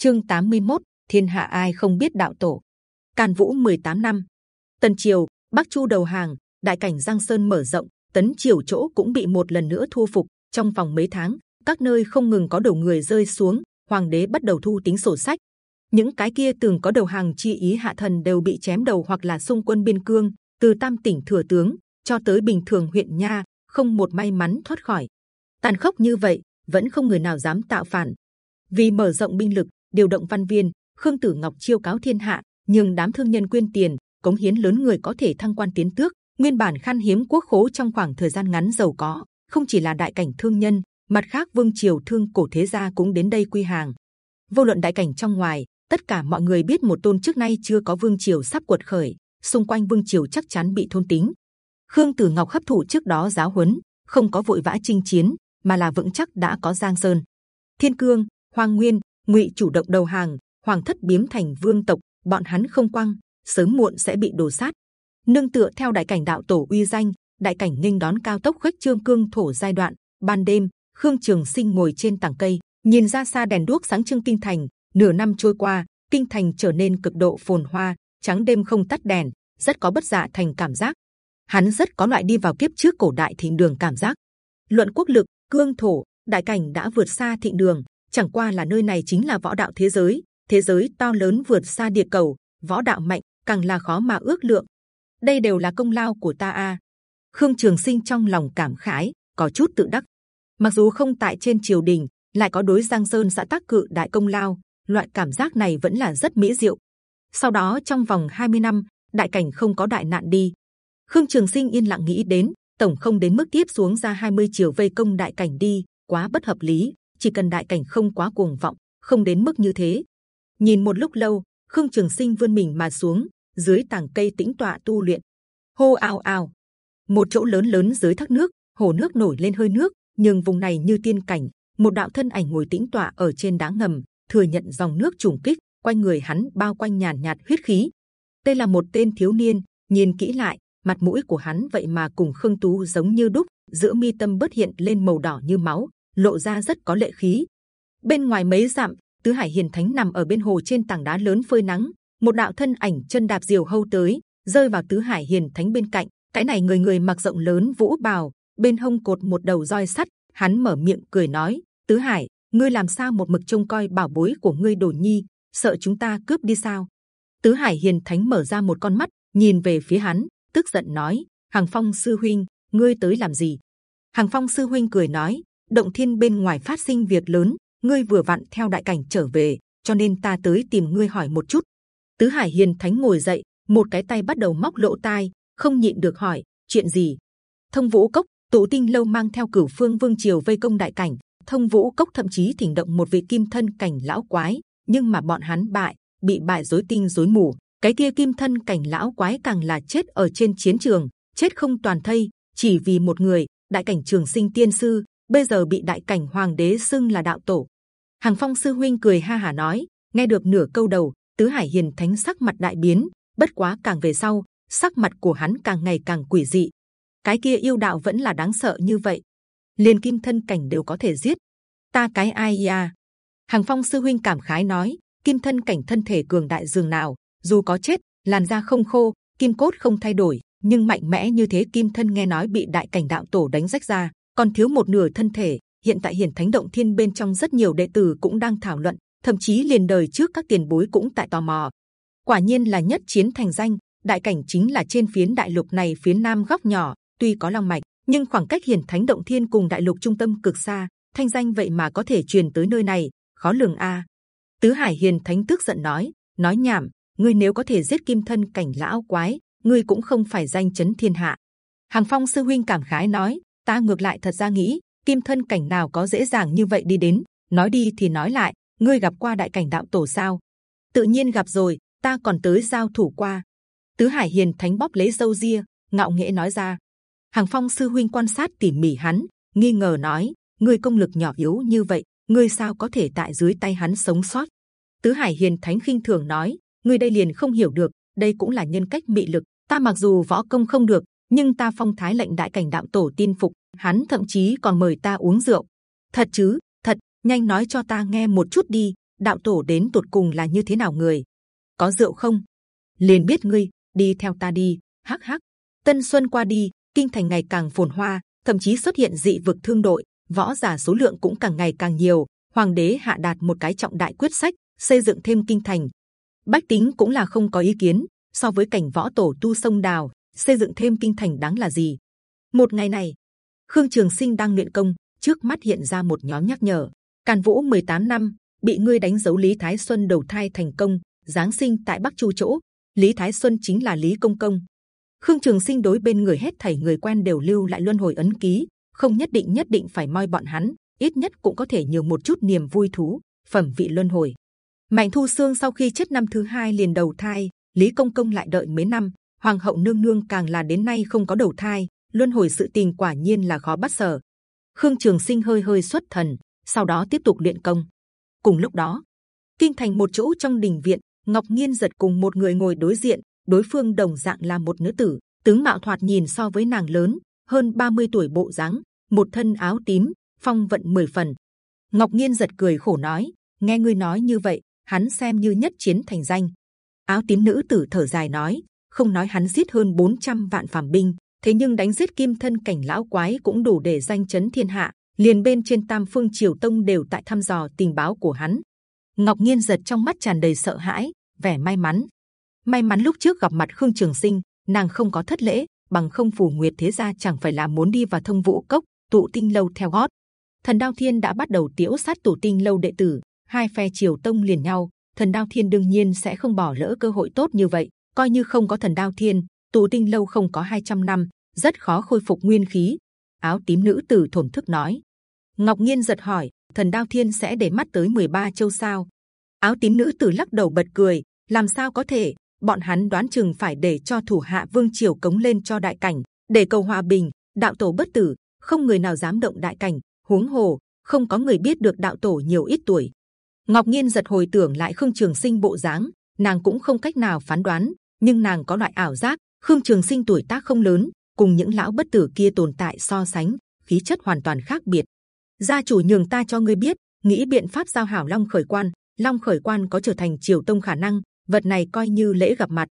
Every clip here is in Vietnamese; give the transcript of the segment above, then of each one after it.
chương 81, thiên hạ ai không biết đạo tổ. Càn Vũ 18 năm. Tần Triều Bắc Chu đầu hàng đại cảnh Giang Sơn mở rộng tấn triều chỗ cũng bị một lần nữa thu phục. Trong vòng mấy tháng các nơi không ngừng có đầu người rơi xuống hoàng đế bắt đầu thu tính sổ sách. Những cái kia từng có đầu hàng chi ý hạ thần đều bị chém đầu hoặc là xung quân biên cương từ tam tỉnh thừa tướng cho tới bình thường huyện nha không một may mắn thoát khỏi. Tàn khốc như vậy vẫn không người nào dám tạo phản. Vì mở rộng binh lực điều động văn viên, khương tử ngọc chiêu cáo thiên hạ, nhưng đám thương nhân quyên tiền, cống hiến lớn người có thể thăng quan tiến tước, nguyên bản khan hiếm quốc khố trong khoảng thời gian ngắn giàu có, không chỉ là đại cảnh thương nhân, mặt khác vương triều thương cổ thế gia cũng đến đây quy hàng. Vô luận đại cảnh trong ngoài, tất cả mọi người biết một tôn trước nay chưa có vương triều sắp cuột khởi, xung quanh vương triều chắc chắn bị thôn tính. Khương tử ngọc hấp thụ trước đó giáo huấn, không có vội vã chinh chiến, mà là vững chắc đã có giang sơn. Thiên cương, hoang nguyên ngụy chủ động đầu hàng, hoàng thất biếm thành vương tộc, bọn hắn không quăng, sớm muộn sẽ bị đổ sát. Nương tựa theo đại cảnh đạo tổ uy danh, đại cảnh nghênh đón cao tốc khuếch trương cương thổ giai đoạn, ban đêm, khương trường sinh ngồi trên tảng cây, nhìn ra xa đèn đuốc sáng trưng kinh thành. Nửa năm trôi qua, kinh thành trở nên cực độ phồn hoa, trắng đêm không tắt đèn, rất có bất dạ thành cảm giác. Hắn rất có loại đi vào kiếp trước cổ đại thịnh đường cảm giác. Luận quốc lực, cương thổ, đại cảnh đã vượt xa thịnh đường chẳng qua là nơi này chính là võ đạo thế giới thế giới to lớn vượt xa địa cầu, võ đạo mạnh, càng là khó mà ước lượng. Đây đều là công lao của ta a. Khương trường sinh trong lòng cảm khái, có chút tự đắc. Mặc dù không tại trên triều đình, lại có đối giang sơn xã tác cự đại công lao, loại cảm giác này vẫn là rất mỹ diệu. Sau đó trong vòng 20 năm, đại cảnh không có đại nạn đi. Khương trường sinh yên lặng nghĩ đến, tổng không đến mức tiếp xuống ra 20 triều vây công đại cảnh đi, quá bất hợp lý chỉ cần đại cảnh không quá cuồng vọng không đến mức như thế. Nhìn một lúc lâu khương trường sinh vươn mình mà xuống dưới tảng cây tĩnh tọa tu luyện. Hô ào ào. Một chỗ lớn lớn dưới thác nước hồ nước nổi lên hơi nước nhưng vùng này như tiên cảnh. Một đạo thân ảnh ngồi tĩnh tọa ở trên đá ngầm thừa nhận dòng nước trùng kích quanh người hắn bao quanh nhàn nhạt, huyết khí. Đây là một tên thiếu niên nhìn kỹ lại mặt mũi của hắn vậy mà cùng khương tú giống như đúc giữa mi tâm bớt hiện lên màu đỏ như máu lộ ra rất có lệ khí. Bên ngoài mấy dặm, tứ hải hiền thánh nằm ở bên hồ trên tảng đá lớn phơi nắng. Một đạo thân ảnh chân đạp diều hâu tới, rơi vào tứ hải hiền thánh bên cạnh. Cái này người người mặc rộng lớn vũ bào, bên hông cột một đầu roi sắt. Hắn mở miệng cười nói, tứ hải, ngươi làm sao một mực trông coi bảo bối của ngươi đồ nhi? Sợ chúng ta cướp đi sao? Tứ hải hiền thánh mở ra một con mắt, nhìn về phía hắn, tức giận nói hàng phong sư huynh, ngươi tới làm gì? Hàng phong sư huynh cười nói động thiên bên ngoài phát sinh việc lớn, ngươi vừa vặn theo đại cảnh trở về, cho nên ta tới tìm ngươi hỏi một chút. Tứ hải hiền thánh ngồi dậy, một cái tay bắt đầu móc lỗ tai, không nhịn được hỏi, chuyện gì? Thông vũ cốc, tụ tinh lâu mang theo cửu phương vương triều vây công đại cảnh. Thông vũ cốc thậm chí thỉnh động một vị kim thân cảnh lão quái, nhưng mà bọn hắn bại, bị bại rối tinh rối mù. Cái kia kim thân cảnh lão quái càng là chết ở trên chiến trường, chết không toàn thây, chỉ vì một người, đại cảnh trường sinh tiên sư bây giờ bị đại cảnh hoàng đế xưng là đạo tổ. Hàng phong sư huynh cười ha hà nói, nghe được nửa câu đầu, tứ hải hiền thánh sắc mặt đại biến, bất quá càng về sau, sắc mặt của hắn càng ngày càng quỷ dị. Cái kia yêu đạo vẫn là đáng sợ như vậy. Liền kim thân cảnh đều có thể giết. Ta cái ai ya hàng phong sư huynh cảm khái nói, kim thân cảnh thân thể cường đại dường nào, dù có chết, làn da không khô, kim cốt không thay đổi, nhưng mạnh mẽ như thế kim thân nghe nói bị đại cảnh đạo tổ đánh rách ra còn thiếu một nửa thân thể, hiện tại hiển thánh động thiên bên trong rất nhiều đệ tử cũng đang thảo luận, thậm chí liền đời trước các tiền bối cũng tại tò mò. Quả nhiên là nhất chiến thành danh, đại cảnh chính là trên phiến đại lục này phía nam góc nhỏ, tuy có long mạch, nhưng khoảng cách hiển thánh động thiên cùng đại lục trung tâm cực xa, thanh danh vậy mà có thể truyền tới nơi này, khó lường a. Tứ hải hiền thánh tức giận nói nói nhảm, ngươi nếu có thể giết kim thân cảnh lão quái, ngươi cũng không phải danh chấn thiên hạ. Hàng phong sư huynh cảm khái nói ta ngược lại thật ra nghĩ, kim thân cảnh nào có dễ dàng như vậy đi đến? Nói đi thì nói lại, ngươi gặp qua đại cảnh đạo tổ sao? Tự nhiên gặp rồi, ta còn tới giao thủ qua. Tứ hải hiền thánh bóp lấy dâu ria, ngạo nghễ nói ra. Hàng phong sư huynh quan sát tỉ mỉ hắn, nghi ngờ nói, ngươi công lực nhỏ yếu như vậy, ngươi sao có thể tại dưới tay hắn sống sót? Tứ hải hiền thánh khinh thường nói, ngươi đây liền không hiểu được, đây cũng là nhân cách mị lực, ta mặc dù võ công không được, nhưng ta phong thái lệnh đại cảnh đạo tổ tin phục hắn thậm chí còn mời ta uống rượu. Thật chứ? Thật, nhanh nói cho ta nghe một chút đi, đạo tổ đến tột cùng là như thế nào người? Có rượu không? Liền biết ngươi, đi theo ta đi. Hắc hắc. Tân xuân qua đi, kinh thành ngày càng phồn hoa, thậm chí xuất hiện dị vực thương đội, võ giả số lượng cũng càng ngày càng nhiều. Hoàng đế hạ đạt một cái trọng đại quyết sách, xây dựng thêm kinh thành. Bách tính cũng là không có ý kiến, so với cảnh võ tổ tu sông đào, xây dựng thêm kinh thành đáng là gì? Một ngày này khương trường sinh đang luyện công, trước mắt hiện ra một nhóm nhắc nhở. Càn vũ 18 năm, bị ngươi đánh dấu lý thái xuân đầu thai thành công, giáng sinh tại bắc chu chỗ. Lý thái xuân chính là lý công công. Khương trường sinh đối bên người hết thảy người quen đều lưu lại luân hồi ấn ký, không nhất định nhất định phải moi bọn hắn, ít nhất cũng có thể nhiều một chút niềm vui thú, phẩm vị luân hồi. Mạnh thu Sương sau khi chết năm thứ hai liền đầu thai, lý công công lại đợi mấy năm, hoàng hậu nương nương càng là đến nay không có đầu thai luân hồi sự tình quả nhiên là khó bắt sở. Khương trường sinh hơi hơi xuất thần, sau đó tiếp tục luyện công. Cùng lúc đó, kinh thành một chỗ trong đình viện, ngọc nghiên giật cùng một người ngồi đối diện, đối phương đồng dạng là một nữ tử. Tướng mạo thoạt nhìn so với nàng lớn, hơn 30 tuổi bộ dáng, một thân áo tím, phong vận mười phần. Ngọc nghiên giật cười khổ nói, nghe ngươi nói như vậy, hắn xem như nhất chiến thành danh. Áo tím nữ tử thở dài nói, không nói hắn giết hơn 400 vạn phàm binh thế nhưng đánh giết kim thân cảnh lão quái cũng đủ để danh chấn thiên hạ. Liền bên trên tam phương triều tông đều tại thăm dò tình báo của hắn. Ngọc nghiên giật trong mắt tràn đầy sợ hãi, vẻ may mắn. May mắn lúc trước gặp mặt khương trường sinh, nàng không có thất lễ, bằng không phủ nguyệt thế gia chẳng phải là muốn đi vào thông vũ cốc, tụ tinh lâu theo gót. Thần đao thiên đã bắt đầu tiễu sát tụ tinh lâu đệ tử, hai phe triều tông liền nhau. Thần đao thiên đương nhiên sẽ không bỏ lỡ cơ hội tốt như vậy, coi như không có thần đao thiên tụ tinh lâu không có 200 năm, rất khó khôi phục nguyên khí. Áo tím nữ tử thổn thức nói. Ngọc nghiên giật hỏi, thần đao thiên sẽ để mắt tới 13 châu sao? Áo tím nữ tử lắc đầu bật cười, làm sao có thể? Bọn hắn đoán chừng phải để cho thủ hạ vương triều cống lên cho đại cảnh, để cầu hòa bình, đạo tổ bất tử, không người nào dám động đại cảnh, huống hồ, không có người biết được đạo tổ nhiều ít tuổi. Ngọc nghiên giật hồi tưởng lại khương trường sinh bộ dáng, nàng cũng không cách nào phán đoán, nhưng nàng có loại ảo giác khương trường sinh tuổi tác không lớn, cùng những lão bất tử kia tồn tại so sánh, khí chất hoàn toàn khác biệt. Gia chủ nhường ta cho ngươi biết, nghĩ biện pháp giao hảo long khởi quan. Long khởi quan có trở thành triều tông khả năng, vật này coi như lễ gặp mặt.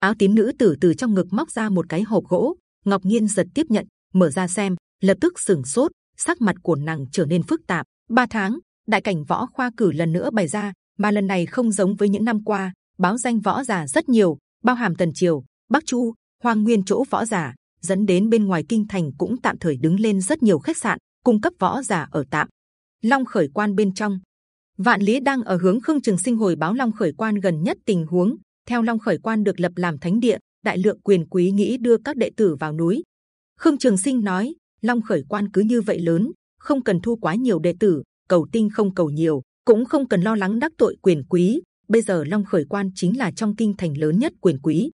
Áo tím nữ tử từ trong ngực móc ra một cái hộp gỗ, ngọc nhiên giật tiếp nhận, mở ra xem, lập tức sừng sốt, sắc mặt của nàng trở nên phức tạp. Ba tháng, đại cảnh võ khoa cử lần nữa bày ra, mà lần này không giống với những năm qua, báo danh võ giả rất nhiều, bao hàm tần triều bắc chu, hoang nguyên chỗ võ giả, dẫn đến bên ngoài kinh thành cũng tạm thời đứng lên rất nhiều khách sạn, cung cấp võ giả ở tạm. Long khởi quan bên trong. Vạn lý đang ở hướng khương trường sinh hồi báo long khởi quan gần nhất tình huống. Theo long khởi quan được lập làm thánh địa, đại lượng quyền quý nghĩ đưa các đệ tử vào núi. Khương trường sinh nói, long khởi quan cứ như vậy lớn, không cần thu quá nhiều đệ tử, cầu tinh không cầu nhiều, cũng không cần lo lắng đắc tội quyền quý. Bây giờ long khởi quan chính là trong kinh thành lớn nhất quyền quý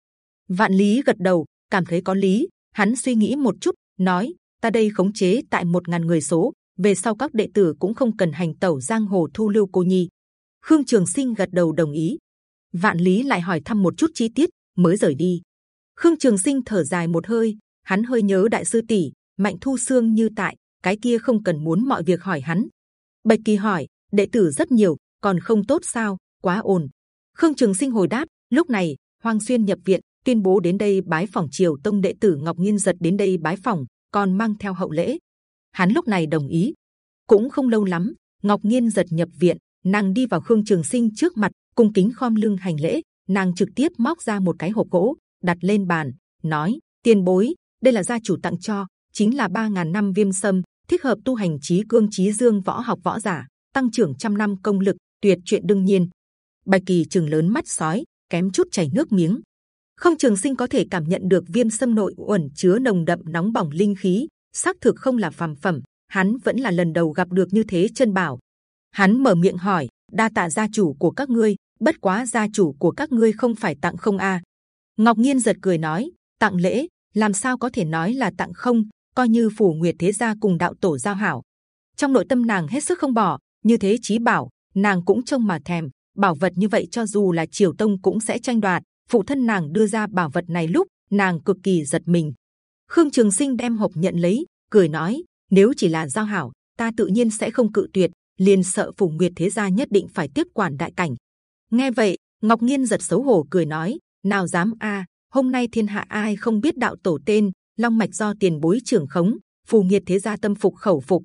vạn lý gật đầu, cảm thấy có lý. Hắn suy nghĩ một chút, nói, ta đây khống chế tại một ngàn người số, về sau các đệ tử cũng không cần hành tẩu giang hồ thu lưu cô nhi. Khương trường sinh gật đầu đồng ý. Vạn lý lại hỏi thăm một chút chi tiết, mới rời đi. Khương trường sinh thở dài một hơi, hắn hơi nhớ đại sư tỷ, mạnh thu xương như tại, cái kia không cần muốn mọi việc hỏi hắn. Bạch kỳ hỏi, đệ tử rất nhiều, còn không tốt sao? Quá ồn. Khương trường sinh hồi đáp, lúc này hoàng xuyên nhập viện tuyên bố đến đây bái phòng triều tông đệ tử ngọc nghiên giật đến đây bái phòng còn mang theo hậu lễ. Hắn lúc này đồng ý. Cũng không lâu lắm, ngọc nghiên giật nhập viện, nàng đi vào khương trường sinh trước mặt, cung kính khom lưng hành lễ. Nàng trực tiếp móc ra một cái hộp gỗ, đặt lên bàn, nói, tiền bối, đây là gia chủ tặng cho, chính là ba ngàn năm viêm sâm, thích hợp tu hành trí cương trí dương võ học võ giả, tăng trưởng trăm năm công lực, tuyệt chuyện đương nhiên. Bạch kỳ trường lớn mắt sói, kém chút chảy nước miếng không trường sinh có thể cảm nhận được viêm sâm nội uẩn chứa nồng đậm nóng bỏng linh khí, xác thực không là phàm phẩm, hắn vẫn là lần đầu gặp được như thế chân bảo. Hắn mở miệng hỏi, đa tạ gia chủ của các ngươi, bất quá gia chủ của các ngươi không phải tặng không a? Ngọc nhiên giật cười nói, tặng lễ, làm sao có thể nói là tặng không, coi như phủ nguyệt thế gia cùng đạo tổ giao hảo. Trong nội tâm nàng hết sức không bỏ, như thế chí bảo, nàng cũng trông mà thèm, bảo vật như vậy cho dù là triều tông cũng sẽ tranh đoạt phụ thân nàng đưa ra bảo vật này lúc nàng cực kỳ giật mình khương trường sinh đem hộp nhận lấy cười nói nếu chỉ là giao hảo ta tự nhiên sẽ không cự tuyệt liền sợ phủ nguyệt thế gia nhất định phải tiếp quản đại cảnh. Nghe vậy, Ngọc Nghiên giật xấu hổ cười nói: nào dám a, hôm nay thiên hạ ai không biết đạo tổ tên, long mạch do tiền bối trưởng khống, phù nghiệt thế gia tâm phục khẩu phục.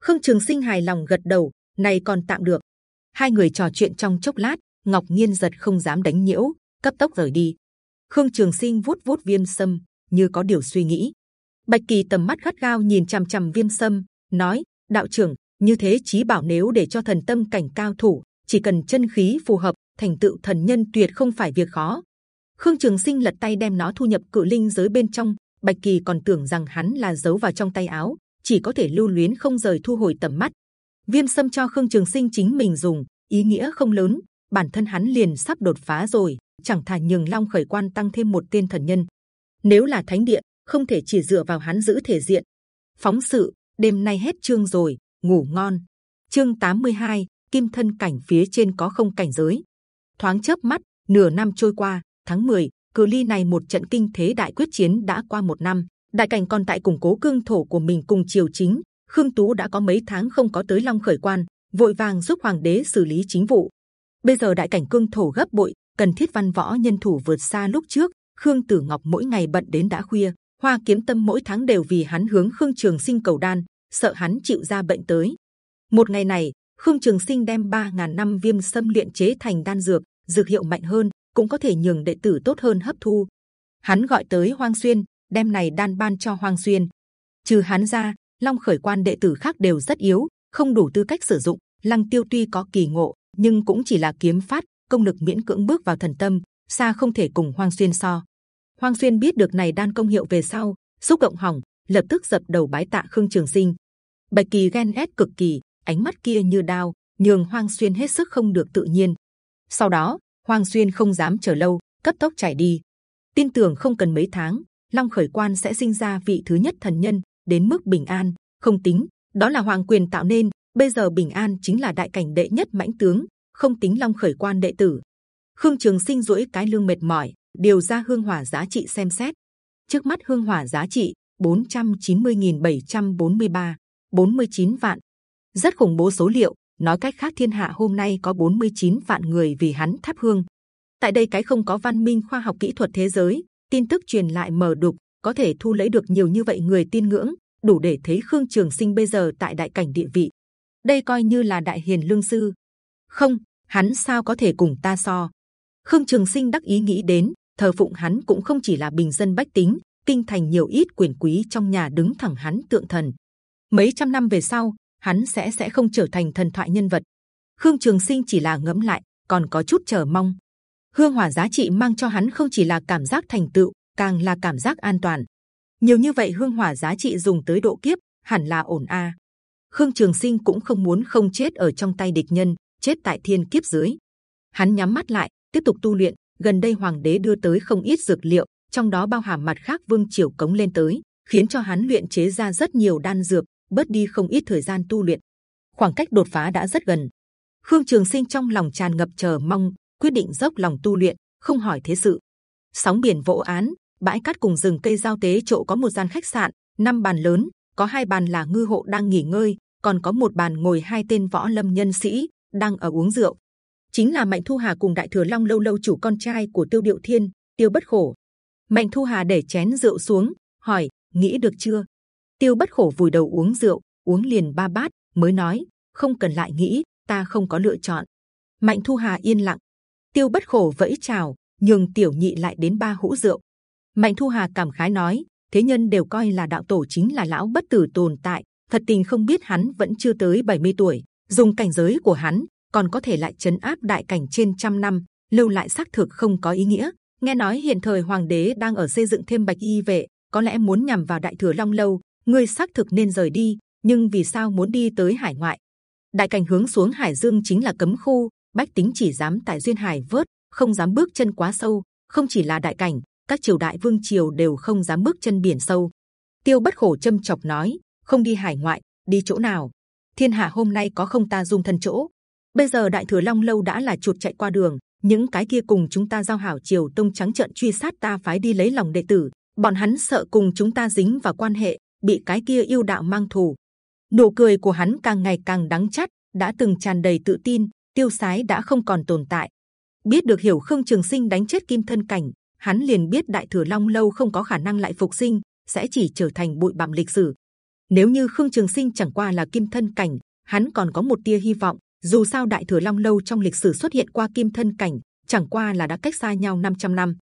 Khương Trường Sinh hài lòng gật đầu, này còn tạm được. Hai người trò chuyện trong chốc lát, Ngọc Nghiên giật không dám đánh nhiễu, cấp tốc rời đi. Khương Trường Sinh vuốt vuốt viêm sâm, như có điều suy nghĩ. Bạch Kỳ tầm mắt gắt gao nhìn c h ầ m c h ầ m viêm sâm, nói: đạo trưởng, như thế chí bảo nếu để cho thần tâm cảnh cao thủ, chỉ cần chân khí phù hợp, thành tựu thần nhân tuyệt không phải việc khó. Khương Trường Sinh lật tay đem nó thu nhập cự linh giới bên trong. Bạch Kỳ còn tưởng rằng hắn là giấu vào trong tay áo, chỉ có thể lưu luyến không rời thu hồi tầm mắt. Viêm sâm cho Khương Trường Sinh chính mình dùng, ý nghĩa không lớn, bản thân hắn liền sắp đột phá rồi, chẳng thà nhường Long khởi quan tăng thêm một tiên thần nhân. Nếu là thánh địa, không thể chỉ dựa vào hắn giữ thể diện. Phóng sự đêm nay hết chương rồi, ngủ ngon. Chương 82, Kim thân cảnh phía trên có không cảnh giới. Thoáng chớp mắt, nửa năm trôi qua, tháng 10, cự ly này một trận kinh thế đại quyết chiến đã qua một năm. Đại cảnh còn tại củng cố cương thổ của mình cùng triều chính. Khương Tú đã có mấy tháng không có tới Long khởi quan, vội vàng giúp hoàng đế xử lý chính vụ. Bây giờ đại cảnh cương thổ gấp bội, cần thiết văn võ nhân thủ vượt xa lúc trước. Khương Tử Ngọc mỗi ngày bận đến đã khuya, Hoa Kiếm Tâm mỗi tháng đều vì hắn hướng Khương Trường Sinh cầu đan, sợ hắn chịu ra bệnh tới. Một ngày này, Khương Trường Sinh đem 3.000 năm viêm sâm luyện chế thành đan dược, dược hiệu mạnh hơn, cũng có thể nhường đệ tử tốt hơn hấp thu. Hắn gọi tới Hoang Xuyên, đem này đan ban cho Hoang Xuyên. Trừ hắn ra, Long khởi quan đệ tử khác đều rất yếu, không đủ tư cách sử dụng. Lăng Tiêu tuy có kỳ ngộ, nhưng cũng chỉ là kiếm phát, công lực miễn cưỡng bước vào thần tâm, xa không thể cùng Hoang Xuyên so. Hoang Xuyên biết được này đan công hiệu về sau, xúc động hỏng, lập tức dập đầu bái tạ Khương Trường Sinh. Bạch Kỳ ghen ghét cực kỳ, ánh mắt kia như đao, nhường Hoang Xuyên hết sức không được tự nhiên. Sau đó, Hoang Xuyên không dám chờ lâu, cấp tốc chạy đi. Tin tưởng không cần mấy tháng, Long Khởi Quan sẽ sinh ra vị thứ nhất thần nhân, đến mức bình an, không tính, đó là Hoàng Quyền tạo nên. Bây giờ bình an chính là đại cảnh đệ nhất mãnh tướng, không tính Long Khởi Quan đệ tử. Khương Trường Sinh duỗi cái lưng mệt mỏi, điều ra hương hỏa giá trị xem xét. Trước mắt hương hỏa giá trị 490.743, 49 vạn, rất khủng bố số liệu. Nói cách khác, thiên hạ hôm nay có 49 vạn người vì hắn thắp hương. Tại đây cái không có văn minh khoa học kỹ thuật thế giới, tin tức truyền lại mở đục, có thể thu lấy được nhiều như vậy người tin ngưỡng, đủ để thấy Khương Trường Sinh bây giờ tại đại cảnh địa vị. Đây coi như là đại hiền lương sư. Không, hắn sao có thể cùng ta so? Khương Trường Sinh đắc ý nghĩ đến, thờ phụng hắn cũng không chỉ là bình dân bách tính, kinh thành nhiều ít quyền quý trong nhà đứng thẳng hắn tượng thần. Mấy trăm năm về sau, hắn sẽ sẽ không trở thành thần thoại nhân vật. Khương Trường Sinh chỉ là ngẫm lại, còn có chút chờ mong. Hương hỏa giá trị mang cho hắn không chỉ là cảm giác thành tựu, càng là cảm giác an toàn. Nhiều như vậy hương hỏa giá trị dùng tới độ kiếp, hẳn là ổn a. Khương Trường Sinh cũng không muốn không chết ở trong tay địch nhân, chết tại thiên kiếp dưới. Hắn nhắm mắt lại, tiếp tục tu luyện, gần đây hoàng đế đưa tới không ít dược liệu trong đó bao hàm mặt khác vương triều cống lên tới khiến cho hắn luyện chế ra rất nhiều đan dược bớt đi không ít thời gian tu luyện. Khoảng cách đột phá đã rất gần. Khương trường sinh trong lòng tràn ngập chờ mong quyết định dốc lòng tu luyện không hỏi thế sự. Sóng biển vỗ án bãi cát cùng rừng cây giao tế chỗ có một gian khách sạn năm bàn lớn có hai bàn là ngư hộ đang nghỉ ngơi còn có một bàn ngồi hai tên võ lâm nhân sĩ đang ở uống rượu. Chính là mạnh thu hà cùng đại thừa long lâu lâu chủ con trai của tiêu điệu thiên, tiêu bất khổ. Mạnh thu hà để chén rượu xuống, hỏi, nghĩ được chưa? Tiêu bất khổ vùi đầu uống rượu, uống liền ba bát, mới nói, không cần lại nghĩ, ta không có lựa chọn. Mạnh thu hà yên lặng. Tiêu bất khổ vẫy chào, nhường tiểu nhị lại đến ba hũ rượu. Mạnh thu hà cảm khái nói, thế nhân đều coi là đạo tổ chính là lão bất tử tồn tại, thật tình không biết hắn vẫn chưa tới 70 tuổi dùng cảnh giới của hắn còn có thể lại chấn áp đại cảnh trên trăm năm, lưu lại xác thực không có ý nghĩa. Nghe nói hiện thời hoàng đế đang ở xây dựng thêm bạch y vệ, có lẽ muốn nhằm vào đại thừa long lâu, ngươi xác thực nên rời đi. Nhưng vì sao muốn đi tới hải ngoại? Đại cảnh hướng xuống hải dương chính là cấm khu, bách tính chỉ dám tại duyên hải vớt, không dám bước chân quá sâu. Không chỉ là đại cảnh, các triều đại vương triều đều không dám bước chân biển sâu. Tiêu bất khổ châm chọc nói, không đi hải ngoại, đi chỗ nào? Thiên hạ hôm nay có không ta dung thần chỗ, Bây giờ đại thừa long lâu đã là chuột chạy qua đường, những cái kia cùng chúng ta giao hảo triều tông trắng trợn truy sát ta phái đi lấy lòng đệ tử, bọn hắn sợ cùng chúng ta dính vào quan hệ, bị cái kia yêu đạo mang thù. Nụ cười của hắn càng ngày càng đắng chát, đã từng tràn đầy tự tin, tiêu sái đã không còn tồn tại. Biết được hiểu Khương Trường Sinh đánh chết Kim Thân Cảnh, hắn liền biết Đại Thừa Long lâu không có khả năng lại phục sinh, sẽ chỉ trở thành bụi bặm lịch sử. Nếu như Khương Trường Sinh chẳng qua là Kim Thân Cảnh, hắn còn có một tia hy vọng. Dù sao Đại Thừa Long lâu trong lịch sử xuất hiện qua Kim Thân Cảnh, chẳng qua là đã cách xa nhau 500 năm,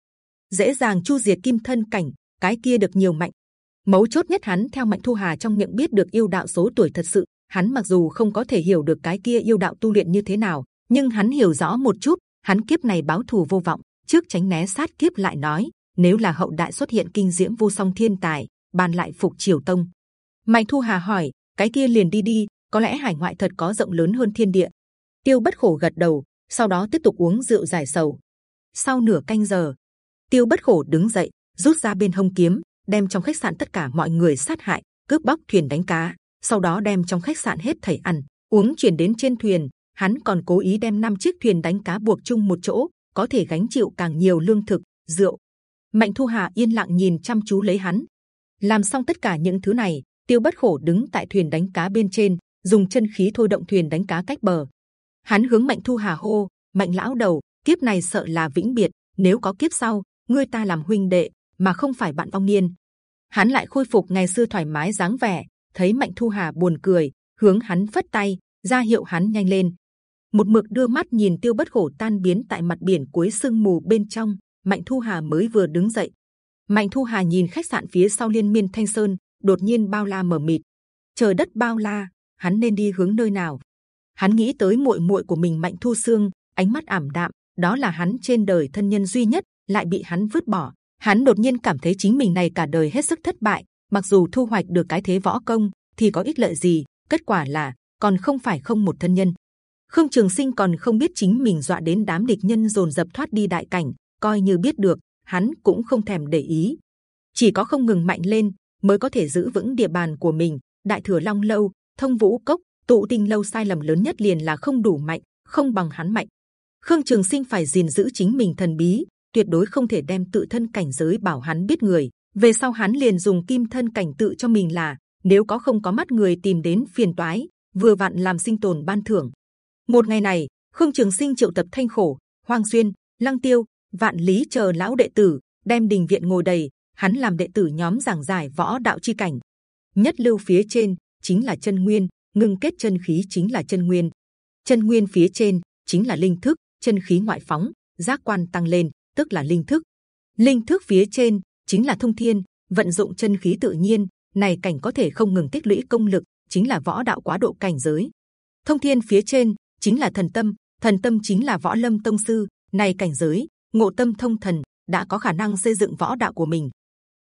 dễ dàng chu diệt Kim Thân Cảnh, cái kia được nhiều mạnh. Mấu chốt nhất hắn theo Mạnh Thu Hà trong miệng biết được yêu đạo số tuổi thật sự. Hắn mặc dù không có thể hiểu được cái kia yêu đạo tu luyện như thế nào, nhưng hắn hiểu rõ một chút. Hắn kiếp này báo thù vô vọng, trước tránh né sát kiếp lại nói nếu là hậu đại xuất hiện kinh diễm vô song thiên tài, bàn lại phục triều tông. Mạnh Thu Hà hỏi, cái kia liền đi đi, có lẽ hải ngoại thật có rộng lớn hơn thiên địa. Tiêu bất khổ gật đầu, sau đó tiếp tục uống rượu giải sầu. Sau nửa canh giờ, Tiêu bất khổ đứng dậy, rút ra bên hông kiếm, đem trong khách sạn tất cả mọi người sát hại, cướp bóc thuyền đánh cá, sau đó đem trong khách sạn hết thảy ăn uống chuyển đến trên thuyền. Hắn còn cố ý đem năm chiếc thuyền đánh cá buộc chung một chỗ, có thể gánh chịu càng nhiều lương thực, rượu. Mạnh Thu Hà yên lặng nhìn chăm chú lấy hắn. Làm xong tất cả những thứ này, Tiêu Bất Khổ đứng tại thuyền đánh cá bên trên, dùng chân khí thôi động thuyền đánh cá cách bờ. Hắn hướng Mạnh Thu Hà hô: Mạnh lão đầu, kiếp này sợ là vĩnh biệt, nếu có kiếp sau, ngươi ta làm huynh đệ, mà không phải bạn vong niên. Hắn lại khôi phục ngày xưa thoải mái dáng vẻ, thấy Mạnh Thu Hà buồn cười, hướng hắn phất tay, ra hiệu hắn nhanh lên. Một mực đưa mắt nhìn Tiêu Bất Khổ tan biến tại mặt biển cuối sương mù bên trong, Mạnh Thu Hà mới vừa đứng dậy. Mạnh Thu Hà nhìn khách sạn phía sau liên miên thanh sơn, đột nhiên bao la mở mịt, trời đất bao la, hắn nên đi hướng nơi nào? Hắn nghĩ tới muội muội của mình Mạnh Thu xương, ánh mắt ảm đạm, đó là hắn trên đời thân nhân duy nhất, lại bị hắn vứt bỏ. Hắn đột nhiên cảm thấy chính mình này cả đời hết sức thất bại. Mặc dù thu hoạch được cái thế võ công, thì có ích lợi gì? Kết quả là còn không phải không một thân nhân. Khương Trường Sinh còn không biết chính mình dọa đến đám địch nhân dồn dập thoát đi đại cảnh, coi như biết được, hắn cũng không thèm để ý. Chỉ có không ngừng mạnh lên, mới có thể giữ vững địa bàn của mình. Đại thừa Long lâu, Thông Vũ cốc, Tụ Tinh lâu sai lầm lớn nhất liền là không đủ mạnh, không bằng hắn mạnh. Khương Trường Sinh phải gìn giữ chính mình thần bí, tuyệt đối không thể đem tự thân cảnh giới bảo hắn biết người. Về sau hắn liền dùng kim thân cảnh tự cho mình là nếu có không có mắt người tìm đến phiền toái, vừa vặn làm sinh tồn ban thưởng. Một ngày này, Khương Trường Sinh triệu tập Thanh Khổ, Hoàng Xuyên, Lăng Tiêu, Vạn Lý chờ lão đệ tử, đem đình viện ngồi đầy. Hắn làm đệ tử nhóm giảng giải võ đạo chi cảnh. Nhất lưu phía trên chính là chân nguyên, ngưng kết chân khí chính là chân nguyên. Chân nguyên phía trên chính là linh thức, chân khí ngoại phóng, giác quan tăng lên, tức là linh thức. Linh thức phía trên chính là thông thiên, vận dụng chân khí tự nhiên, này cảnh có thể không ngừng tích lũy công lực, chính là võ đạo quá độ cảnh giới. Thông thiên phía trên chính là thần tâm, thần tâm chính là võ lâm tông sư, này cảnh giới ngộ tâm thông thần đã có khả năng xây dựng võ đạo của mình.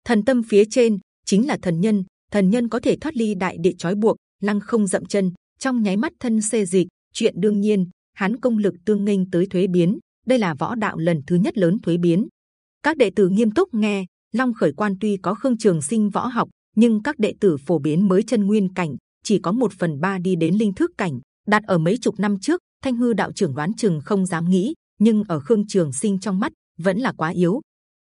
Thần tâm phía trên chính là thần nhân, thần nhân có thể thoát ly đại địa trói buộc, lăng không dậm chân, trong nháy mắt thân xê dịch. Chuyện đương nhiên, hắn công lực tương nghênh tới thuế biến, đây là võ đạo lần thứ nhất lớn thuế biến. Các đệ tử nghiêm túc nghe, Long khởi quan tuy có khương trường sinh võ học, nhưng các đệ tử phổ biến mới chân nguyên cảnh, chỉ có một phần ba đi đến linh thức cảnh. Đạt ở mấy chục năm trước, Thanh hư đạo trưởng đoán chừng không dám nghĩ, nhưng ở khương trường sinh trong mắt vẫn là quá yếu.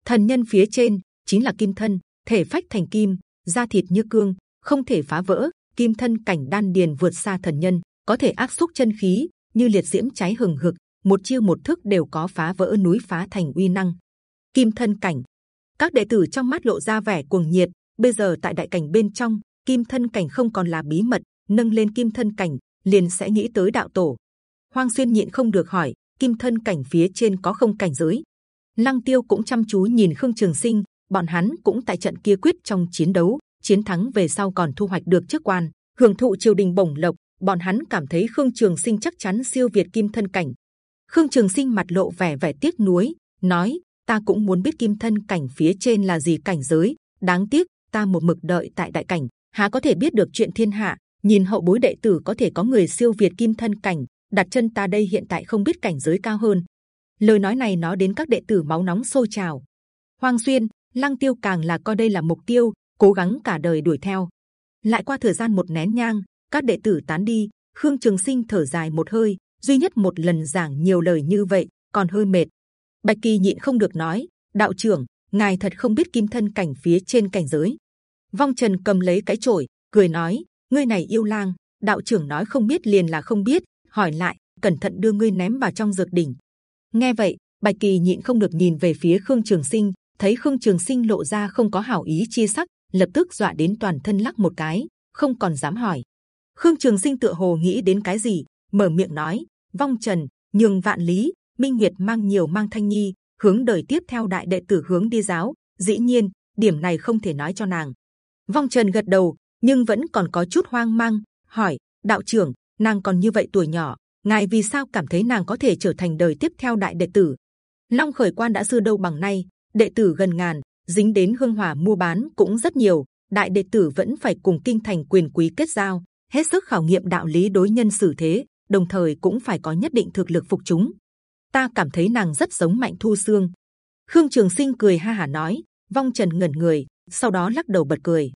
Thần nhân phía trên chính là kim thân, thể phách thành kim, da thịt như cương, không thể phá vỡ. Kim thân cảnh đan điền vượt xa thần nhân, có thể áp xúc chân khí như liệt diễm cháy hừng hực, một chiêu một thức đều có phá vỡ núi phá thành uy năng. Kim thân cảnh, các đệ tử trong mắt lộ ra vẻ cuồng nhiệt. Bây giờ tại đại cảnh bên trong, kim thân cảnh không còn là bí mật, nâng lên kim thân cảnh liền sẽ nghĩ tới đạo tổ. Hoang xuyên nhịn không được hỏi, kim thân cảnh phía trên có không cảnh giới? Lăng Tiêu cũng chăm chú nhìn Khương Trường Sinh, bọn hắn cũng tại trận kia quyết trong chiến đấu, chiến thắng về sau còn thu hoạch được chức quan, hưởng thụ triều đình bổng lộc. Bọn hắn cảm thấy Khương Trường Sinh chắc chắn siêu việt kim thân cảnh. Khương Trường Sinh mặt lộ vẻ vẻ tiếc nuối, nói: Ta cũng muốn biết kim thân cảnh phía trên là gì cảnh giới. Đáng tiếc ta một mực đợi tại đại cảnh, há có thể biết được chuyện thiên hạ. Nhìn hậu bối đệ tử có thể có người siêu việt kim thân cảnh, đặt chân ta đây hiện tại không biết cảnh giới cao hơn. Lời nói này nói đến các đệ tử máu nóng sôi trào. hoang xuyên, lăng tiêu càng là coi đây là mục tiêu, cố gắng cả đời đuổi theo. Lại qua thời gian một nén nhang, các đệ tử tán đi. Khương Trường Sinh thở dài một hơi, duy nhất một lần giảng nhiều lời như vậy, còn hơi mệt. Bạch Kỳ nhịn không được nói, đạo trưởng, ngài thật không biết kim thân cảnh phía trên cảnh giới. Vong Trần cầm lấy cái chổi, cười nói, ngươi này yêu lang, đạo trưởng nói không biết liền là không biết, hỏi lại cẩn thận đưa ngươi ném vào trong dược đỉnh nghe vậy bạch kỳ nhịn không được nhìn về phía khương trường sinh thấy khương trường sinh lộ ra không có hảo ý chia sắc, lập tức dọa đến toàn thân lắc một cái, không còn dám hỏi. Khương trường sinh tựa hồ nghĩ đến cái gì, mở miệng nói, vong trần, nhường vạn lý, minh nguyệt mang nhiều mang thanh nhi, hướng đời tiếp theo đại đệ tử hướng đi giáo, dĩ nhiên, điểm này không thể nói cho nàng. Vong trần gật đầu, nhưng vẫn còn có chút hoang mang, hỏi, đạo trưởng, nàng còn như vậy tuổi nhỏ, ngài vì sao cảm thấy nàng có thể trở thành đời tiếp theo đại đệ tử? Long khởi quan đã xưa đâu bằng nay đệ tử gần ngàn, dính đến hương hỏa mua bán cũng rất nhiều. Đại đệ tử vẫn phải cùng kinh thành quyền quý kết giao, hết sức khảo nghiệm đạo lý đối nhân xử thế, đồng thời cũng phải có nhất định thực lực phục chúng. Ta cảm thấy nàng rất giống mạnh thu xương khương trường sinh cười ha hà nói, vong trần ngẩn người, sau đó lắc đầu bật cười.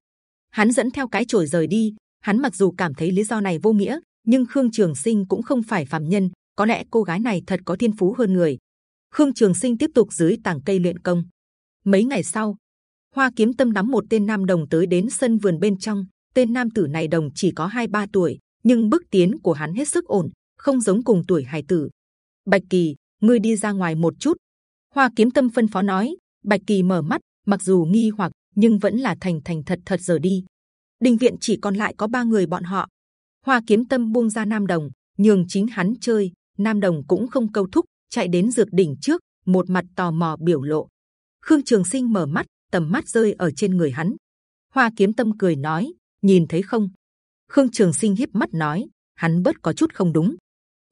Hắn dẫn theo cái chổi rời đi. Hắn mặc dù cảm thấy lý do này vô nghĩa, nhưng khương trường sinh cũng không phải phàm nhân. Có lẽ cô gái này thật có thiên phú hơn người khương trường sinh tiếp tục dưới tảng cây luyện công. Mấy ngày sau, hoa kiếm tâm nắm một tên nam đồng tới đến sân vườn bên trong. Tên nam tử này đồng chỉ có hai ba tuổi, nhưng bước tiến của hắn hết sức ổn, không giống cùng tuổi hài tử. Bạch kỳ, ngươi đi ra ngoài một chút. Hoa kiếm tâm phân phó nói. Bạch kỳ mở mắt, mặc dù nghi hoặc, nhưng vẫn là thành thành thật thật giờ đi. Đình viện chỉ còn lại có ba người bọn họ. Hoa kiếm tâm buông ra nam đồng, nhường chính hắn chơi. Nam đồng cũng không câu thúc chạy đến dược đỉnh trước, một mặt tò mò biểu lộ. Khương trường sinh mở mắt, tầm mắt rơi ở trên người hắn. Hoa kiếm tâm cười nói, nhìn thấy không? Khương trường sinh hiếp mắt nói, hắn bớt có chút không đúng.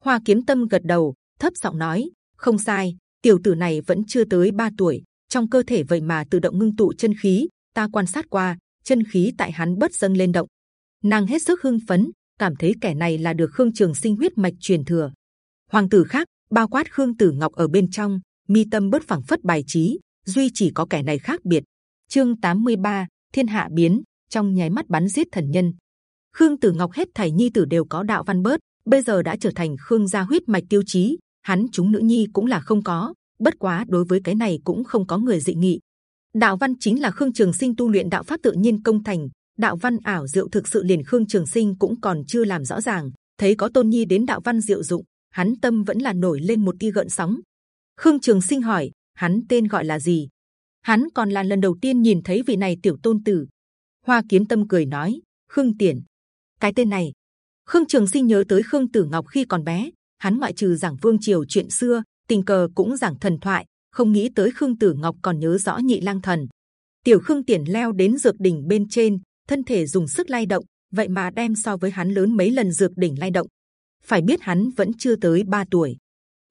Hoa kiếm tâm gật đầu, thấp giọng nói, không sai, tiểu tử này vẫn chưa tới 3 tuổi. Trong cơ thể vậy mà tự động ngưng tụ chân khí, ta quan sát qua, chân khí tại hắn bớt dâng lên động. Nàng hết sức hưng phấn, cảm thấy kẻ này là được khương trường sinh huyết mạch truyền thừa. Hoàng tử khác bao quát khương tử ngọc ở bên trong mi tâm bớt phẳng phất bài trí duy chỉ có kẻ này khác biệt. Chương 83, thiên hạ biến trong nháy mắt bắn giết thần nhân. Khương tử ngọc hết thảy nhi tử đều có đạo văn bớt bây giờ đã trở thành khương gia huyết mạch tiêu chí hắn chúng nữ nhi cũng là không có bất quá đối với cái này cũng không có người dị nghị. Đạo văn chính là khương trường sinh tu luyện đạo pháp tự nhiên công thành đạo văn ảo diệu thực sự liền khương trường sinh cũng còn chưa làm rõ ràng thấy có tôn nhi đến đạo văn diệu dụng hắn tâm vẫn là nổi lên một tia gợn sóng. Khương trường sinh hỏi, hắn tên gọi là gì? Hắn còn là lần đầu tiên nhìn thấy vị này tiểu tôn tử. Hoa kiếm tâm cười nói, khương tiền cái tên này. Khương trường sinh nhớ tới khương tử ngọc khi còn bé. Hắn ngoại trừ giảng vương triều chuyện xưa, tình cờ cũng giảng thần thoại. Không nghĩ tới khương tử ngọc còn nhớ rõ nhị lang thần. Tiểu khương tiền leo đến dược đỉnh bên trên, thân thể dùng sức lay động. Vậy mà đem so với hắn lớn mấy lần dược đỉnh lay động phải biết hắn vẫn chưa tới 3 tuổi.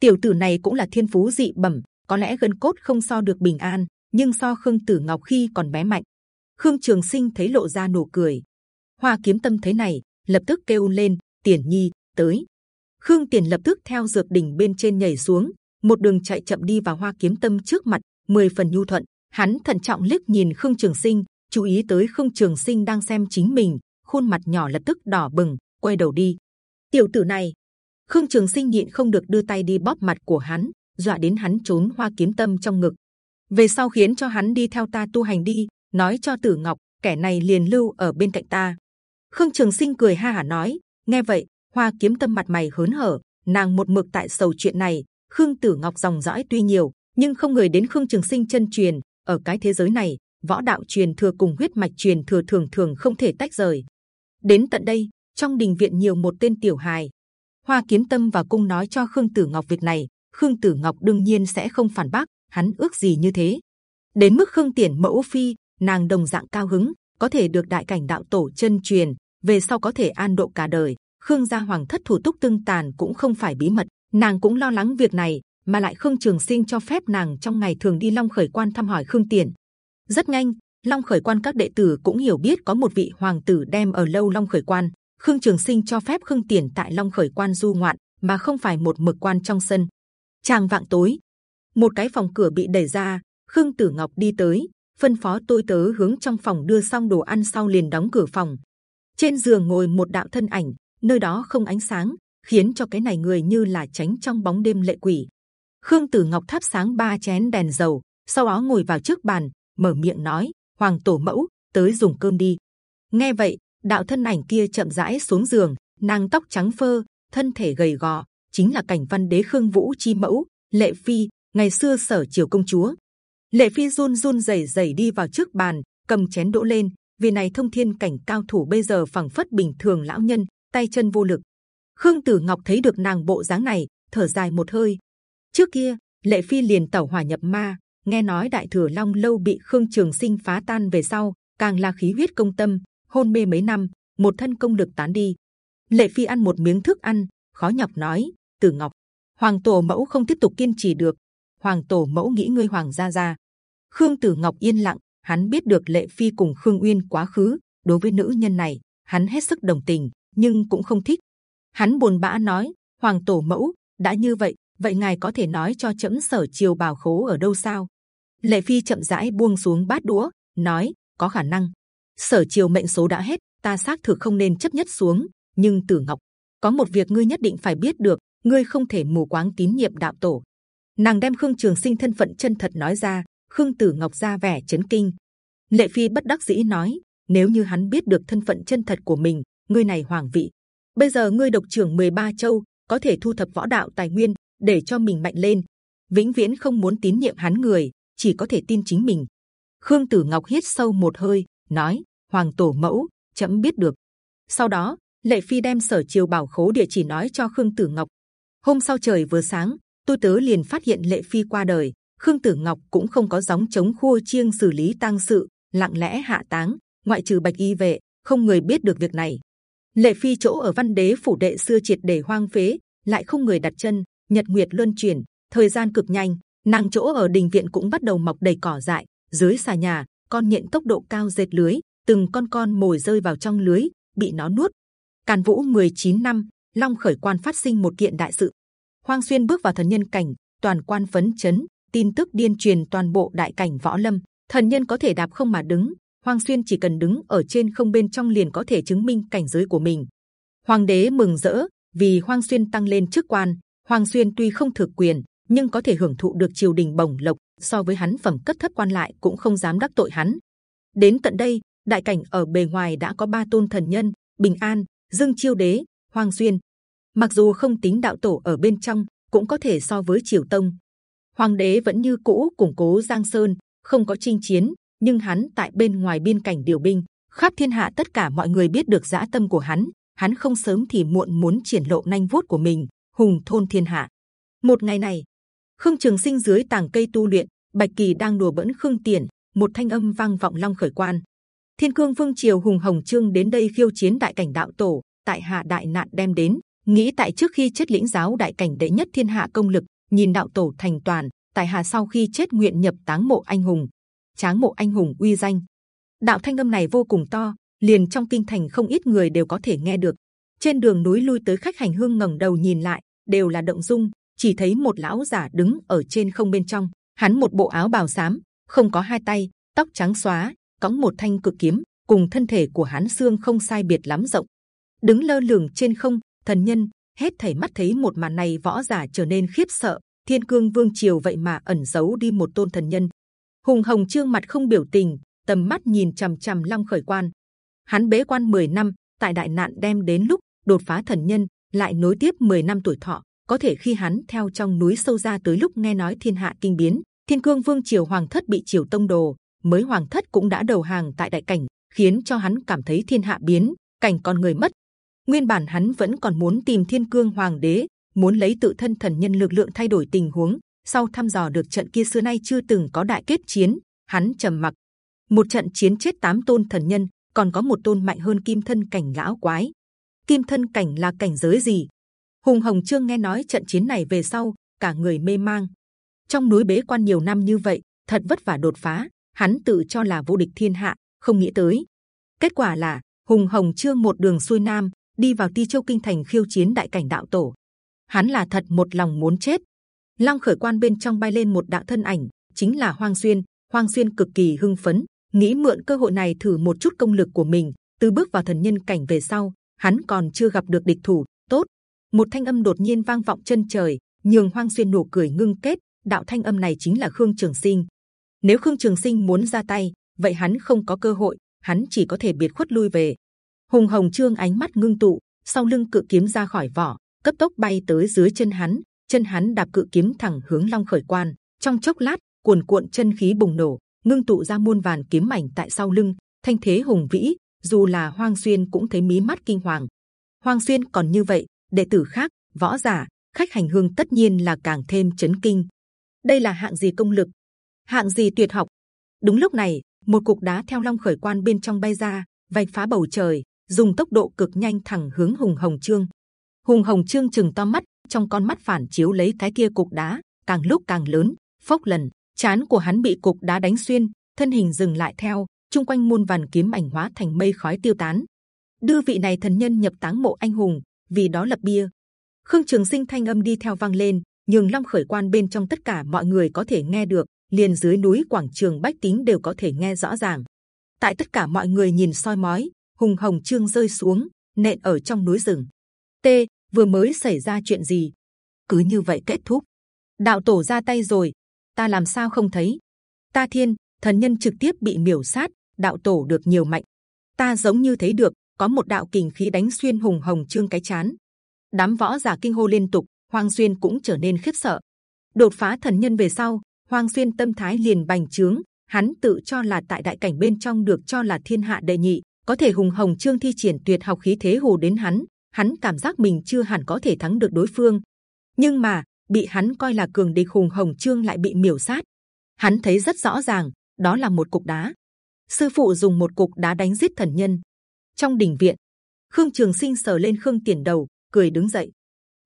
Tiểu tử này cũng là thiên phú dị bẩm, có lẽ gân cốt không so được bình an, nhưng so khương tử ngọc khi còn bé mạnh. Khương trường sinh thấy lộ ra nụ cười. Hoa kiếm tâm thấy này, lập tức kêu lên, tiền nhi, tới. Khương tiền lập tức theo dược đỉnh bên trên nhảy xuống, một đường chạy chậm đi vào hoa kiếm tâm trước mặt, mười phần nhu thuận. Hắn thận trọng liếc nhìn khương trường sinh, chú ý tới khương trường sinh đang xem chính mình, khuôn mặt nhỏ lập tức đỏ bừng, quay đầu đi tiểu tử này. Khương trường sinh nhịn không được đưa tay đi bóp mặt của hắn, dọa đến hắn trốn hoa kiếm tâm trong ngực. Về sau khiến cho hắn đi theo ta tu hành đi, nói cho tử ngọc, kẻ này liền lưu ở bên cạnh ta. Khương trường sinh cười ha hả nói, nghe vậy, hoa kiếm tâm mặt mày hớn hở, nàng một mực tại sầu chuyện này. Khương tử ngọc dòng dõi tuy nhiều, nhưng không người đến khương trường sinh chân truyền, ở cái thế giới này, võ đạo truyền thừa cùng huyết mạch truyền thừa thường thường không thể tách rời. Đến tận đây trong đình viện nhiều một tên tiểu hài. Hoa kiếm tâm và cung nói cho khương tử ngọc việc này, khương tử ngọc đương nhiên sẽ không phản bác, hắn ước gì như thế. Đến mức khương tiền mẫu phi, nàng đồng dạng cao hứng, có thể được đại cảnh đạo tổ chân truyền, về sau có thể an độ cả đời. Khương gia hoàng thất thủ túc tương tàn cũng không phải bí mật, nàng cũng lo lắng việc này, mà lại khương trường sinh cho phép nàng trong ngày thường đi long khởi quan thăm hỏi khương tiền rất nhanh, long khởi quan các đệ tử cũng hiểu biết có một vị hoàng tử đem ở lâu long khởi quan khương trường sinh cho phép khương tiền tại long khởi quan du ngoạn, mà không phải một mực quan trong sân. Tràng vạng tối, một cái phòng cửa bị đẩy ra, khương tử ngọc đi tới, phân phó tôi tớ hướng trong phòng đưa xong đồ ăn sau liền đóng cửa phòng. Trên giường ngồi một đạo thân ảnh, nơi đó không ánh sáng, khiến cho cái này người như là tránh trong bóng đêm lệ quỷ. Khương tử ngọc thắp sáng ba chén đèn dầu, sau đó ngồi vào trước bàn, mở miệng nói, hoàng tổ mẫu, tới dùng cơm đi. Nghe vậy đạo thân ảnh kia chậm rãi xuống giường nàng tóc trắng phơ thân thể gầy gò, chính là cảnh văn đế khương vũ chi mẫu lệ phi ngày xưa sở triều công chúa. lệ phi run run rẩy rẩy đi vào trước bàn, cầm chén đỗ lên. vì này thông thiên cảnh cao thủ bây giờ phẳng phất bình thường lão nhân, tay chân vô lực. khương tử ngọc thấy được nàng bộ dáng này, thở dài một hơi. trước kia lệ phi liền tẩu hỏa nhập ma, nghe nói đại thừa long lâu bị khương trường sinh phá tan về sau, càng là khí huyết công tâm, hôn mê mấy năm, một thân công lực tán đi. lệ phi ăn một miếng thức ăn, khó nhọc nói: Tử Ngọc, Hoàng Tổ Mẫu không tiếp tục kiên trì được. Hoàng Tổ Mẫu nghĩ ngươi Hoàng gia gia. Khương Tử Ngọc yên lặng, hắn biết được Lệ Phi cùng Khương Uyên quá khứ. Đối với nữ nhân này, hắn hết sức đồng tình, nhưng cũng không thích. Hắn buồn bã nói: Hoàng Tổ Mẫu đã như vậy, vậy ngài có thể nói cho chấm sở triều bào khố ở đâu sao? Lệ Phi chậm rãi buông xuống bát đũa, nói: có khả năng. Sở triều mệnh số đã hết, ta xác thực không nên chấp nhất xuống. Nhưng Tử Ngọc, có một việc ngươi nhất định phải biết được, ngươi không thể mù quáng tín nhiệm đạo tổ. Nàng đem Khương Trường Sinh thân phận chân thật nói ra, Khương Tử Ngọc ra vẻ chấn kinh. Lệ Phi bất đắc dĩ nói, nếu như hắn biết được thân phận chân thật của mình, ngươi này hoàng vị, bây giờ ngươi độc trưởng 13 châu, có thể thu thập võ đạo tài nguyên để cho mình mạnh lên. Vĩnh viễn không muốn tín nhiệm hắn người, chỉ có thể tin chính mình. Khương Tử Ngọc hít sâu một hơi, nói: Hoàng tổ mẫu, chậm biết được. Sau đó, Lệ Phi đem sở triều bảo khố địa chỉ nói cho Khương Tử Ngọc. Hôm sau trời vừa sáng, tôi tớ liền phát hiện Lệ Phi qua đời. Khương Tử Ngọc cũng không có gióng chống khua chiêng xử lý tang sự, lặng lẽ hạ táng, ngoại trừ bạch y vệ, không người biết được việc này. Lệ Phi chỗ ở Văn Đế phủ đệ xưa triệt để hoang phế, lại không người đặt chân. Nhật Nguyệt luân chuyển, thời gian cực nhanh, nàng chỗ ở đình viện cũng bắt đầu mọc đầy cỏ dại. Dưới xà nhà, con nhện tốc độ cao dệt lưới, từng con con mồi rơi vào trong lưới, bị nó nuốt. Càn Vũ 19 năm, Long khởi quan phát sinh một kiện đại sự. Hoang xuyên bước vào thần nhân cảnh, toàn quan phấn chấn, tin tức điên truyền toàn bộ đại cảnh võ lâm. Thần nhân có thể đạp không mà đứng, Hoang xuyên chỉ cần đứng ở trên không bên trong liền có thể chứng minh cảnh giới của mình. Hoàng đế mừng rỡ vì Hoang xuyên tăng lên chức quan. Hoang xuyên tuy không thực quyền, nhưng có thể hưởng thụ được triều đình bổng lộc. So với hắn phẩm cấp thất quan lại cũng không dám đắc tội hắn. Đến tận đây, đại cảnh ở bề ngoài đã có ba tôn thần nhân: Bình An, Dương Chiêu Đế, Hoàng duyên Mặc dù không tính đạo tổ ở bên trong, cũng có thể so với Triều Tông. Hoàng đế vẫn như cũ củng cố Giang Sơn, không có chinh chiến, nhưng hắn tại bên ngoài biên cảnh điều binh, khắp thiên hạ tất cả mọi người biết được dã tâm của hắn. Hắn không sớm thì muộn muốn triển lộ nhanh vuốt của mình, hùng thôn thiên hạ. Một ngày này, Khương Trường Sinh dưới tàng cây tu luyện, Bạch Kỳ đang đùa bỡn Khương Tiền, một thanh âm vang vọng long khởi quan. Thiên Cương Vương triều hùng hồng trương đến đây khiêu chiến đại cảnh đạo tổ, tại hạ đại nạn đem đến, nghĩ tại trước khi chết lĩnh giáo đại cảnh đệ nhất thiên hạ công lực, nhìn đạo tổ thành toàn, tại hạ sau khi chết nguyện nhập táng mộ anh hùng, tráng mộ anh hùng uy danh. Đạo thanh âm này vô cùng to, liền trong kinh thành không ít người đều có thể nghe được. Trên đường núi lui tới khách hành hương ngẩng đầu nhìn lại, đều là động dung, chỉ thấy một lão giả đứng ở trên không bên trong, hắn một bộ áo bào xám, không có hai tay, tóc trắng xóa, cõng một thanh cực kiếm, cùng thân thể của hắn xương không sai biệt lắm rộng, đứng lơ lửng trên không. Thần nhân hết thảy mắt thấy một màn này võ giả trở nên khiếp sợ. Thiên cương vương triều vậy mà ẩn giấu đi một tôn thần nhân. Hùng hồng trương mặt không biểu tình, tầm mắt nhìn c h ầ m c h ầ m long khởi quan. Hắn bế quan 10 năm, tại đại nạn đem đến lúc đột phá thần nhân, lại nối tiếp 10 năm tuổi thọ. Có thể khi hắn theo trong núi sâu ra tới lúc nghe nói thiên hạ kinh biến, thiên cương vương triều hoàng thất bị triều tông đồ, mới hoàng thất cũng đã đầu hàng tại đại cảnh, khiến cho hắn cảm thấy thiên hạ biến, cảnh con người mất, Nguyên bản hắn vẫn còn muốn tìm Thiên Cương Hoàng Đế, muốn lấy tự thân thần nhân lực lượng thay đổi tình huống. Sau thăm dò được trận kia xưa nay chưa từng có đại kết chiến, hắn trầm mặc. Một trận chiến chết tám tôn thần nhân, còn có một tôn mạnh hơn Kim Thân cảnh lão quái. Kim Thân cảnh là cảnh giới gì? Hùng Hồng Trương nghe nói trận chiến này về sau, cả người mê mang. Trong núi bế quan nhiều năm như vậy, thật vất vả đột phá, hắn tự cho là vô địch thiên hạ, không nghĩ tới. Kết quả là Hùng Hồng Trương một đường xuôi nam, đi vào Ti Châu kinh thành khiêu chiến đại cảnh đạo tổ. Hắn là thật một lòng muốn chết. Long khởi quan bên trong bay lên một đạo thân ảnh, chính là Hoang Xuyên. Hoang Xuyên cực kỳ hưng phấn, nghĩ mượn cơ hội này thử một chút công lực của mình. Từ bước vào thần nhân cảnh về sau, hắn còn chưa gặp được địch thủ. Tốt, một thanh âm đột nhiên vang vọng chân trời, nhường Hoang Xuyên nụ cười ngưng kết. Đạo thanh âm này chính là Khương Trường Sinh. Nếu Khương Trường Sinh muốn ra tay, vậy hắn không có cơ hội, hắn chỉ có thể biệt khuất lui về hùng hồng trương ánh mắt ngưng tụ sau lưng cự kiếm ra khỏi vỏ cấp tốc bay tới dưới chân hắn. Chân hắn đạp cự kiếm thẳng hướng Long Khởi Quan. Trong chốc lát, cuồn cuộn chân khí bùng nổ, ngưng tụ ra muôn vàn kiếm mảnh tại sau lưng, thanh thế hùng vĩ. Dù là Hoang Xuyên cũng thấy mí mắt kinh hoàng. Hoang Xuyên còn như vậy, đệ tử khác, võ giả, khách hành hương tất nhiên là càng thêm chấn kinh. Đây là hạng gì công lực, hạng gì tuyệt học? Đúng lúc này, một cục đá theo long khởi quan bên trong bay ra, vạch phá bầu trời, dùng tốc độ cực nhanh thẳng hướng hùng hồng trương. Hùng hồng trương chừng to mắt, trong con mắt phản chiếu lấy cái kia cục đá, càng lúc càng lớn. Phốc lần, chán của hắn bị cục đá đánh xuyên, thân hình dừng lại theo, chung quanh muôn vàn kiếm ảnh hóa thành mây khói tiêu tán. Đưa vị này thần nhân nhập táng mộ anh hùng, vì đó lập bia. Khương Trường Sinh thanh âm đi theo vang lên, nhường long khởi quan bên trong tất cả mọi người có thể nghe được, liền dưới núi quảng trường bách tính đều có thể nghe rõ ràng. Tại tất cả mọi người nhìn soi mói, hùng hồng trương rơi xuống, nện ở trong núi rừng. T vừa mới xảy ra chuyện gì? Cứ như vậy kết thúc. Đạo tổ ra tay rồi, ta làm sao không thấy? Ta thiên thần nhân trực tiếp bị miểu sát, đạo tổ được nhiều mạnh. Ta giống như thấy được có một đạo kình khí đánh xuyên hùng hồng trương cái chán. Đám võ giả kinh hô liên tục, hoang xuyên cũng trở nên khiếp sợ. Đột phá thần nhân về sau, Hoàng xuyên tâm thái liền bành trướng, hắn tự cho là tại đại cảnh bên trong được cho là thiên hạ đệ nhị, có thể hùng hồng trương thi triển tuyệt học khí thế hồ đến hắn, hắn cảm giác mình chưa hẳn có thể thắng được đối phương. Nhưng mà bị hắn coi là cường địch hùng hồng trương lại bị miểu sát. Hắn thấy rất rõ ràng, đó là một cục đá. Sư phụ dùng một cục đá đánh giết thần nhân. Trong đình viện, Khương Trường Sinh sờ lên Khương Tiền đầu, cười đứng dậy.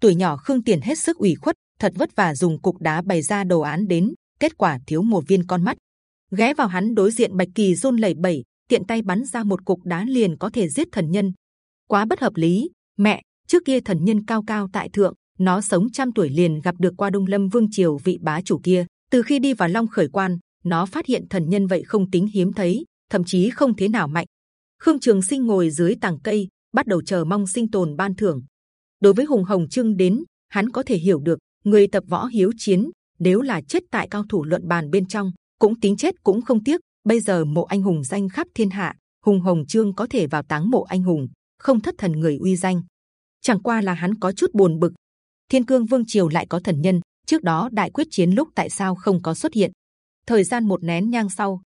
Tuổi nhỏ Khương Tiền hết sức ủy khuất, thật vất vả dùng cục đá bày ra đồ án đến, kết quả thiếu một viên con mắt. ghé vào hắn đối diện bạch kỳ run lẩy bẩy, tiện tay bắn ra một cục đá liền có thể giết thần nhân. Quá bất hợp lý, mẹ. Trước kia thần nhân cao cao tại thượng, nó sống trăm tuổi liền gặp được qua Đông Lâm Vương triều vị bá chủ kia. Từ khi đi vào Long Khởi Quan, nó phát hiện thần nhân vậy không tính hiếm thấy, thậm chí không thế nào mạnh. Khương Trường Sinh ngồi dưới tàng cây, bắt đầu chờ mong sinh tồn ban thưởng. Đối với Hùng Hồng Trương đến, hắn có thể hiểu được người tập võ hiếu chiến, nếu là chết tại cao thủ luận bàn bên trong, cũng tính chết cũng không tiếc. Bây giờ mộ anh hùng danh khắp thiên hạ, Hùng Hồng Trương có thể vào táng mộ anh hùng, không thất thần người uy danh. Chẳng qua là hắn có chút buồn bực. Thiên Cương Vương triều lại có thần nhân, trước đó đại quyết chiến lúc tại sao không có xuất hiện? Thời gian một nén nhang sau,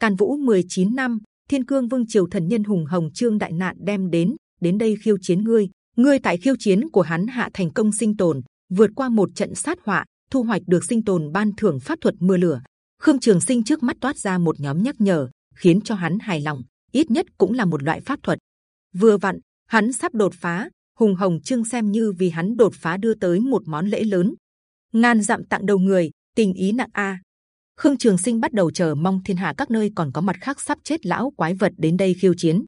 Càn Vũ 19 năm, Thiên Cương Vương triều thần nhân hùng hồng trương đại nạn đem đến, đến đây khiêu chiến ngươi. Ngươi tại khiêu chiến của hắn hạ thành công sinh tồn, vượt qua một trận sát họa, thu hoạch được sinh tồn ban thưởng pháp thuật mưa lửa. Khương Trường Sinh trước mắt toát ra một nhóm nhắc nhở, khiến cho hắn hài lòng. Ít nhất cũng là một loại pháp thuật. Vừa vặn, hắn sắp đột phá, hùng hồng trương xem như vì hắn đột phá đưa tới một món lễ lớn. ngàn dặm tặng đầu người, tình ý nặng a. Khương Trường Sinh bắt đầu chờ mong thiên hạ các nơi còn có mặt khác sắp chết lão quái vật đến đây khiêu chiến.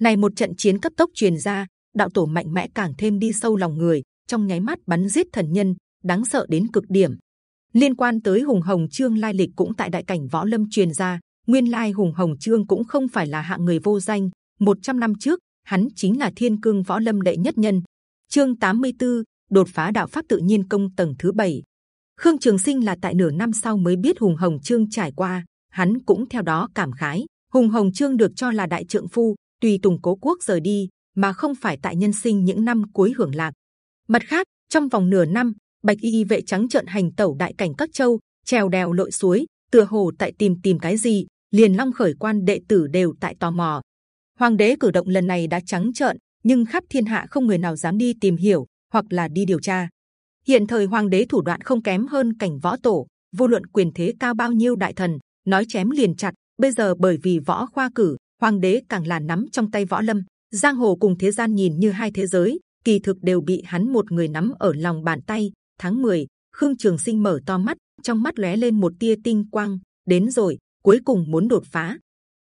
Này một trận chiến cấp tốc truyền ra, đạo tổ mạnh mẽ càng thêm đi sâu lòng người, trong nháy mắt bắn giết thần nhân, đáng sợ đến cực điểm. Liên quan tới Hùng Hồng Trương lai lịch cũng tại đại cảnh võ lâm truyền ra. Nguyên lai Hùng Hồng Trương cũng không phải là hạng người vô danh. 100 năm trước, hắn chính là Thiên Cương võ lâm đệ nhất nhân. Chương 84, đột phá đạo pháp tự nhiên công tầng thứ bảy. Khương Trường Sinh là tại nửa năm sau mới biết Hùng Hồng Trương trải qua, hắn cũng theo đó cảm khái. Hùng Hồng Trương được cho là đại trượng phu, tùy tùng cố quốc rời đi, mà không phải tại nhân sinh những năm cuối hưởng lạc. Mặt khác, trong vòng nửa năm, bạch y vệ trắng trợn hành tẩu đại cảnh các châu, trèo đèo lội suối, tựa hồ tại tìm tìm cái gì, liền long khởi quan đệ tử đều tại tò mò. Hoàng đế cử động lần này đã trắng trợn, nhưng khắp thiên hạ không người nào dám đi tìm hiểu hoặc là đi điều tra. Hiện thời hoàng đế thủ đoạn không kém hơn cảnh võ tổ, vô luận quyền thế cao bao nhiêu đại thần, nói chém liền chặt. Bây giờ bởi vì võ khoa cử, hoàng đế càng là nắm trong tay võ lâm, giang hồ cùng thế gian nhìn như hai thế giới, kỳ thực đều bị hắn một người nắm ở lòng bàn tay. Tháng 10, Khương Trường Sinh mở to mắt, trong mắt lóe lên một tia tinh quang. Đến rồi, cuối cùng muốn đột phá.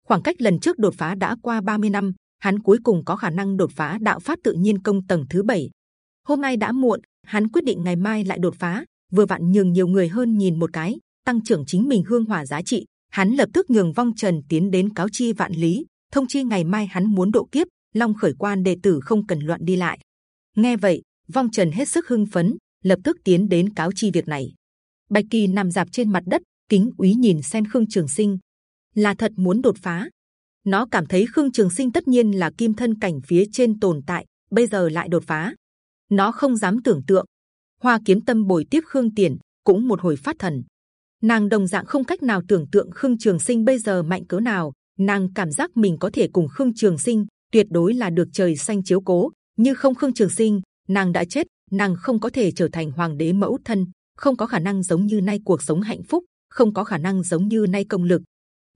Khoảng cách lần trước đột phá đã qua 30 năm, hắn cuối cùng có khả năng đột phá đạo pháp tự nhiên công tầng thứ bảy. Hôm nay đã muộn, hắn quyết định ngày mai lại đột phá. Vừa vặn nhường nhiều người hơn nhìn một cái, tăng trưởng chính mình hương hỏa giá trị. Hắn lập tức nhường vong trần tiến đến cáo chi vạn lý, thông chi ngày mai hắn muốn độ kiếp, long khởi quan đệ tử không cần loạn đi lại. Nghe vậy, vong trần hết sức hưng phấn, lập tức tiến đến cáo chi việc này. Bạch kỳ nằm dạp trên mặt đất, kính úy nhìn xem khương trường sinh, là thật muốn đột phá. Nó cảm thấy khương trường sinh tất nhiên là kim thân cảnh phía trên tồn tại, bây giờ lại đột phá. nó không dám tưởng tượng. Hoa kiếm tâm bồi tiếp Khương Tiền cũng một hồi phát thần. Nàng đồng dạng không cách nào tưởng tượng Khương Trường Sinh bây giờ mạnh cỡ nào. Nàng cảm giác mình có thể cùng Khương Trường Sinh tuyệt đối là được trời xanh chiếu cố. Như không Khương Trường Sinh, nàng đã chết, nàng không có thể trở thành hoàng đế mẫu thân, không có khả năng giống như nay cuộc sống hạnh phúc, không có khả năng giống như nay công lực.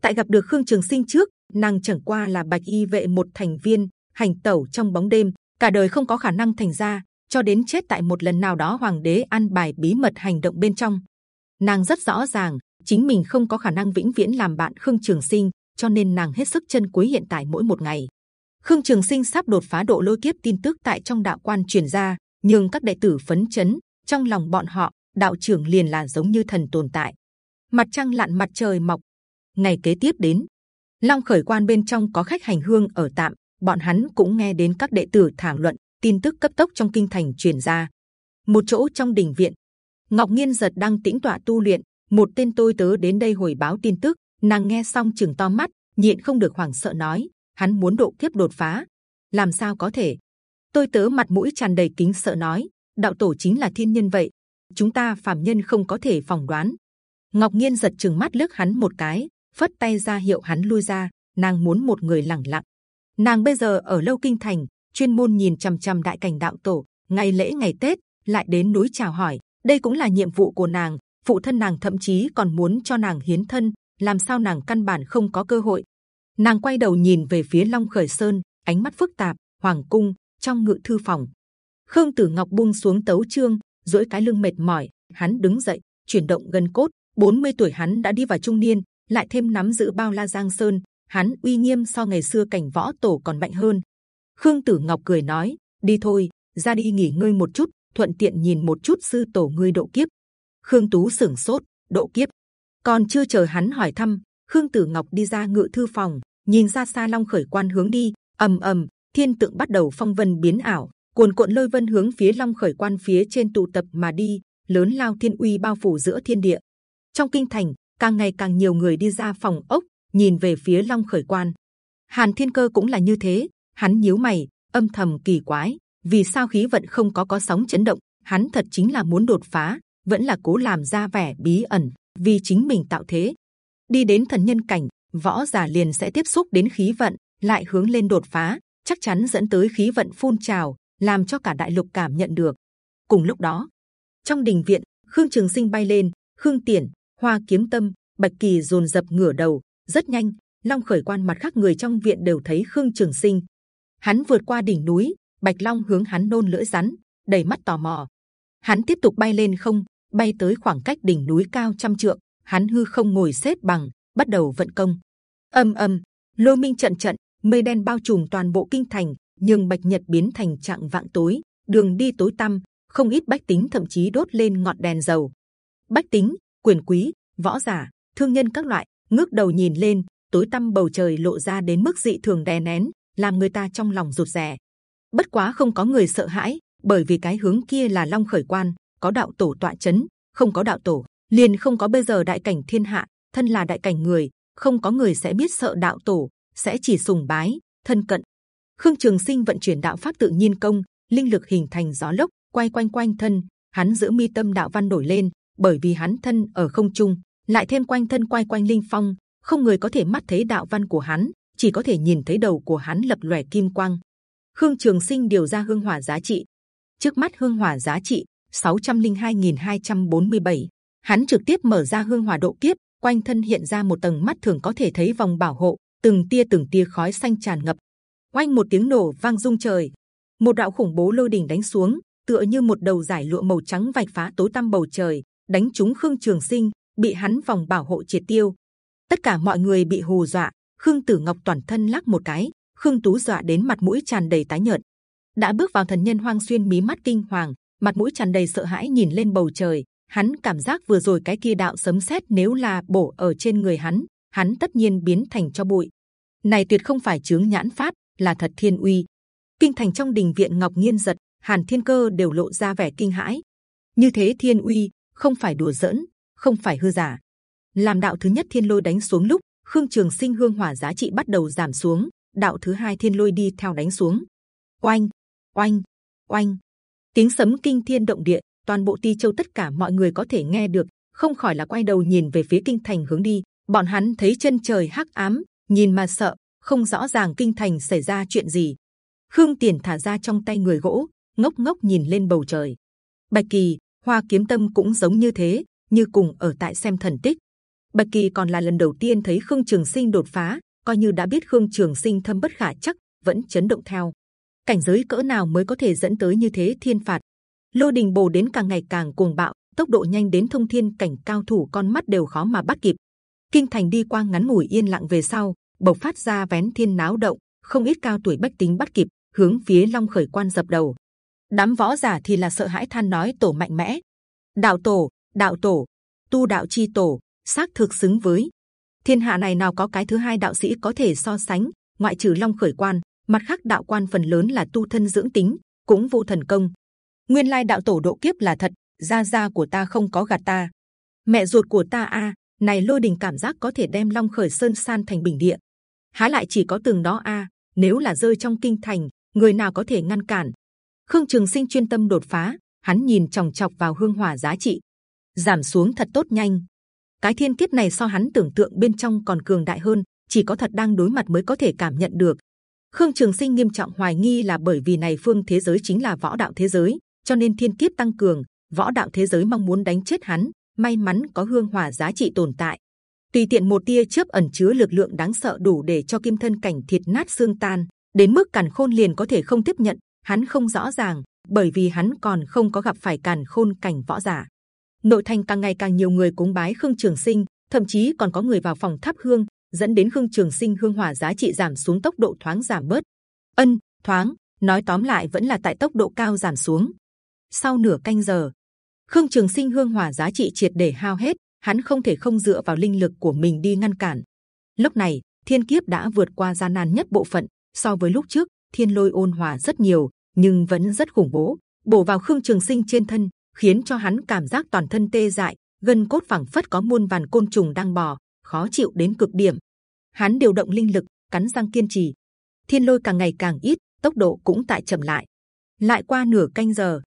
Tại gặp được Khương Trường Sinh trước, nàng chẳng qua là bạch y vệ một thành viên, hành tẩu trong bóng đêm, cả đời không có khả năng thành ra, cho đến chết tại một lần nào đó hoàng đế ăn bài bí mật hành động bên trong. Nàng rất rõ ràng, chính mình không có khả năng vĩnh viễn làm bạn Khương Trường Sinh, cho nên nàng hết sức chân quý hiện tại mỗi một ngày. Khương Trường Sinh sắp đột phá độ lôi kiếp tin tức tại trong đạo quan truyền ra, nhưng các đệ tử phấn chấn trong lòng bọn họ, đạo trưởng liền là giống như thần tồn tại. Mặt trăng lặn mặt trời mọc, ngày kế tiếp đến, Long khởi quan bên trong có khách hành hương ở tạm, bọn hắn cũng nghe đến các đệ tử thảo luận tin tức cấp tốc trong kinh thành truyền ra. Một chỗ trong đình viện, Ngọc Nghiên giật đang tĩnh tọa tu luyện, một tên tôi tớ đến đây hồi báo tin tức. Nàng nghe xong chừng to mắt, nhịn không được hoảng sợ nói: hắn muốn độ kiếp đột phá, làm sao có thể? Tôi tớ mặt mũi tràn đầy kính sợ nói: đạo tổ chính là thiên nhân vậy, chúng ta phàm nhân không có thể phỏng đoán. Ngọc Nghiên giật chừng mắt lướt hắn một cái, phất tay ra hiệu hắn lui ra. Nàng muốn một người lẳng lặng. Nàng bây giờ ở lâu kinh thành, chuyên môn nhìn c h ầ m c h ầ m đại cảnh đạo tổ ngày lễ ngày tết lại đến núi chào hỏi đây cũng là nhiệm vụ của nàng phụ thân nàng thậm chí còn muốn cho nàng hiến thân làm sao nàng căn bản không có cơ hội nàng quay đầu nhìn về phía long khởi sơn ánh mắt phức tạp hoàng cung trong ngự thư phòng khương tử ngọc buông xuống tấu chương duỗi cái lưng mệt mỏi hắn đứng dậy chuyển động gần cốt 40 tuổi hắn đã đi vào trung niên lại thêm nắm giữ bao la giang sơn hắn uy nghiêm so ngày xưa cảnh võ tổ còn mạnh hơn Khương Tử Ngọc cười nói: đi thôi, ra đi nghỉ ngơi một chút, thuận tiện nhìn một chút sư tổ ngươi độ kiếp. Khương Tú sửng sốt, độ kiếp. Còn chưa chờ hắn hỏi thăm, Khương Tử Ngọc đi ra ngự thư phòng, nhìn ra xa Long khởi quan hướng đi, ầm ầm, thiên tượng bắt đầu phong vân biến ảo, cuồn cuộn lôi vân hướng phía Long khởi quan phía trên tụ tập mà đi, lớn lao thiên uy bao phủ giữa thiên địa. Trong kinh thành, càng ngày càng nhiều người đi ra phòng ốc, nhìn về phía Long khởi quan. Hàn Thiên Cơ cũng là như thế, hắn nhíu mày âm thầm kỳ quái vì sao khí vận không có có sóng chấn động hắn thật chính là muốn đột phá vẫn là cố làm ra vẻ bí ẩn vì chính mình tạo thế đi đến thần nhân cảnh võ giả liền sẽ tiếp xúc đến khí vận lại hướng lên đột phá chắc chắn dẫn tới khí vận phun trào, làm cho cả đại lục cảm nhận được. Cùng lúc đó, trong đình viện, khương trường sinh bay lên, khương tiễn, hoa kiếm tâm, bạch kỳ dồn dập ngửa đầu, rất nhanh, long khởi quan mặt khác người trong viện đều thấy khương trường sinh. Hắn vượt qua đỉnh núi, bạch long hướng hắn nôn lưỡi rắn, đầy mắt tò mò. Hắn tiếp tục bay lên không, bay tới khoảng cách đỉnh núi cao trăm trượng, hắn hư không ngồi xếp bằng, bắt đầu vận công. Âm âm, lô minh trận trận mây đen bao trùm toàn bộ kinh thành nhưng bạch nhật biến thành trạng vạng tối đường đi tối tăm không ít bách tính thậm chí đốt lên ngọn đèn dầu bách tính quyền quý võ giả thương nhân các loại ngước đầu nhìn lên tối tăm bầu trời lộ ra đến mức dị thường đè nén làm người ta trong lòng rụt rè. Bất quá không có người sợ hãi, bởi vì cái hướng kia là Long khởi quan, có đạo tổ tọa chấn, không có đạo tổ, liền không có bây giờ đại cảnh thiên hạ. Thân là đại cảnh người, không có người sẽ biết sợ đạo tổ, sẽ chỉ sùng bái, thân cận. Khương Trường Sinh vận chuyển đạo pháp tự nhiên công, linh lực hình thành gió lốc, quay quanh quanh thân. Hắn giữ mi tâm đạo văn nổi lên, bởi vì hắn thân ở không trung, lại thêm quanh thân quay quanh linh phong, không người có thể mắt thấy đạo văn của hắn, chỉ có thể nhìn thấy đầu của hắn lập lòe kim quang. Khương Trường Sinh điều ra hương hỏa giá trị. Trước mắt hương hỏa giá trị 602.247, hắn trực tiếp mở ra hương hỏa độ kiếp, quanh thân hiện ra một tầng mắt thường có thể thấy vòng bảo hộ, từng tia từng tia khói xanh tràn ngập. Oanh một tiếng nổ vang rung trời, một đạo khủng bố lôi đỉnh đánh xuống, tựa như một đầu giải lụa màu trắng vạch phá tối tăm bầu trời, đánh trúng Khương Trường Sinh, bị hắn vòng bảo hộ triệt tiêu. Tất cả mọi người bị hù dọa, Khương Tử Ngọc toàn thân lắc một cái, Khương Tú dọa đến mặt mũi tràn đầy tái nhợt. đã bước vào thần nhân hoang xuyên mí mắt kinh hoàng, mặt mũi tràn đầy sợ hãi nhìn lên bầu trời. Hắn cảm giác vừa rồi cái kia đạo sấm sét nếu là bổ ở trên người hắn, hắn tất nhiên biến thành cho bụi. Này tuyệt không phải chướng nhãn pháp, là thật thiên uy. Kinh thành trong đình viện Ngọc Nghiên giật, Hàn Thiên Cơ đều lộ ra vẻ kinh hãi. Như thế thiên uy, không phải đùa giỡn, không phải hư giả. Làm đạo thứ nhất thiên lôi đánh xuống lúc Khương Trường Sinh hương hỏa giá trị bắt đầu giảm xuống, đạo thứ hai thiên lôi đi theo đánh xuống. Oanh, oanh, oanh, tiếng sấm kinh thiên động địa toàn bộ ti châu tất cả mọi người có thể nghe được không khỏi là quay đầu nhìn về phía kinh thành hướng đi bọn hắn thấy chân trời hắc ám nhìn mà sợ, không rõ ràng kinh thành xảy ra chuyện gì. Khương tiền thả ra trong tay người gỗ, ngốc ngốc nhìn lên bầu trời. Bạch kỳ, hoa kiếm tâm cũng giống như thế, như cùng ở tại xem thần tích. Bạch kỳ còn là lần đầu tiên thấy khương trường sinh đột phá, coi như đã biết khương trường sinh thâm bất khả chắc, vẫn chấn động theo. Cảnh giới cỡ nào mới có thể dẫn tới như thế thiên phạt? Lô đình bồ đến càng ngày càng cuồng bạo, tốc độ nhanh đến thông thiên cảnh cao thủ con mắt đều khó mà bắt kịp kinh thành đi qua ngắn ngủi yên lặng về sau, bộc phát ra vén thiên náo động, không ít cao tuổi bách tính bắt kịp, hướng phía long khởi quan dập đầu. Đám võ giả thì là sợ hãi than nói tổ mạnh mẽ. Đạo tổ đạo tổ, tu đạo chi tổ, xác thực xứng với. Thiên hạ này nào có cái thứ hai đạo sĩ có thể so sánh, ngoại trừ long khởi quan, mặt khác đạo quan phần lớn là tu thân dưỡng tính, cũng vô thần công. Nguyên lai đạo tổ độ kiếp là thật, gia gia của ta không có gạt ta. Mẹ ruột của ta a này lôi đình cảm giác có thể đem long khởi sơn san thành bình địa. Há lại chỉ có tường đó a, nếu là rơi trong kinh thành, người nào có thể ngăn cản? Khương trường sinh chuyên tâm đột phá, hắn nhìn chòng chọc vào hương hỏa giá trị. Giảm xuống thật tốt nhanh. Cái thiên kiếp này so hắn tưởng tượng bên trong còn cường đại hơn, chỉ có thật đang đối mặt mới có thể cảm nhận được. Khương trường sinh nghiêm trọng hoài nghi là bởi vì này phương thế giới chính là võ đạo thế giới, cho nên thiên kiếp tăng cường, võ đạo thế giới mong muốn đánh chết hắn may mắn có hương hỏa giá trị tồn tại. Tùy tiện một tia chớp ẩn chứa lực lượng đáng sợ đủ để cho kim thân cảnh thịt nát xương tan, đến mức càn khôn liền có thể không tiếp nhận, hắn không rõ ràng, bởi vì hắn còn không có gặp phải càn khôn cảnh võ giả. Nội thành càng ngày càng nhiều người cúng bái khương trường sinh, thậm chí còn có người vào phòng thắp hương, dẫn đến khương trường sinh hương hỏa giá trị giảm xuống tốc độ thoáng giảm bớt. Ân, thoáng, nói tóm lại vẫn là tại tốc độ cao giảm xuống. Sau nửa canh giờ khương trường sinh hương hỏa giá trị triệt để hao hết, hắn không thể không dựa vào linh lực của mình đi ngăn cản. Lúc này, thiên kiếp đã vượt qua gian nan nhất bộ phận, so với lúc trước, thiên lôi ôn hòa rất nhiều, nhưng vẫn rất khủng bố. Bổ vào khương trường sinh trên thân, khiến cho hắn cảm giác toàn thân tê dại, gân cốt phẳng phất có muôn vàn côn trùng đang bò, khó chịu đến cực điểm. Hắn điều động linh lực, cắn răng kiên trì. Thiên lôi càng ngày càng ít, tốc độ cũng tại chậm lại. Lại qua nửa canh giờ,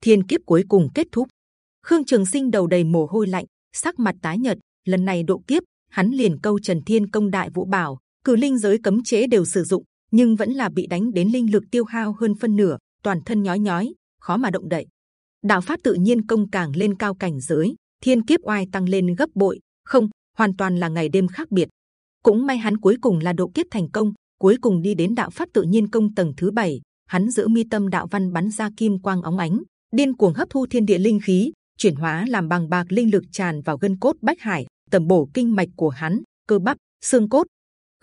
thiên kiếp cuối cùng kết thúc khương trường sinh đầu đầy mồ hôi lạnh, sắc mặt tái nhợt. Lần này độ kiếp, hắn liền câu trần thiên công đại vũ bảo cử linh giới cấm chế đều sử dụng, nhưng vẫn là bị đánh đến linh lực tiêu hao hơn phân nửa, toàn thân nhói nhói, khó mà động đậy. Đạo pháp tự nhiên công càng lên cao cảnh giới, thiên kiếp oai tăng lên gấp bội. Không, hoàn toàn là ngày đêm khác biệt. Cũng may hắn cuối cùng là độ kiếp thành công, cuối cùng đi đến đạo pháp tự nhiên công tầng thứ bảy, hắn giữ mi tâm đạo văn bắn ra kim quang óng ánh, điên cuồng hấp thu thiên địa linh khí chuyển hóa làm bằng bạc linh lực tràn vào gân cốt bách hải tầm bổ kinh mạch của hắn, cơ bắp, xương cốt.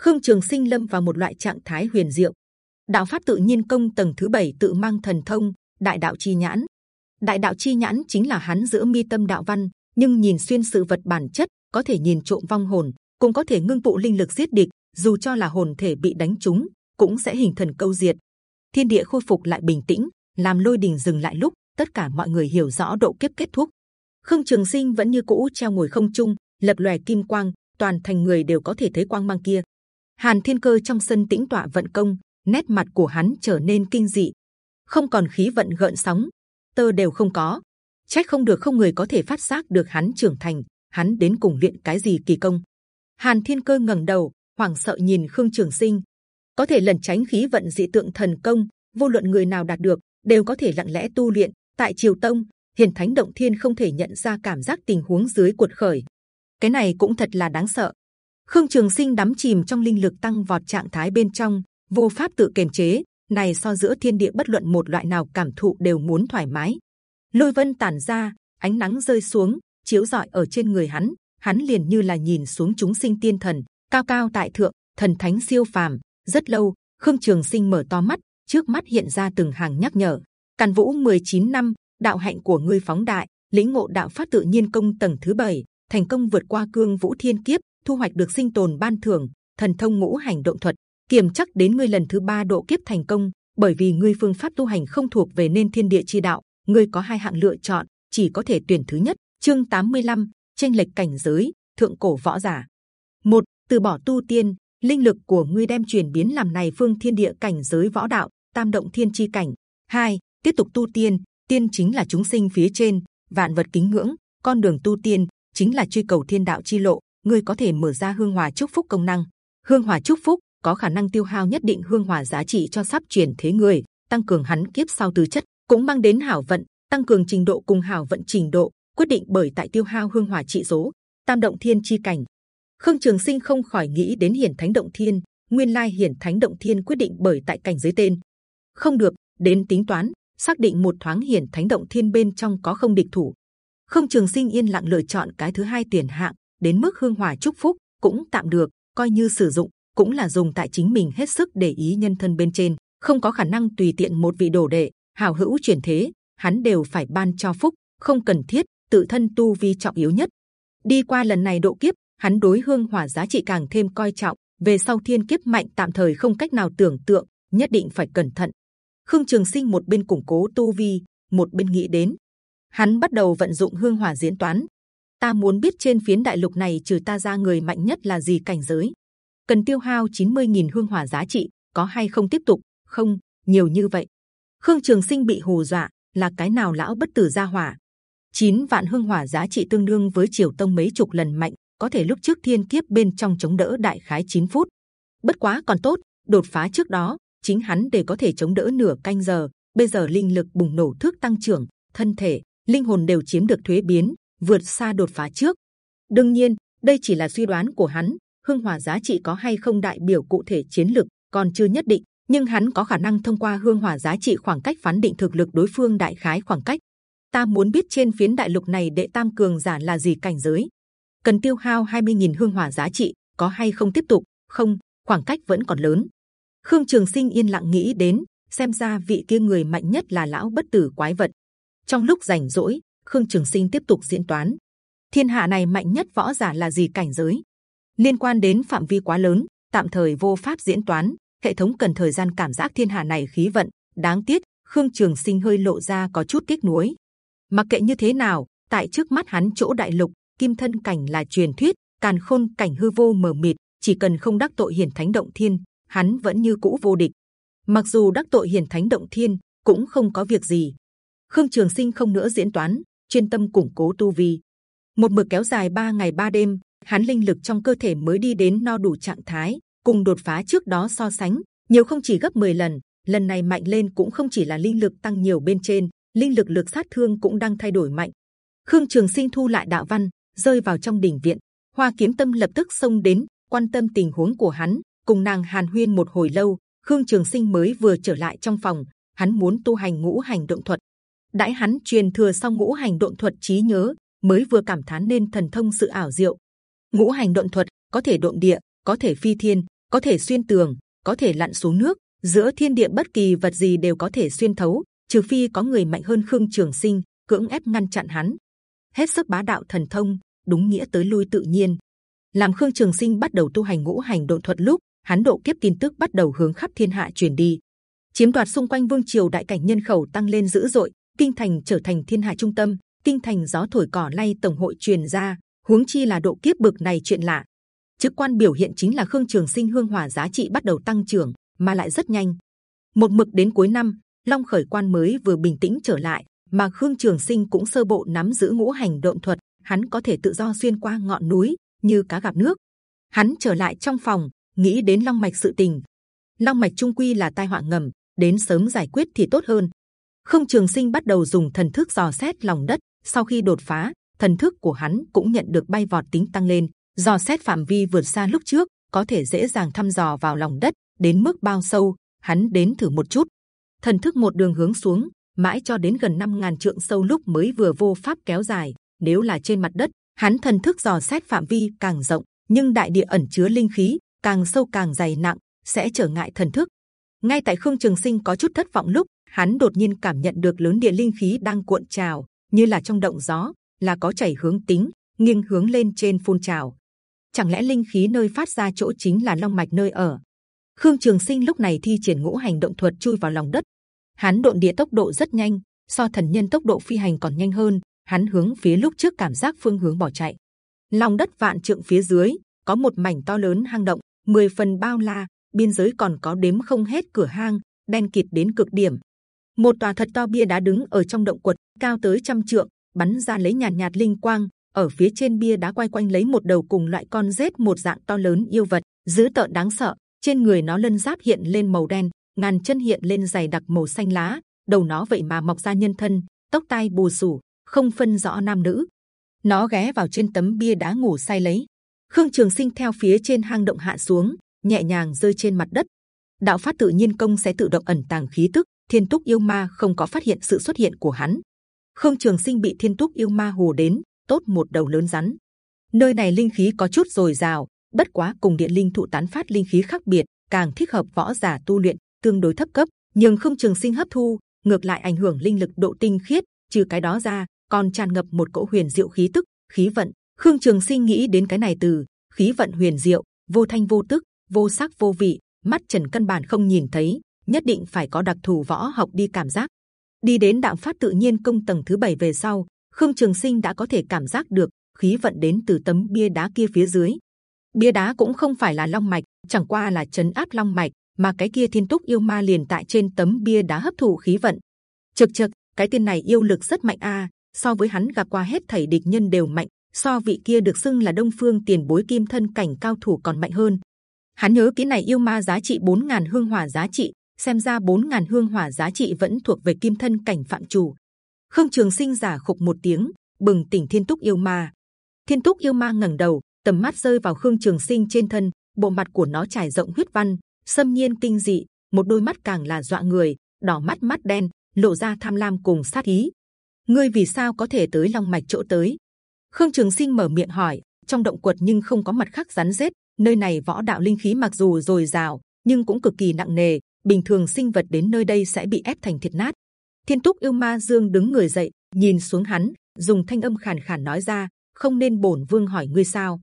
Khương trường sinh lâm vào một loại trạng thái huyền diệu. Đạo pháp tự nhiên công tầng thứ bảy tự mang thần thông, đại đạo chi nhãn. Đại đạo chi nhãn chính là hắn giữa mi tâm đạo văn, nhưng nhìn xuyên sự vật bản chất, có thể nhìn trộm vong hồn, cũng có thể ngưng tụ linh lực giết địch, dù cho là hồn thể bị đánh trúng, cũng sẽ hình thần câu diệt. Thiên địa khôi phục lại bình tĩnh, làm lôi đình dừng lại lúc tất cả mọi người hiểu rõ độ kiếp kết thúc. Khương trường sinh vẫn như cũ treo ngồi không trung, lập lòe kim quang, toàn thành người đều có thể thấy quang mang kia. Hàn thiên cơ trong sân tĩnh tọa vận công, nét mặt của hắn trở nên kinh dị. Không còn khí vận gợn sóng, tơ đều không có. Trách không được không người có thể phát giác được hắn trưởng thành, hắn đến cùng luyện cái gì kỳ công. Hàn thiên cơ ngẩng đầu, hoảng sợ nhìn khương trường sinh. Có thể lẩn tránh khí vận dị tượng thần công, vô luận người nào đạt được, đều có thể lặng lẽ tu luyện tại triều tông, hiền thánh động thiên không thể nhận ra cảm giác tình huống dưới cuột khởi. Cái này cũng thật là đáng sợ. Khương trường sinh đắm chìm trong linh lực tăng vọt trạng thái bên trong, vô pháp tự kiềm chế. Này so giữa thiên địa bất luận một loại nào cảm thụ đều muốn thoải mái. Lôi vân tản ra, ánh nắng rơi xuống, chiếu rọi ở trên người hắn. Hắn liền như là nhìn xuống chúng sinh tiên thần, cao cao tại thượng, thần thánh siêu phàm. Rất lâu, khương trường sinh mở to mắt, trước mắt hiện ra từng hàng nhắc nhở càn vũ 19 năm đạo hạnh của ngươi phóng đại lĩnh ngộ đạo pháp tự nhiên công tầng thứ bảy thành công vượt qua cương vũ thiên kiếp thu hoạch được sinh tồn ban thưởng thần thông ngũ hành động thuật. Kiểm chắc đến ngươi lần thứ ba độ kiếp thành công bởi vì ngươi phương pháp tu hành không thuộc về nên thiên địa chi đạo ngươi có hai hạng lựa chọn chỉ có thể tuyển thứ nhất. Chương 85, tranh lệch cảnh giới thượng cổ võ giả. Một từ bỏ tu tiên linh lực của ngươi đem chuyển biến làm này phương thiên địa cảnh giới võ đạo tam động thiên chi cảnh. Hai tiếp tục tu tiên tiên chính là chúng sinh phía trên, vạn vật kính ngưỡng, con đường tu tiên chính là truy cầu thiên đạo chi lộ, ngươi có thể mở ra hương hòa chúc phúc công năng. Hương hòa chúc phúc có khả năng tiêu hao nhất định hương hòa giá trị cho sắp chuyển thế người, tăng cường hắn kiếp sau tư chất, cũng mang đến hảo vận, tăng cường trình độ cùng hảo vận trình độ, quyết định bởi tại tiêu hao hương hòa trị số. Tam động thiên chi cảnh. Khương trường sinh không khỏi nghĩ đến hiển thánh động thiên, nguyên lai hiển thánh động thiên quyết định bởi tại cảnh giới tên. Không được, đến tính toán xác định một thoáng hiển thánh động thiên bên trong có không địch thủ. Không trường sinh yên lặng lựa chọn cái thứ hai tiền hạng, đến mức hương hòa chúc phúc, cũng tạm được, coi như sử dụng, cũng là dùng tại chính mình hết sức để ý nhân thân bên trên, không có khả năng tùy tiện một vị đồ đệ hảo hữu chuyển thế, hắn đều phải ban cho phúc, không cần thiết, tự thân tu vi trọng yếu nhất. Đi qua lần này độ kiếp, hắn đối hương hỏa giá trị càng thêm coi trọng, về sau thiên kiếp mạnh tạm thời không cách nào tưởng tượng, nhất định phải cẩn thận khương trường sinh một bên củng cố tu vi, một bên nghĩ đến. Hắn bắt đầu vận dụng hương hỏa diễn toán. Ta muốn biết trên phiến đại lục này trừ ta ra người mạnh nhất là gì cảnh giới? Cần tiêu hao 90.000 hương hỏa giá trị, có hay không tiếp tục? Không, nhiều như vậy. Khương trường sinh bị hù dọa, là cái nào lão bất tử gia hỏa? 9 vạn hương hỏa giá trị tương đương với triều tông mấy chục lần mạnh, có thể lúc trước thiên kiếp bên trong chống đỡ đại khái 9 phút. Bất quá còn tốt, đột phá trước đó chính hắn để có thể chống đỡ nửa canh giờ. Bây giờ linh lực bùng nổ thước tăng trưởng, thân thể, linh hồn đều chiếm được thuế biến, vượt xa đột phá trước. Đương nhiên, đây chỉ là suy đoán của hắn, hương hỏa giá trị có hay không đại biểu cụ thể chiến lực còn chưa nhất định, nhưng hắn có khả năng thông qua hương hỏa giá trị khoảng cách phán định thực lực đối phương đại khái khoảng cách. Ta muốn biết trên phiến đại lục này đệ tam cường giả là gì cảnh giới. Cần tiêu hao 20.000 hương hỏa giá trị, có hay không tiếp tục? Không, khoảng cách vẫn còn lớn khương trường sinh yên lặng nghĩ đến, xem ra vị kia người mạnh nhất là lão bất tử quái vật. Trong lúc rảnh rỗi, khương trường sinh tiếp tục diễn toán. Thiên hạ này mạnh nhất võ giả là gì cảnh giới? Liên quan đến phạm vi quá lớn, tạm thời vô pháp diễn toán. Hệ thống cần thời gian cảm giác thiên hạ này khí vận. Đáng tiếc, khương trường sinh hơi lộ ra có chút tiếc nuối. Mặc kệ như thế nào, tại trước mắt hắn chỗ đại lục, kim thân cảnh là truyền thuyết, càn khôn cảnh hư vô mờ mịt, chỉ cần không đắc tội hiển thánh động thiên hắn vẫn như cũ vô địch. Mặc dù đắc tội hiển thánh động thiên, cũng không có việc gì. Khương trường sinh không nữa diễn toán, chuyên tâm củng cố tu vi. Một mực kéo dài ba ngày ba đêm, hắn linh lực trong cơ thể mới đi đến no đủ trạng thái, cùng đột phá trước đó so sánh, nhiều không chỉ gấp 10 lần lần này mạnh lên cũng không chỉ là linh lực tăng nhiều bên trên, linh lực lực sát thương cũng đang thay đổi mạnh. Khương trường sinh thu lại đạo văn, rơi vào trong đỉnh viện. Hoa kiếm tâm lập tức xông đến, quan tâm tình huống của hắn cùng nàng hàn huyên một hồi lâu, khương trường sinh mới vừa trở lại trong phòng, hắn muốn tu hành ngũ hành động thuật. Đãi hắn truyền thừa xong ngũ hành động thuật trí nhớ, mới vừa cảm thán nên thần thông sự ảo diệu. Ngũ hành động thuật có thể độn địa, có thể phi thiên, có thể xuyên tường, có thể lặn xuống nước, giữa thiên địa bất kỳ vật gì đều có thể xuyên thấu, trừ phi có người mạnh hơn khương trường sinh, cưỡng ép ngăn chặn hắn. Hết sức bá đạo thần thông, đúng nghĩa tới lui tự nhiên. Làm khương trường sinh bắt đầu tu hành ngũ hành độn thuật lúc hắn độ kiếp tin tức bắt đầu hướng khắp thiên hạ truyền đi. Chiếm đoạt xung quanh vương triều đại cảnh nhân khẩu tăng lên dữ dội, kinh thành trở thành thiên hạ trung tâm, kinh thành gió thổi cỏ lay tổng hội truyền ra, huống chi là độ kiếp bực này chuyện lạ. Chức quan biểu hiện chính là khương trường sinh hương hỏa giá trị bắt đầu tăng trưởng, mà lại rất nhanh. Một mực đến cuối năm, long khởi quan mới vừa bình tĩnh trở lại, mà khương trường sinh cũng sơ bộ nắm giữ ngũ hành độn thuật, hắn có thể tự do xuyên qua ngọn núi, như cá gặp nước. Hắn trở lại trong phòng nghĩ đến long mạch sự tình. Long mạch trung quy là tai họa ngầm, đến sớm giải quyết thì tốt hơn. Không trường sinh bắt đầu dùng thần thức dò xét lòng đất, sau khi đột phá, thần thức của hắn cũng nhận được bay vọt tính tăng lên. Dò xét phạm vi vượt xa lúc trước, có thể dễ dàng thăm dò vào lòng đất, đến mức bao sâu, hắn đến thử một chút. Thần thức một đường hướng xuống, mãi cho đến gần 5.000 trượng sâu lúc mới vừa vô pháp kéo dài. Nếu là trên mặt đất, hắn thần thức dò xét phạm vi càng rộng, nhưng đại địa ẩn chứa linh khí càng sâu càng dày nặng, sẽ trở ngại thần thức. Ngay tại khương trường sinh có chút thất vọng lúc, hắn đột nhiên cảm nhận được lớn địa linh khí đang cuộn trào, như là trong động gió, là có chảy hướng tính, nghiêng hướng lên trên phun trào. Chẳng lẽ linh khí nơi phát ra chỗ chính là long mạch nơi ở? Khương trường sinh lúc này thi triển ngũ hành động thuật chui vào lòng đất. Hắn độn địa tốc độ rất nhanh, so thần nhân tốc độ phi hành còn nhanh hơn, hắn hướng phía lúc trước cảm giác phương hướng bỏ chạy. Lòng đất vạn trượng phía dưới, có một mảnh to lớn hang động 10 phần bao la biên giới còn có đếm không hết cửa hang đen kịt đến cực điểm. Một tòa thật to bia đá đứng ở trong động quật cao tới trăm trượng bắn ra lấy nhàn nhạt, nhạt linh quang ở phía trên bia đá quay quanh lấy một đầu cùng loại con rết một dạng to lớn yêu vật dữ tợn đáng sợ. Trên người nó lân giáp hiện lên màu đen ngàn chân hiện lên dày đặc màu xanh lá đầu nó vậy mà mọc ra nhân thân tóc tai bù sủ không phân rõ nam nữ. Nó ghé vào trên tấm bia đá ngủ say lấy khương trường sinh theo phía trên hang động hạ xuống, nhẹ nhàng rơi trên mặt đất. Đạo pháp tự nhiên công sẽ tự động ẩn tàng khí tức, thiên túc yêu ma không có phát hiện sự xuất hiện của hắn. Khương trường sinh bị thiên túc yêu ma hù đến, tốt một đầu lớn rắn. Nơi này linh khí có chút dồi dào, bất quá cùng điện linh thụ tán phát linh khí khác biệt, càng thích hợp võ giả tu luyện, tương đối thấp cấp. Nhưng Khương trường sinh hấp thu, ngược lại ảnh hưởng linh lực độ tinh khiết, trừ cái đó ra, còn tràn ngập một cỗ huyền diệu khí tức, khí vận khương trường sinh nghĩ đến cái này từ khí vận huyền diệu, vô thanh vô tức, vô sắc vô vị, mắt trần căn bản không nhìn thấy, nhất định phải có đặc thù võ học đi cảm giác. Đi đến đạo pháp tự nhiên công tầng thứ bảy về sau, khương trường sinh đã có thể cảm giác được khí vận đến từ tấm bia đá kia phía dưới. Bia đá cũng không phải là long mạch, chẳng qua là chấn áp long mạch, mà cái kia thiên túc yêu ma liền tại trên tấm bia đá hấp thụ khí vận. Trực trực cái tên này yêu lực rất mạnh a, so với hắn gặp qua hết thảy địch nhân đều mạnh so vị kia được xưng là đông phương tiền bối kim thân cảnh cao thủ còn mạnh hơn. Hắn nhớ kỹ này yêu ma giá trị 4.000 hương hỏa giá trị, xem ra 4.000 hương hỏa giá trị vẫn thuộc về kim thân cảnh phạm chủ khương trường sinh giả khục một tiếng, bừng tỉnh thiên túc yêu ma. Thiên túc yêu ma ngẩng đầu, tầm mắt rơi vào khương trường sinh trên thân, bộ mặt của nó trải rộng huyết văn, xâm nhiên kinh dị, một đôi mắt càng là dọa người, đỏ mắt mắt đen, lộ ra tham lam cùng sát ý. Ngươi vì sao có thể tới long mạch chỗ tới? Khương trường sinh mở miệng hỏi, trong động quật nhưng không có mặt khác rắn rết, nơi này võ đạo linh khí mặc dù dồi dào, nhưng cũng cực kỳ nặng nề, bình thường sinh vật đến nơi đây sẽ bị ép thành thịt nát. Thiên túc yêu ma dương đứng người dậy, nhìn xuống hắn, dùng thanh âm khàn khàn nói ra, không nên bổn vương hỏi ngươi sao.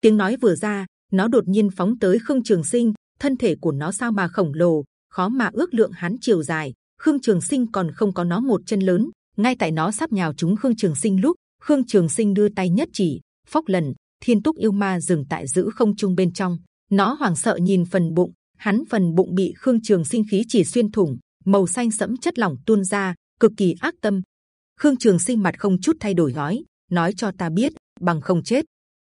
Tiếng nói vừa ra, nó đột nhiên phóng tới khương trường sinh, thân thể của nó sao mà khổng lồ, khó mà ước lượng hắn chiều dài. Khương trường sinh còn không có nó một chân lớn, ngay tại nó sắp nhào chúng khương trường sinh lúc khương trường sinh đưa tay nhất chỉ, phốc lần, thiên túc yêu ma dừng tại giữ không trung bên trong. Nó hoảng sợ nhìn phần bụng, hắn phần bụng bị khương trường sinh khí chỉ xuyên thủng, màu xanh sẫm chất lỏng tuôn ra, cực kỳ ác tâm. Khương trường sinh mặt không chút thay đổi nói nói cho ta biết, bằng không chết.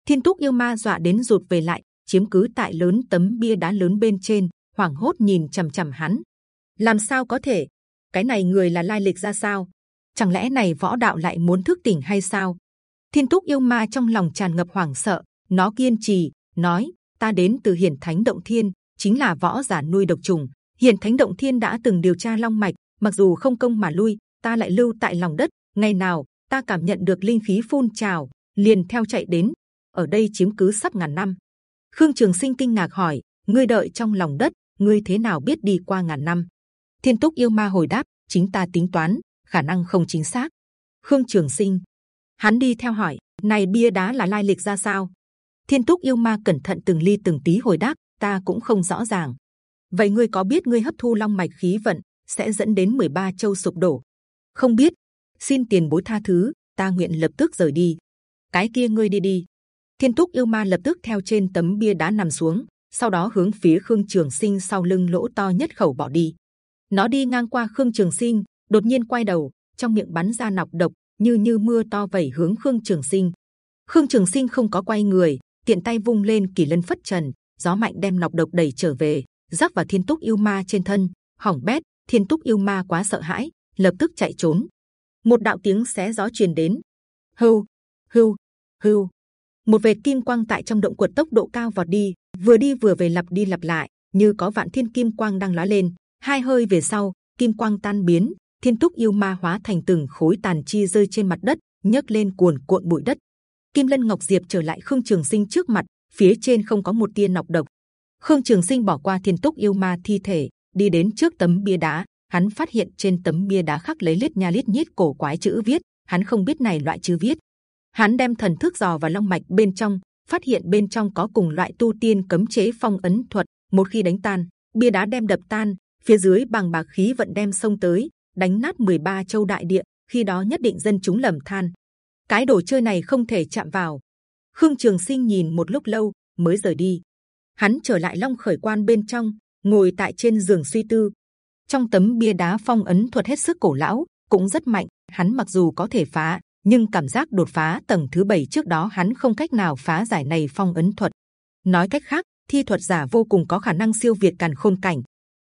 Thiên túc yêu ma dọa đến rụt về lại, chiếm cứ tại lớn tấm bia đá lớn bên trên, hoảng hốt nhìn c h ầ m c h ầ m hắn. Làm sao có thể? Cái này người là lai lịch ra sao? Chẳng lẽ này võ đạo lại muốn thức tỉnh hay sao? Thiên túc yêu ma trong lòng tràn ngập hoảng sợ. Nó kiên trì nói ta đến từ hiển thánh động thiên chính là võ giả nuôi độc trùng. Hiển thánh động thiên đã từng điều tra long mạch mặc dù không công mà lui ta lại lưu tại lòng đất. Ngày nào ta cảm nhận được linh khí phun trào liền theo chạy đến. Ở đây chiếm cứ sắp ngàn năm. Khương Trường Sinh kinh ngạc hỏi: ngươi đợi trong lòng đất, ngươi thế nào biết đi qua ngàn năm? Thiên Túc yêu ma hồi đáp: chính ta tính toán, khả năng không chính xác. Khương Trường Sinh, hắn đi theo hỏi: này bia đá là lai lịch ra sao? Thiên Túc yêu ma cẩn thận từng ly từng tí hồi đáp: ta cũng không rõ ràng. Vậy ngươi có biết ngươi hấp thu long mạch khí vận sẽ dẫn đến 13 châu sụp đổ? Không biết. Xin tiền bối tha thứ, ta nguyện lập tức rời đi. Cái kia ngươi đi đi, thiên túc yêu ma lập tức theo trên tấm bia đá nằm xuống sau đó hướng phía khương trường sinh sau lưng lỗ to nhất khẩu bỏ đi nó đi ngang qua khương trường sinh đột nhiên quay đầu, trong miệng bắn ra nọc độc, như như mưa to vẩy hướng khương trường sinh. Khương trường sinh không có quay người, tiện tay vung lên kỳ lân phất trần, gió mạnh đem nọc độc đẩy trở về, rắc vào thiên túc yêu ma trên thân. Hỏng bét, thiên túc yêu ma quá sợ hãi, lập tức chạy trốn. Một đạo tiếng xé gió truyền đến. Hưu hưu hưu. Một vệt kim quang tại trong động quật tốc độ cao vọt đi, vừa đi vừa về lặp đi lặp lại, như có vạn thiên kim quang đang lóe lên. Hai hơi về sau, kim quang tan biến thiên túc yêu ma hóa thành từng khối tàn chi rơi trên mặt đất, nhấc lên cuồn cuộn bụi đất. Kim lân ngọc diệp trở lại khương trường sinh trước mặt, phía trên không có một tia nọc độc. Khương trường sinh bỏ qua thiên túc yêu ma thi thể, đi đến trước tấm bia đá. Hắn phát hiện trên tấm bia đá khắc lấy lít nha lít nhít cổ quái chữ viết. Hắn không biết này loại chữ viết. Hắn đem thần thức dò vào long mạch bên trong, phát hiện bên trong có cùng loại tu tiên cấm chế phong ấn thuật. Một khi đánh tan, bia đá đem đập tan, phía dưới bằng bạc khí vận đem xông tới đánh nát 13 châu đại địa khi đó nhất định dân chúng lầm than cái đồ chơi này không thể chạm vào khương trường sinh nhìn một lúc lâu mới rời đi hắn trở lại long khởi quan bên trong ngồi tại trên giường suy tư Trong tấm bia đá phong ấn thuật hết sức cổ lão, cũng rất mạnh. Hắn mặc dù có thể phá, nhưng cảm giác đột phá tầng thứ bảy trước đó hắn không cách nào phá giải này phong ấn thuật. Nói cách khác, thi thuật giả vô cùng có khả năng siêu việt càn khôn cảnh.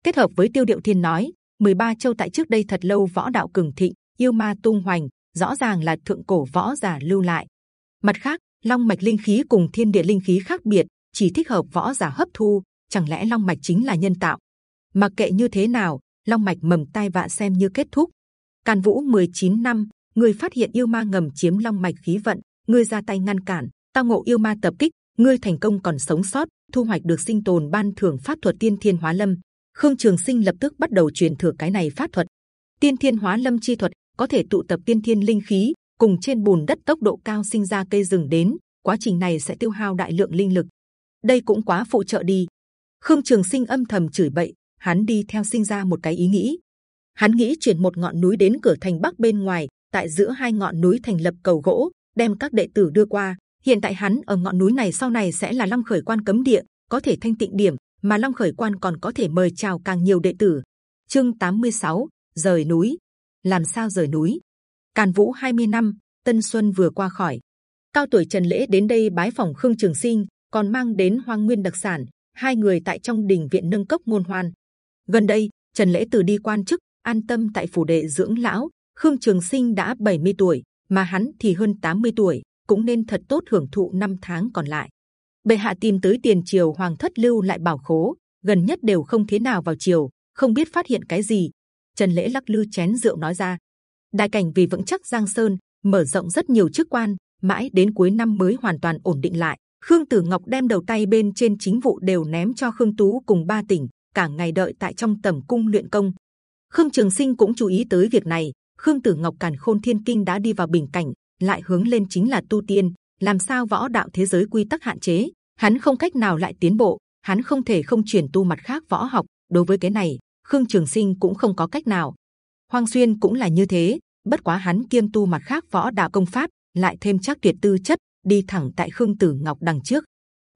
Kết hợp với tiêu điệu thiên nói, 13 châu tại trước đây thật lâu võ đạo cường thịnh, yêu ma tung hoành, rõ ràng là thượng cổ võ giả lưu lại. Mặt khác, long mạch linh khí cùng thiên địa linh khí khác biệt, chỉ thích hợp võ giả hấp thu. Chẳng lẽ long mạch chính là nhân tạo? Mặc kệ như thế nào, long mạch mầm tai vạ xem như kết thúc. Càn Vũ 19 năm, người phát hiện yêu ma ngầm chiếm long mạch khí vận, người ra tay ngăn cản, tao ngộ yêu ma tập kích, ngươi thành công còn sống sót, thu hoạch được sinh tồn ban thưởng pháp thuật tiên thiên hóa lâm. Khương Trường Sinh lập tức bắt đầu truyền thừa cái này pháp thuật. Tiên thiên hóa lâm chi thuật có thể tụ tập tiên thiên linh khí cùng trên bùn đất tốc độ cao sinh ra cây rừng đến. Quá trình này sẽ tiêu hao đại lượng linh lực. Đây cũng quá phụ trợ đi. Khương Trường Sinh âm thầm chửi bậy, hắn đi theo sinh ra một cái ý nghĩ. Hắn nghĩ chuyển một ngọn núi đến cửa thành bắc bên ngoài, tại giữa hai ngọn núi thành lập cầu gỗ, đem các đệ tử đưa qua. Hiện tại hắn ở ngọn núi này sau này sẽ là Long Khởi Quan cấm địa, có thể thanh tịnh điểm, mà Long Khởi Quan còn có thể mời chào càng nhiều đệ tử. Chương 86, rời núi. Làm sao rời núi? Càn Vũ 20 năm, Tân Xuân vừa qua khỏi. Cao tuổi Trần Lễ đến đây bái phòng Khương Trường Sinh, còn mang đến Hoang Nguyên đặc sản. Hai người tại trong đình viện nâng cốc ngôn hoan. Gần đây, Trần Lễ từ đi quan chức, an tâm tại phủ đệ dưỡng lão. Khương Trường Sinh đã 70 tuổi, mà hắn thì hơn 80 tuổi, cũng nên thật tốt hưởng thụ năm tháng còn lại. Bệ hạ tìm tới tiền triều hoàng thất lưu lại bảo khố, gần nhất đều không thế nào vào triều, không biết phát hiện cái gì. Trần lễ lắc lư chén rượu nói ra. Đại cảnh vì vững chắc Giang Sơn, mở rộng rất nhiều chức quan, mãi đến cuối năm mới hoàn toàn ổn định lại. Khương Tử Ngọc đem đầu tay bên trên chính vụ đều ném cho Khương Tú cùng ba tỉnh, cả ngày đợi tại trong tẩm cung luyện công. Khương Trường Sinh cũng chú ý tới việc này. Khương Tử Ngọc càn khôn thiên kinh đã đi vào bình cảnh, lại hướng lên chính là tu tiên. Làm sao võ đạo thế giới quy tắc hạn chế, hắn không cách nào lại tiến bộ, hắn không thể không chuyển tu mặt khác võ học. Đối với cái này, Khương Trường Sinh cũng không có cách nào. Hoang Xuyên cũng là như thế, bất quá hắn kiêm tu mặt khác võ đạo công pháp, lại thêm chắc tuyệt tư chất, đi thẳng tại Khương Tử Ngọc đằng trước.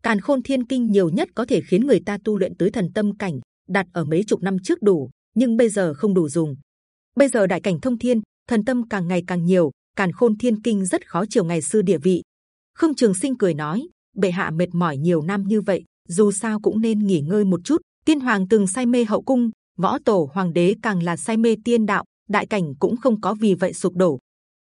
Càn Khôn Thiên Kinh nhiều nhất có thể khiến người ta tu luyện tới thần tâm cảnh, đặt ở mấy chục năm trước đủ, nhưng bây giờ không đủ dùng. Bây giờ đại cảnh thông thiên, thần tâm càng ngày càng nhiều, Càn Khôn Thiên Kinh rất khó chiều ngày xưa địa vị. Khương Trường Sinh cười nói, bệ hạ mệt mỏi nhiều năm như vậy, dù sao cũng nên nghỉ ngơi một chút. Tiên hoàng từng say mê hậu cung, võ tổ hoàng đế càng là say mê tiên đạo, đại cảnh cũng không có vì vậy sụp đổ.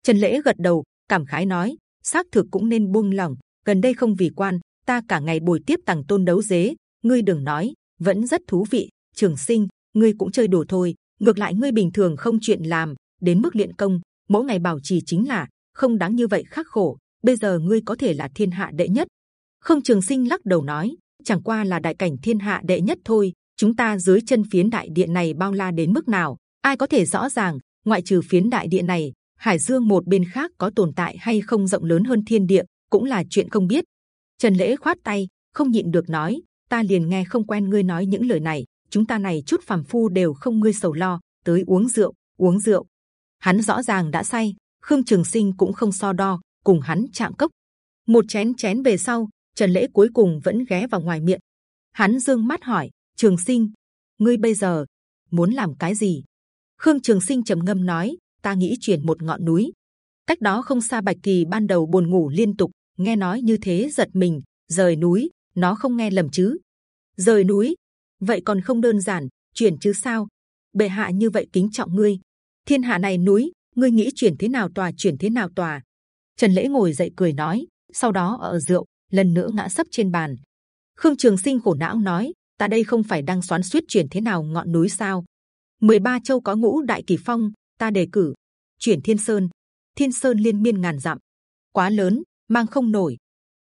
Trần lễ gật đầu, cảm khái nói, xác thực cũng nên buông lỏng. Gần đây không vì quan, ta cả ngày bồi tiếp tàng tôn đấu dế. Ngươi đừng nói, vẫn rất thú vị. Trường sinh, ngươi cũng chơi đùa thôi. Ngược lại ngươi bình thường không chuyện làm, đến mức luyện công, mỗi ngày bảo trì chính là không đáng như vậy khắc khổ. Bây giờ ngươi có thể là thiên hạ đệ nhất, Khương Trường Sinh lắc đầu nói, chẳng qua là đại cảnh thiên hạ đệ nhất thôi. Chúng ta dưới chân phiến đại điện này bao la đến mức nào, ai có thể rõ ràng? Ngoại trừ phiến đại điện này, Hải Dương một bên khác có tồn tại hay không rộng lớn hơn thiên địa, cũng là chuyện không biết. Trần Lễ khoát tay, không nhịn được nói, ta liền nghe không quen ngươi nói những lời này. Chúng ta này chút phàm phu đều không ngươi sầu lo, tới uống rượu, uống rượu. Hắn rõ ràng đã say, Khương Trường Sinh cũng không so đo, cùng hắn chạm cốc. Một chén chén về sau, Trần lễ cuối cùng vẫn ghé vào ngoài miệng. Hắn dương mắt hỏi Trường Sinh, ngươi bây giờ muốn làm cái gì? Khương Trường Sinh trầm ngâm nói, ta nghĩ chuyển một ngọn núi. Cách đó không xa Bạch Kỳ ban đầu buồn ngủ liên tục, nghe nói như thế giật mình, rời núi, nó không nghe lầm chứ? Rời núi, vậy còn không đơn giản, chuyển chứ sao? Bệ hạ như vậy kính trọng ngươi, thiên hạ này núi, ngươi nghĩ chuyển thế nào tòa chuyển thế nào tòa? Trần lễ ngồi dậy cười nói, sau đó ở rượu lần nữa ngã sấp trên bàn. Khương Trường Sinh khổ não nói: Ta đây không phải đang xoắn xuýt chuyển thế nào ngọn núi sao? 13 châu có ngũ đại kỳ phong, ta đề cử chuyển Thiên Sơn. Thiên Sơn liên miên ngàn dặm, quá lớn, mang không nổi.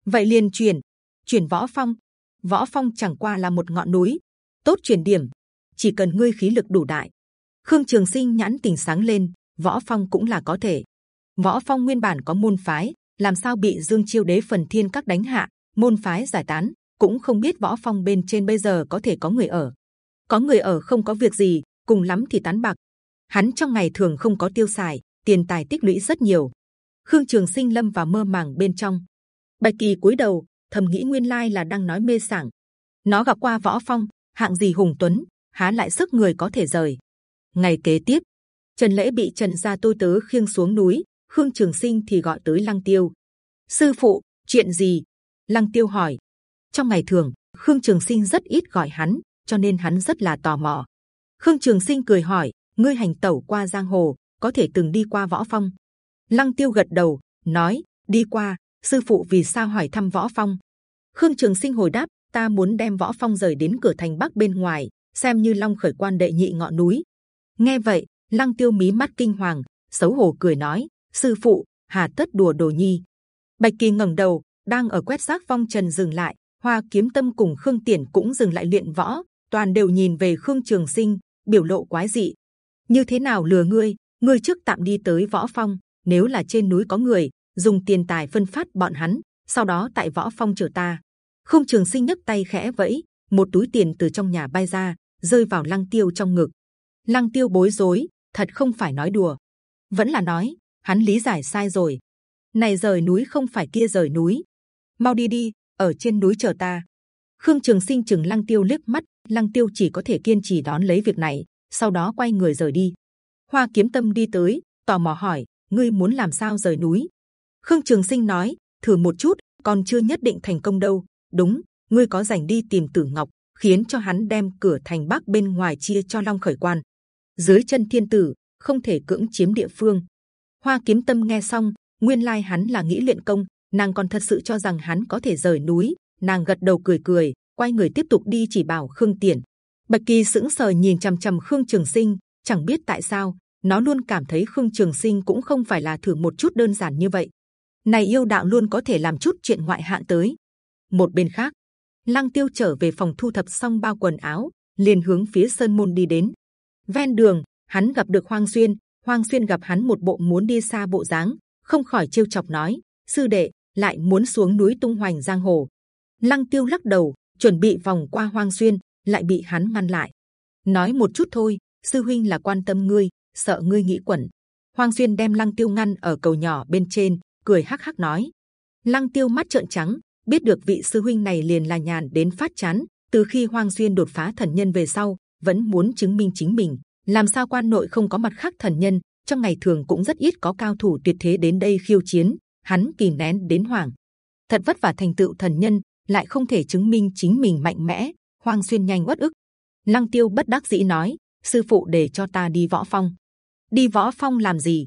Vậy liền chuyển, chuyển Võ Phong. Võ Phong chẳng qua là một ngọn núi, tốt chuyển điểm, chỉ cần ngươi khí lực đủ đại. Khương Trường Sinh nhãn tình sáng lên, Võ Phong cũng là có thể. Võ Phong nguyên bản có môn phái, làm sao bị Dương Chiêu Đế phần thiên các đánh hạ, môn phái giải tán, cũng không biết võ phong bên trên bây giờ có thể có người ở. Có người ở không có việc gì, cùng lắm thì tán bạc. Hắn trong ngày thường không có tiêu xài, tiền tài tích lũy rất nhiều. Khương Trường Sinh lâm vào mơ màng bên trong. Bạch Kỳ cúi đầu, thầm nghĩ nguyên lai là đang nói mê sảng. Nó gặp qua võ phong, hạng gì hùng tuấn, há lại sức người có thể rời. ngày kế tiếp trần lễ bị trần gia tôi tớ khiêng xuống núi khương trường sinh thì gọi tới lăng tiêu. Sư phụ, chuyện gì? Lăng tiêu hỏi. Trong ngày thường, khương trường sinh rất ít gọi hắn, cho nên hắn rất là tò mò. Khương trường sinh cười hỏi, ngươi hành tẩu qua giang hồ, có thể từng đi qua võ phong? Lăng tiêu gật đầu, nói, đi qua, sư phụ vì sao hỏi thăm võ phong? Khương trường sinh hồi đáp, ta muốn đem võ phong rời đến cửa thành bắc bên ngoài, xem như long khởi quan đệ nhị ngọn núi. Nghe vậy, lăng tiêu mí mắt kinh hoàng, xấu hổ cười nói sư phụ, hà tất đùa đồ nhi. Bạch kỳ ngẩng đầu, đang ở quét xác phong trần dừng lại. Hoa kiếm tâm cùng khương tiền cũng dừng lại luyện võ, toàn đều nhìn về khương trường sinh, biểu lộ quái dị. Như thế nào lừa ngươi? Ngươi trước tạm đi tới võ phong, nếu là trên núi có người, dùng tiền tài phân phát bọn hắn, sau đó tại võ phong chờ ta. Khương trường sinh nhấc tay khẽ vẫy, một túi tiền từ trong nhà bay ra, rơi vào lăng tiêu trong ngực. Lăng tiêu bối rối, thật không phải nói đùa. Vẫn là nói hắn lý giải sai rồi. Này rời núi không phải kia rời núi. Mau đi đi, ở trên núi chờ ta. Khương trường sinh chừng lăng tiêu liếc mắt, lăng tiêu chỉ có thể kiên trì đón lấy việc này, sau đó quay người rời đi. Hoa kiếm tâm đi tới, tò mò hỏi, ngươi muốn làm sao rời núi? Khương trường sinh nói, thử một chút còn chưa nhất định thành công đâu. Đúng, ngươi có rảnh đi tìm tử ngọc, khiến cho hắn đem cửa thành bắc bên ngoài chia cho long khởi quan. Dưới chân thiên tử, không thể cưỡng chiếm địa phương hoa kiếm tâm nghe xong, nguyên lai hắn là nghĩ luyện công, nàng còn thật sự cho rằng hắn có thể rời núi. Nàng gật đầu cười cười, quay người tiếp tục đi chỉ bảo khương Tiễn. bạch kỳ sững sờ nhìn c h ầ m c h ầ m khương trường sinh, chẳng biết tại sao, nó luôn cảm thấy khương trường sinh cũng không phải là thử một chút đơn giản như vậy. Này yêu đạo luôn có thể làm chút chuyện ngoại hạng tới. Một bên khác, lăng tiêu trở về phòng thu thập xong bao quần áo, liền hướng phía sơn môn đi đến. Ven đường, hắn gặp được hoang xuyên hoang xuyên gặp hắn một bộ muốn đi xa bộ dáng không khỏi trêu chọc nói sư đệ lại muốn xuống núi tung hoành giang hồ lăng tiêu lắc đầu chuẩn bị vòng qua Hoang Xuyên, lại bị hắn ngăn lại. Nói một chút thôi, sư huynh là quan tâm ngươi, sợ ngươi nghĩ quẩn. Hoang Xuyên đem Lăng Tiêu ngăn ở cầu nhỏ bên trên, cười hắc hắc nói. Lăng Tiêu mắt trợn trắng, biết được vị sư huynh này liền là nhàn đến phát chán. Từ khi Hoang Xuyên đột phá thần nhân về sau, vẫn muốn chứng minh chính mình. Làm sao quan nội không có mặt khác thần nhân? Trong ngày thường cũng rất ít có cao thủ tuyệt thế đến đây khiêu chiến. Hắn kìm nén đến hoảng, thật vất vả thành tựu thần nhân, lại không thể chứng minh chính mình mạnh mẽ hoang xuyên nhanh uất ức. Lăng tiêu bất đắc dĩ nói sư phụ để cho ta đi võ phong. Đi võ phong làm gì?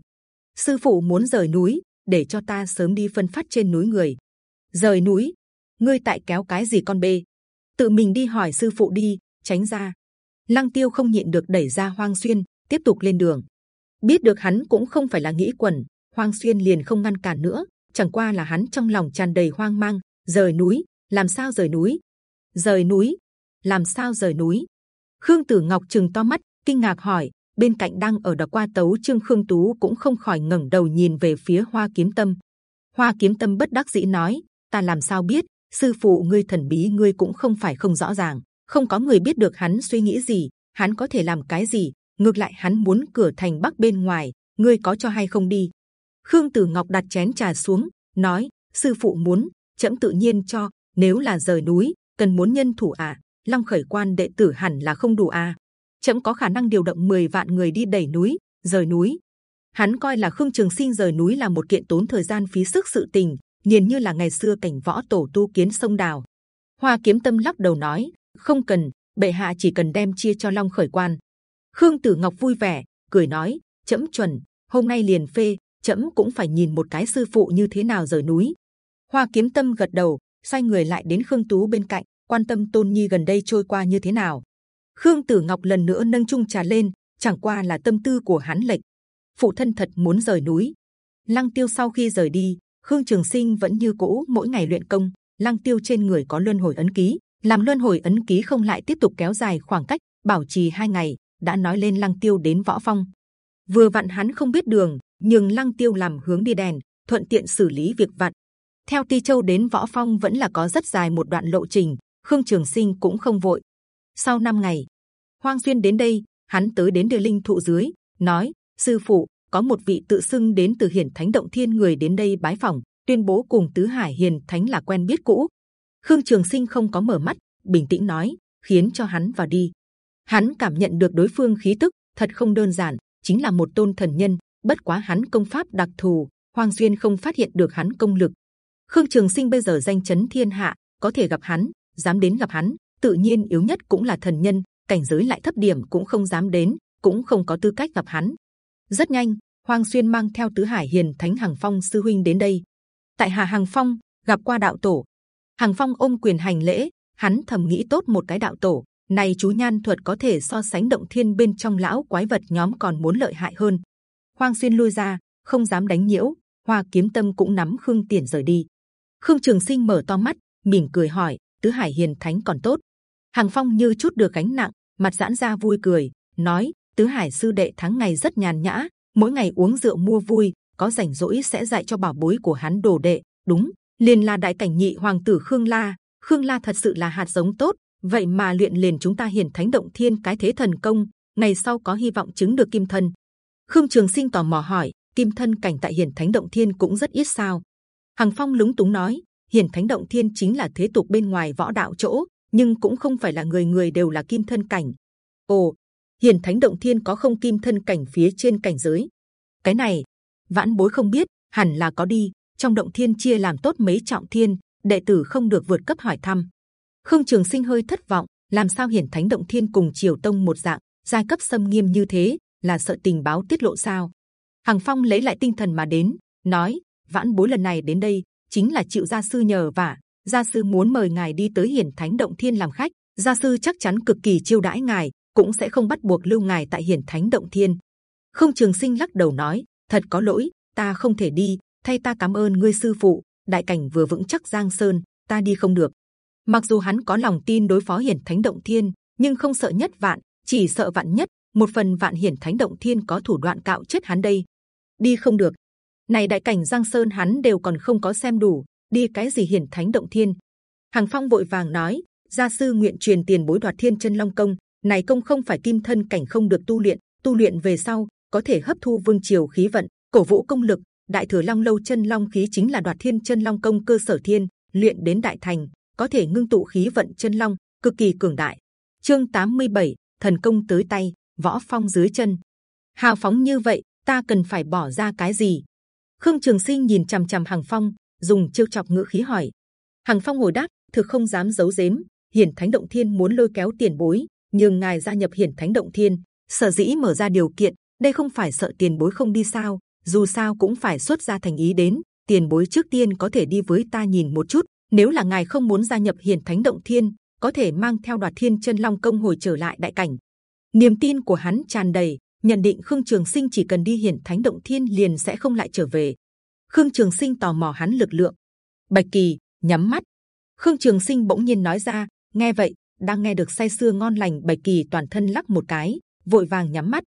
Sư phụ muốn rời núi để cho ta sớm đi phân phát trên núi người. Rời núi? Ngươi tại kéo cái gì con bê? Tự mình đi hỏi sư phụ đi tránh ra lăng tiêu không nhịn được đẩy ra hoang xuyên, tiếp tục lên đường. Biết được hắn cũng không phải là nghĩ quẩn, hoang xuyên liền không ngăn cản nữa, chẳng qua là hắn trong lòng tràn đầy hoang mang. Rời núi, làm sao rời núi? Rời núi, làm sao rời núi? Khương tử ngọc chừng to mắt, kinh ngạc hỏi, bên cạnh đang ở đọc qua tấu trương khương tú cũng không khỏi ngẩng đầu nhìn về phía hoa kiếm tâm. Hoa kiếm tâm bất đắc dĩ nói, ta làm sao biết, sư phụ ngươi thần bí ngươi cũng không phải không rõ ràng không có người biết được hắn suy nghĩ gì, hắn có thể làm cái gì, ngược lại hắn muốn cửa thành bắc bên ngoài, ngươi có cho hay không đi? Khương tử ngọc đặt chén trà xuống, nói, sư phụ muốn chậm tự nhiên cho, nếu là rời núi, cần muốn nhân thủ à? Long khởi quan đệ tử hẳn là không đủ à? Chậm có khả năng điều động 10 vạn người đi đẩy núi, rời núi. Hắn coi là khương trường sinh rời núi là một kiện tốn thời gian phí sức sự tình, nhìn như là ngày xưa cảnh võ tổ tu kiến sông đào. Hoa kiếm tâm lắc đầu nói không cần, bệ hạ chỉ cần đem chia cho long khởi quan. Khương tử ngọc vui vẻ, cười nói chậm chuẩn, hôm nay liền phê chậm cũng phải nhìn một cái sư phụ như thế nào rời núi. Hoa kiếm tâm gật đầu, xoay người lại đến khương tú bên cạnh, quan tâm tôn nhi gần đây trôi qua như thế nào. Khương tử ngọc lần nữa nâng chung trà lên, chẳng qua là tâm tư của hắn lệch. Phụ thân thật muốn rời núi. Lăng tiêu sau khi rời đi, khương trường sinh vẫn như cũ mỗi ngày luyện công, lăng tiêu trên người có luân hồi ấn ký làm luân hồi ấn ký không lại tiếp tục kéo dài khoảng cách bảo trì hai ngày đã nói lên lăng tiêu đến võ phong vừa vặn hắn không biết đường nhưng lăng tiêu làm hướng đi đèn thuận tiện xử lý việc vặt theo Ti Châu đến Võ Phong vẫn là có rất dài một đoạn lộ trình. Khương Trường Sinh cũng không vội. Sau 5 ngày, Hoang duyên đến đây, hắn tới đến Địa Linh thụ dưới, nói: sư phụ có một vị tự xưng đến từ Hiển Thánh Động Thiên người đến đây bái phỏng, tuyên bố cùng Tứ Hải Hiền Thánh là quen biết cũ. Khương Trường Sinh không có mở mắt, bình tĩnh nói, khiến cho hắn vào đi. Hắn cảm nhận được đối phương khí tức, thật không đơn giản, chính là một tôn thần nhân. Bất quá hắn công pháp đặc thù, Hoàng Xuyên không phát hiện được hắn công lực. Khương Trường Sinh bây giờ danh chấn thiên hạ, có thể gặp hắn, dám đến gặp hắn, tự nhiên yếu nhất cũng là thần nhân, cảnh giới lại thấp điểm cũng không dám đến, cũng không có tư cách gặp hắn. Rất nhanh, Hoàng Xuyên mang theo tứ Hải Hiền Thánh Hằng Phong sư huynh đến đây. Tại Hà Hàng Phong gặp qua đạo tổ, Hằng Phong ôm quyền hành lễ, hắn thầm nghĩ tốt một cái đạo tổ, này chú nhan thuật có thể so sánh động thiên bên trong lão quái vật nhóm còn muốn lợi hại hơn. Hoàng Xuyên lui ra, không dám đánh nhiễu. Hoa Kiếm Tâm cũng nắm Khương Tiền rời đi. Khương Trường Sinh mở to mắt, mỉm cười hỏi: Tứ Hải Hiền Thánh còn tốt? Hằng Phong như chút được gánh nặng, mặt giãn ra vui cười, nói: Tứ Hải sư đệ tháng ngày rất nhàn nhã, mỗi ngày uống rượu mua vui, có rảnh rỗi sẽ dạy cho bảo bối của hắn đồ đệ. Đúng, liền là đại cảnh nhị hoàng tử Khương La. Khương La thật sự là hạt giống tốt, vậy mà luyện liền chúng ta hiển thánh động thiên cái thế thần công, ngày sau có hy vọng chứng được kim thân. Khương Trường Sinh tò mò hỏi, kim thân cảnh tại hiển thánh động thiên cũng rất ít sao? Hằng Phong lúng túng nói, hiển thánh động thiên chính là thế tục bên ngoài võ đạo chỗ, nhưng cũng không phải là người người đều là kim thân cảnh. Ồ, hiển thánh động thiên có không kim thân cảnh phía trên cảnh giới? Cái này, vãn bối không biết, hẳn là có đi. Trong động thiên chia làm tốt mấy trọng thiên, đệ tử không được vượt cấp hỏi thăm. Khương Trường Sinh hơi thất vọng, làm sao hiển thánh động thiên cùng triều tông một dạng, giai cấp xâm nghiêm như thế, là sợ tình báo tiết lộ sao? Hằng Phong lấy lại tinh thần mà đến, nói: Vãn bối lần này đến đây chính là chịu gia sư nhờ vả, gia sư muốn mời ngài đi tới hiển thánh động thiên làm khách, gia sư chắc chắn cực kỳ chiêu đãi ngài, cũng sẽ không bắt buộc lưu ngài tại hiển thánh động thiên. Không Trường Sinh lắc đầu nói: thật có lỗi, ta không thể đi, thay ta cảm ơn ngươi sư phụ. Đại cảnh vừa vững chắc Giang Sơn, ta đi không được. Mặc dù hắn có lòng tin đối phó hiển thánh động thiên, nhưng không sợ nhất vạn, chỉ sợ vạn nhất. Một phần vạn hiển thánh động thiên có thủ đoạn cạo chết hắn đây đi không được. Này đại cảnh Giang Sơn hắn đều còn không có xem đủ, đi cái gì hiển thánh động thiên? Hằng Phong vội vàng nói, gia sư nguyện truyền tiền bối đoạt thiên chân long công. Này công không phải kim thân cảnh không được tu luyện, tu luyện về sau có thể hấp thu vương triều khí vận, cổ vũ công lực. Đại thừa long lâu chân long khí chính là đoạt thiên chân long công cơ sở thiên, luyện đến đại thành có thể ngưng tụ khí vận chân long, cực kỳ cường đại. Chương 87, thần công tới tay, võ phong dưới chân. Hào phóng như vậy, ta cần phải bỏ ra cái gì? Khương Trường Sinh nhìn c h ầ m c h ầ m Hằng Phong, dùng chiêu chọc ngữ khí hỏi. Hằng Phong hồi đáp, thực không dám giấu giếm. Hiển Thánh Động Thiên muốn lôi kéo tiền bối, nhưng ngài gia nhập Hiển Thánh Động Thiên, sở dĩ mở ra điều kiện, đây không phải sợ tiền bối không đi sao? Dù sao cũng phải xuất ra thành ý đến. Tiền bối trước tiên có thể đi với ta nhìn một chút. Nếu là ngài không muốn gia nhập Hiển Thánh Động Thiên, có thể mang theo đoạt Thiên Chân Long Công hồi trở lại đại cảnh. Niềm tin của hắn tràn đầy, nhận định Khương Trường Sinh chỉ cần đi hiển thánh động thiên liền sẽ không lại trở về. Khương Trường Sinh tò mò hắn lực lượng. Bạch Kỳ nhắm mắt. Khương Trường Sinh bỗng nhiên nói ra. Nghe vậy, đang nghe được say sưa ngon lành, Bạch Kỳ toàn thân lắc một cái, vội vàng nhắm mắt.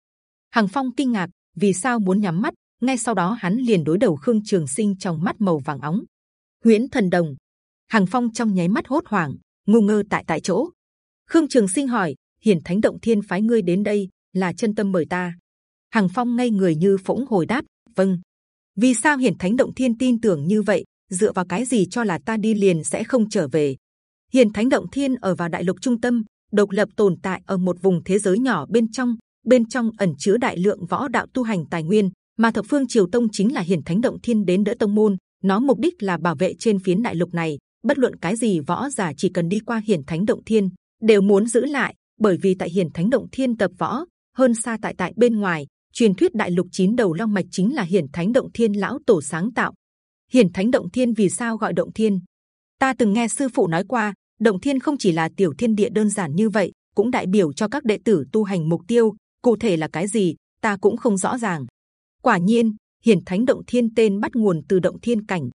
Hằng Phong kinh ngạc, vì sao muốn nhắm mắt? Ngay sau đó hắn liền đối đầu Khương Trường Sinh trong mắt màu vàng óng. Huyễn Thần Đồng. Hằng Phong trong nháy mắt hốt hoảng, ngu ngơ tại tại chỗ. Khương Trường Sinh hỏi: Hiển Thánh Động Thiên phái ngươi đến đây, là chân tâm mời ta. Hằng Phong ngay người như phỗng hồi đáp, vâng. Vì sao Hiển Thánh Động Thiên tin tưởng như vậy? Dựa vào cái gì cho là ta đi liền sẽ không trở về? Hiển Thánh Động Thiên ở vào đại lục trung tâm, độc lập tồn tại ở một vùng thế giới nhỏ bên trong. Bên trong ẩn chứa đại lượng võ đạo tu hành tài nguyên, mà thập phương triều tông chính là Hiển Thánh Động Thiên đến đỡ tông môn. Nó mục đích là bảo vệ trên phiến đại lục này. Bất luận cái gì võ giả chỉ cần đi qua Hiển Thánh Động Thiên đều muốn giữ lại, bởi vì tại Hiển Thánh Động Thiên tập võ hơn xa tại tại bên ngoài truyền thuyết đại lục chín đầu long mạch chính là hiển thánh động thiên lão tổ sáng tạo hiển thánh động thiên vì sao gọi động thiên ta từng nghe sư phụ nói qua động thiên không chỉ là tiểu thiên địa đơn giản như vậy cũng đại biểu cho các đệ tử tu hành mục tiêu cụ thể là cái gì ta cũng không rõ ràng quả nhiên hiển thánh động thiên tên bắt nguồn từ động thiên cảnh.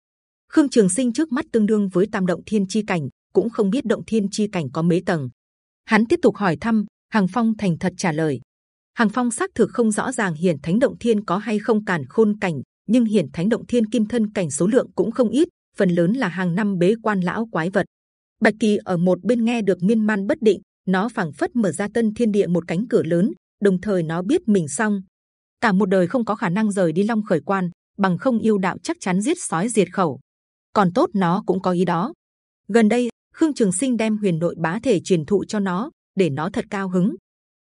Khương trường sinh trước mắt tương đương với tam động thiên chi cảnh cũng không biết động thiên chi cảnh có mấy tầng. Hắn tiếp tục hỏi thăm hàng phong thành thật trả lời. Hàng Phong xác thực không rõ ràng Hiển Thánh Động Thiên có hay không càn khôn cảnh, nhưng Hiển Thánh Động Thiên kim thân cảnh số lượng cũng không ít, phần lớn là hàng năm bế quan lão quái vật. Bạch Kỳ ở một bên nghe được miên man bất định, nó phảng phất mở ra tân thiên địa một cánh cửa lớn, đồng thời nó biết mình xong, cả một đời không có khả năng rời đi Long Khởi Quan, bằng không yêu đạo chắc chắn giết sói diệt khẩu. Còn tốt nó cũng có ý đó. Gần đây, Khương Trường Sinh đem huyền nội bá thể truyền thụ cho nó, để nó thật cao hứng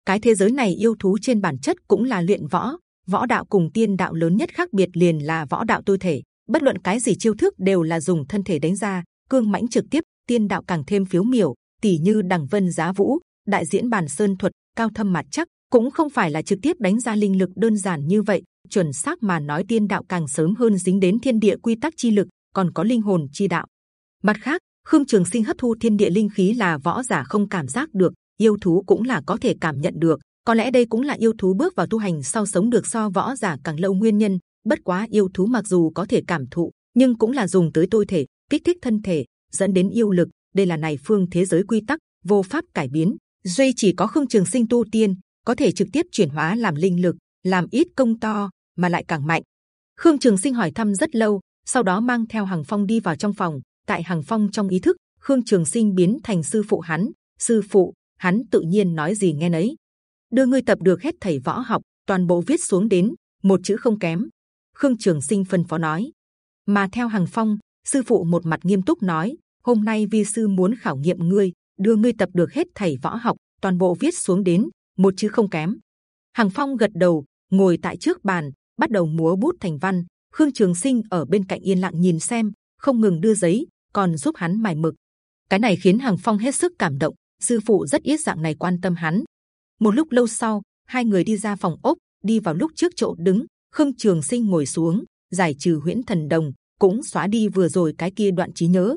cái thế giới này yêu thú trên bản chất cũng là luyện võ võ đạo cùng tiên đạo lớn nhất khác biệt liền là võ đạo tôi thể bất luận cái gì chiêu thức đều là dùng thân thể đánh ra cương mãnh trực tiếp tiên đạo càng thêm phiếu miểu tỷ như đằng vân giá vũ đại diễn bàn sơn thuật cao thâm mặt chắc cũng không phải là trực tiếp đánh ra linh lực đơn giản như vậy, chuẩn xác mà nói tiên đạo càng sớm hơn dính đến thiên địa quy tắc chi lực, còn có linh hồn chi đạo. Mặt khác, khương trường sinh hấp thu thiên địa linh khí là võ giả không cảm giác được, yêu thú cũng là có thể cảm nhận được. Có lẽ đây cũng là yêu thú bước vào tu hành sau sống được so võ giả càng lâu nguyên nhân, bất quá yêu thú mặc dù có thể cảm thụ, nhưng cũng là dùng tới tôi thể, kích thích thân thể, dẫn đến yêu lực. Đây là này phương thế giới quy tắc, vô pháp cải biến. Duy chỉ có khương trường sinh tu tiên có thể trực tiếp chuyển hóa làm linh lực, làm ít công to, mà lại càng mạnh. Khương trường sinh hỏi thăm rất lâu, sau đó mang theo hàng phong đi vào trong phòng. Tại hàng phong trong ý thức, khương trường sinh biến thành sư phụ hắn. Sư phụ, hắn tự nhiên nói gì nghe nấy. Đưa ngươi tập được hết thầy võ học, toàn bộ viết xuống đến một chữ không kém. Khương trường sinh phân phó nói. Mà theo hàng phong, sư phụ một mặt nghiêm túc nói, hôm nay vi sư muốn khảo nghiệm ngươi, đưa ngươi tập được hết thầy võ học, toàn bộ viết xuống đến một chứ không kém. Hàng phong gật đầu ngồi tại trước bàn bắt đầu múa bút thành văn. Khương trường sinh ở bên cạnh yên lặng nhìn xem không ngừng đưa giấy còn giúp hắn mài mực. Cái này khiến hàng phong hết sức cảm động sư phụ rất ít dạng này quan tâm hắn. Một lúc lâu sau hai người đi ra phòng ốc đi vào lúc trước chỗ đứng. Khương trường sinh ngồi xuống giải trừ huyễn thần đồng cũng xóa đi vừa rồi cái kia đoạn trí nhớ.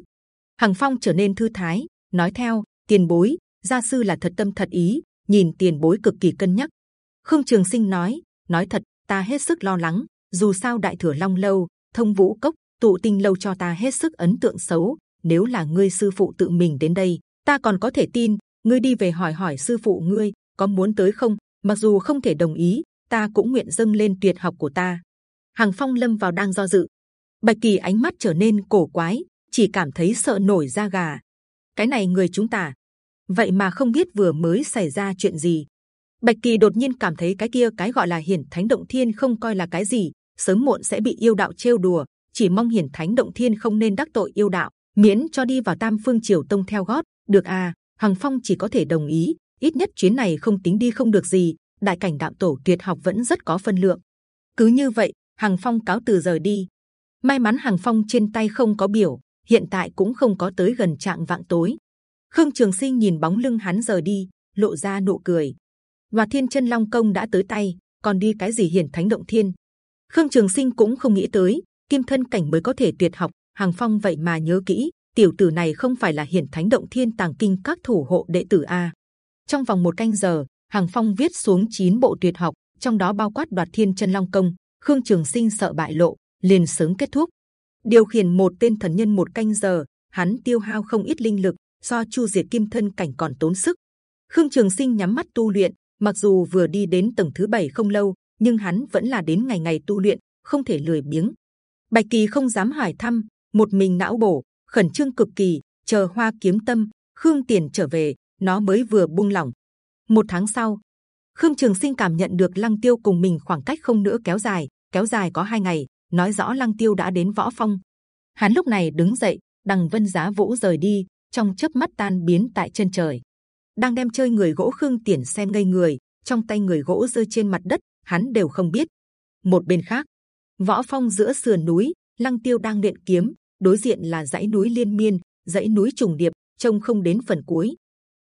Hằng Phong trở nên thư thái, nói theo tiền bối, gia sư là thật tâm thật ý, nhìn tiền bối cực kỳ cân nhắc. Khương Trường Sinh nói, nói thật, ta hết sức lo lắng. Dù sao đại thừa long lâu, thông vũ cốc, tụ tinh lâu cho ta hết sức ấn tượng xấu. Nếu là ngươi sư phụ tự mình đến đây, ta còn có thể tin. Ngươi đi về hỏi hỏi sư phụ ngươi có muốn tới không? Mặc dù không thể đồng ý, ta cũng nguyện dâng lên tuyệt học của ta. Hằng Phong lâm vào đang do dự. Bạch Kỳ ánh mắt trở nên cổ quái, chỉ cảm thấy sợ nổi da gà. Cái này người chúng ta, vậy mà không biết vừa mới xảy ra chuyện gì. Bạch kỳ đột nhiên cảm thấy cái kia cái gọi là hiển thánh động thiên không coi là cái gì, sớm muộn sẽ bị yêu đạo trêu đùa. Chỉ mong hiển thánh động thiên không nên đắc tội yêu đạo, miễn cho đi vào tam phương triều tông theo gót. Được à, Hằng Phong chỉ có thể đồng ý. Ít nhất chuyến này không tính đi không được gì. Đại cảnh đạo tổ tuyệt học vẫn rất có phân lượng. Cứ như vậy, Hằng Phong cáo từ rời đi. May mắn Hằng Phong trên tay không có biểu, hiện tại cũng không có tới gần trạng vạng tối. Khương Trường Sinh nhìn bóng lưng hắn rời đi, lộ ra nụ cười. Và Thiên Chân Long Công đã tới tay, còn đi cái gì hiển thánh động thiên? Khương Trường Sinh cũng không nghĩ tới, kim thân cảnh mới có thể tuyệt học. Hàng Phong vậy mà nhớ kỹ, tiểu tử này không phải là hiển thánh động thiên tàng kinh các thủ hộ đệ tử a. Trong vòng một canh giờ, Hàng Phong viết xuống 9 bộ tuyệt học, trong đó bao quát đoạt Thiên Chân Long Công. Khương Trường Sinh sợ bại lộ, liền sớm kết thúc điều khiển một tên thần nhân một canh giờ hắn tiêu hao không ít linh lực do chu diệt kim thân cảnh còn tốn sức. Khương trường sinh nhắm mắt tu luyện, mặc dù vừa đi đến tầng thứ bảy không lâu, nhưng hắn vẫn là đến ngày ngày tu luyện, không thể lười biếng. Bạch kỳ không dám hỏi thăm, một mình não bổ, khẩn trương cực kỳ, chờ hoa kiếm tâm, khương tiền trở về, nó mới vừa buông lỏng. Một tháng sau, khương trường sinh cảm nhận được lăng tiêu cùng mình khoảng cách không nữa kéo dài kéo dài có hai ngày, nói rõ lăng tiêu đã đến võ phong. Hắn lúc này đứng dậy, đằng vân giá vũ rời đi trong chớp mắt tan biến tại chân trời. Đang đem chơi người gỗ khương tiền xem ngây người trong tay người gỗ rơi trên mặt đất hắn đều không biết. Một bên khác võ phong giữa sườn núi lăng tiêu đang luyện kiếm đối diện là dãy núi liên miên dãy núi trùng điệp trông không đến phần cuối.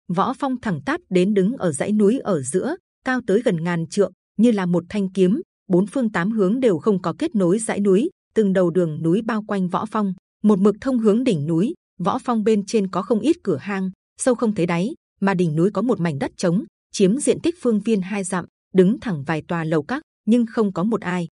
Võ phong thẳng tắp đến đứng ở dãy núi ở giữa cao tới gần ngàn trượng như là một thanh kiếm bốn phương tám hướng đều không có kết nối dãy núi, từng đầu đường núi bao quanh võ phong, một mực thông hướng đỉnh núi. Võ phong bên trên có không ít cửa hang, sâu không thấy đáy, mà đỉnh núi có một mảnh đất trống, chiếm diện tích phương viên hai dặm, đứng thẳng vài tòa lầu các, nhưng không có một ai.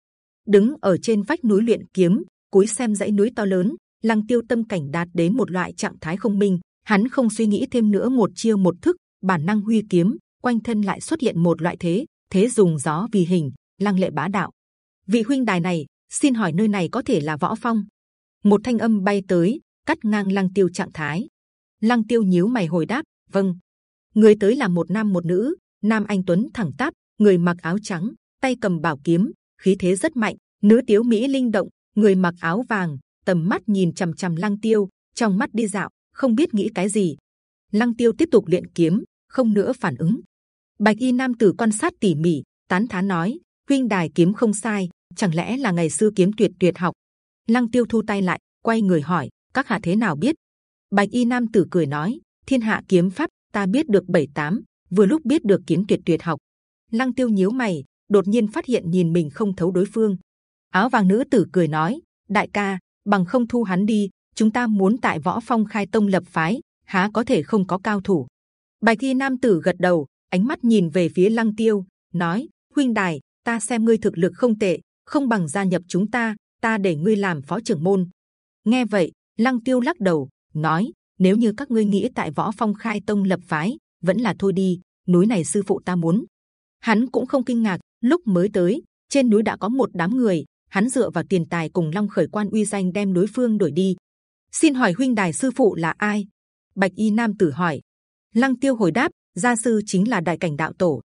Đứng ở trên vách núi luyện kiếm, cúi xem dãy núi to lớn, lăng tiêu tâm cảnh đạt đến một loại trạng thái không minh. Hắn không suy nghĩ thêm nữa một chiêu một thức, bản năng huy kiếm, quanh thân lại xuất hiện một loại thế, thế dùng gió vì hình, lăng lệ bá đạo. Vị huynh đài này, xin hỏi nơi này có thể là võ phong? Một thanh âm bay tới, cắt ngang lăng tiêu trạng thái. Lăng tiêu nhíu mày hồi đáp, vâng. Người tới là một nam một nữ, nam anh tuấn thẳng tắp, người mặc áo trắng, tay cầm bảo kiếm, khí thế rất mạnh. Nữ tiếu mỹ linh động, người mặc áo vàng, tầm mắt nhìn c h ầ m c h ầ m lăng tiêu, trong mắt đi dạo, không biết nghĩ cái gì. Lăng tiêu tiếp tục luyện kiếm, không nữa phản ứng. bạch y nam tử quan sát tỉ mỉ tán thán nói huynh đài kiếm không sai chẳng lẽ là ngày xưa kiếm tuyệt tuyệt học lăng tiêu thu tay lại quay người hỏi các hạ thế nào biết? Bạch y nam tử cười nói, thiên hạ kiếm pháp, ta biết được bảy tám, vừa lúc biết được kiếm tuyệt tuyệt học. Lăng tiêu nhíu mày, đột nhiên phát hiện nhìn mình không thấu đối phương. Áo vàng nữ tử cười nói, đại ca, bằng không thu hắn đi, chúng ta muốn tại võ phong khai tông lập phái, há có thể không có cao thủ? Bạch y nam tử gật đầu, ánh mắt nhìn về phía lăng tiêu, nói, huynh đài, ta xem ngươi thực lực không tệ, không bằng gia nhập chúng ta ta để ngươi làm phó trưởng môn. Nghe vậy lăng tiêu lắc đầu, nói, nếu như các ngươi nghĩ tại võ phong khai tông lập phái, vẫn là thôi đi, núi này sư phụ ta muốn. Hắn cũng không kinh ngạc, lúc mới tới, trên núi đã có một đám người, hắn dựa vào tiền tài cùng long khởi quan uy danh đem đối phương đuổi đi. Xin hỏi huynh đài sư phụ là ai? Bạch y nam tử hỏi. Lăng tiêu hồi đáp, gia sư chính là đại cảnh đạo tổ.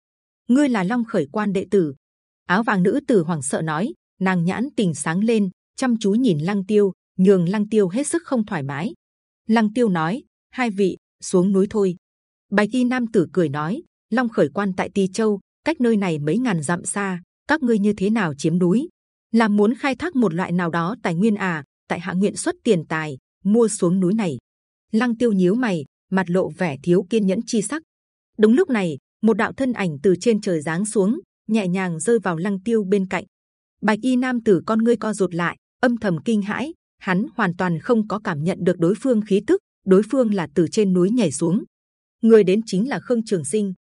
Ngươi là long khởi quan đệ tử. Áo vàng nữ tử hoảng sợ nói, nàng nhãn tình sáng lên, chăm chú nhìn lăng tiêu nhường lăng tiêu hết sức không thoải mái. Lăng tiêu nói, hai vị, xuống núi thôi. Bạch y nam tử cười nói, long khởi quan tại ti châu, cách nơi này mấy ngàn dặm xa, các ngươi như thế nào chiếm núi? Là muốn khai thác một loại nào đó tài nguyên à tại hạ nguyện xuất tiền tài, mua xuống núi này. Lăng tiêu nhíu mày, mặt lộ vẻ thiếu kiên nhẫn chi sắc. Đúng lúc này, một đạo thân ảnh từ trên trời giáng xuống, nhẹ nhàng rơi vào lăng tiêu bên cạnh. Bạch y nam tử, con ngươi co rụt lại, âm thầm kinh hãi hắn hoàn toàn không có cảm nhận được đối phương khí tức, đối phương là từ trên núi nhảy xuống. Người đến chính là khương trường sinh.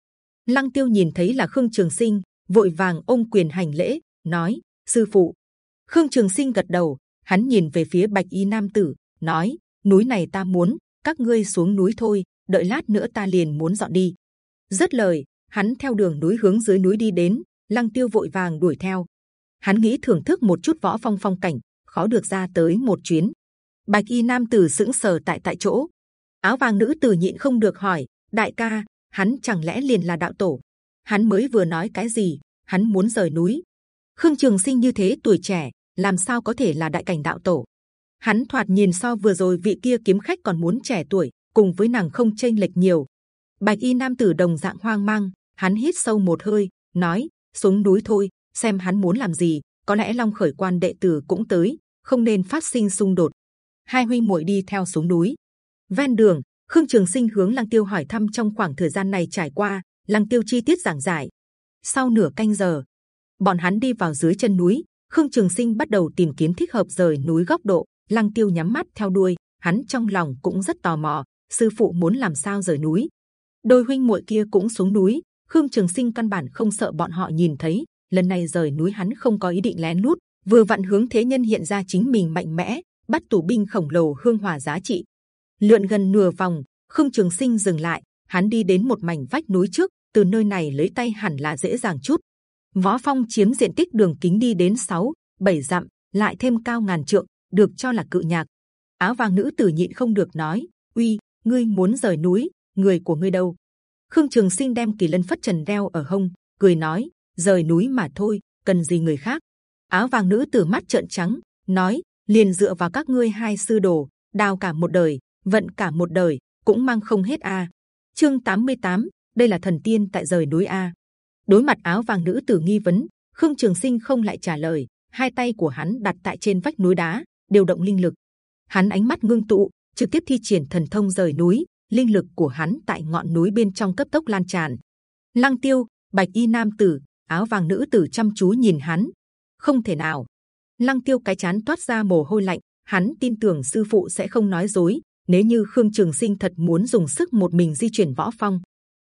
Lăng tiêu nhìn thấy là khương trường sinh, vội vàng ôm quyền hành lễ, nói, sư phụ. Khương trường sinh gật đầu, hắn nhìn về phía bạch y nam tử, nói, núi này ta muốn, các ngươi xuống núi thôi, đợi lát nữa ta liền muốn dọn đi. Dứt lời, hắn theo đường núi hướng dưới núi đi đến, lăng tiêu vội vàng đuổi theo. Hắn nghĩ thưởng thức một chút võ phong phong cảnh khó được ra tới một chuyến. Bạch y nam tử sững sờ tại tại chỗ. Áo vàng nữ tử nhịn không được hỏi, đại ca, hắn chẳng lẽ liền là đạo tổ? Hắn mới vừa nói cái gì? Hắn muốn rời núi? Khương trường sinh như thế tuổi trẻ, làm sao có thể là đại cảnh đạo tổ? Hắn thoạt nhìn so vừa rồi vị kia kiếm khách còn muốn trẻ tuổi, cùng với nàng không chênh lệch nhiều. Bạch y nam tử đồng dạng hoang mang, hắn hít sâu một hơi, nói, xuống núi thôi, xem hắn muốn làm gì, có lẽ long khởi quan đệ tử cũng tới không nên phát sinh xung đột. Hai huynh muội đi theo xuống núi. Ven đường, khương trường sinh hướng lăng tiêu hỏi thăm trong khoảng thời gian này trải qua, lăng tiêu chi tiết giảng giải. Sau nửa canh giờ, bọn hắn đi vào dưới chân núi, khương trường sinh bắt đầu tìm kiếm thích hợp rời núi góc độ. Lăng tiêu nhắm mắt theo đuôi, hắn trong lòng cũng rất tò mò, sư phụ muốn làm sao rời núi. Đôi huynh muội kia cũng xuống núi, khương trường sinh căn bản không sợ bọn họ nhìn thấy, lần này rời núi hắn không có ý định lén lút vừa vặn hướng thế nhân hiện ra chính mình mạnh mẽ bắt tù binh khổng lồ hương hòa giá trị. Lượn gần nửa vòng khương trường sinh dừng lại hắn đi đến một mảnh vách núi trước từ nơi này lấy tay hẳn là dễ dàng chút. Võ phong chiếm diện tích đường kính đi đến 6, 7 dặm lại thêm cao ngàn trượng được cho là cự nhạc. Áo vàng nữ tử nhịn không được nói uy ngươi muốn rời núi người của ngươi đâu? Khương trường sinh đem kỳ lân phất trần đeo ở hông cười nói rời núi mà thôi cần gì người khác? Áo vàng nữ tử mắt trợn trắng nói liền dựa vào các ngươi hai sư đồ đào cả một đời vận cả một đời cũng mang không hết a. Chương 88, đây là thần tiên tại rời núi a. Đối mặt áo vàng nữ tử nghi vấn khương trường sinh không lại trả lời hai tay của hắn đặt tại trên vách núi đá điều động linh lực. Hắn ánh mắt ngưng tụ trực tiếp thi triển thần thông rời núi linh lực của hắn tại ngọn núi bên trong cấp tốc lan tràn. Lăng tiêu bạch y nam tử áo vàng nữ tử chăm chú nhìn hắn không thể nào. Lăng tiêu cái chán toát ra mồ hôi lạnh, hắn tin tưởng sư phụ sẽ không nói dối, nếu như khương trường sinh thật muốn dùng sức một mình di chuyển võ phong.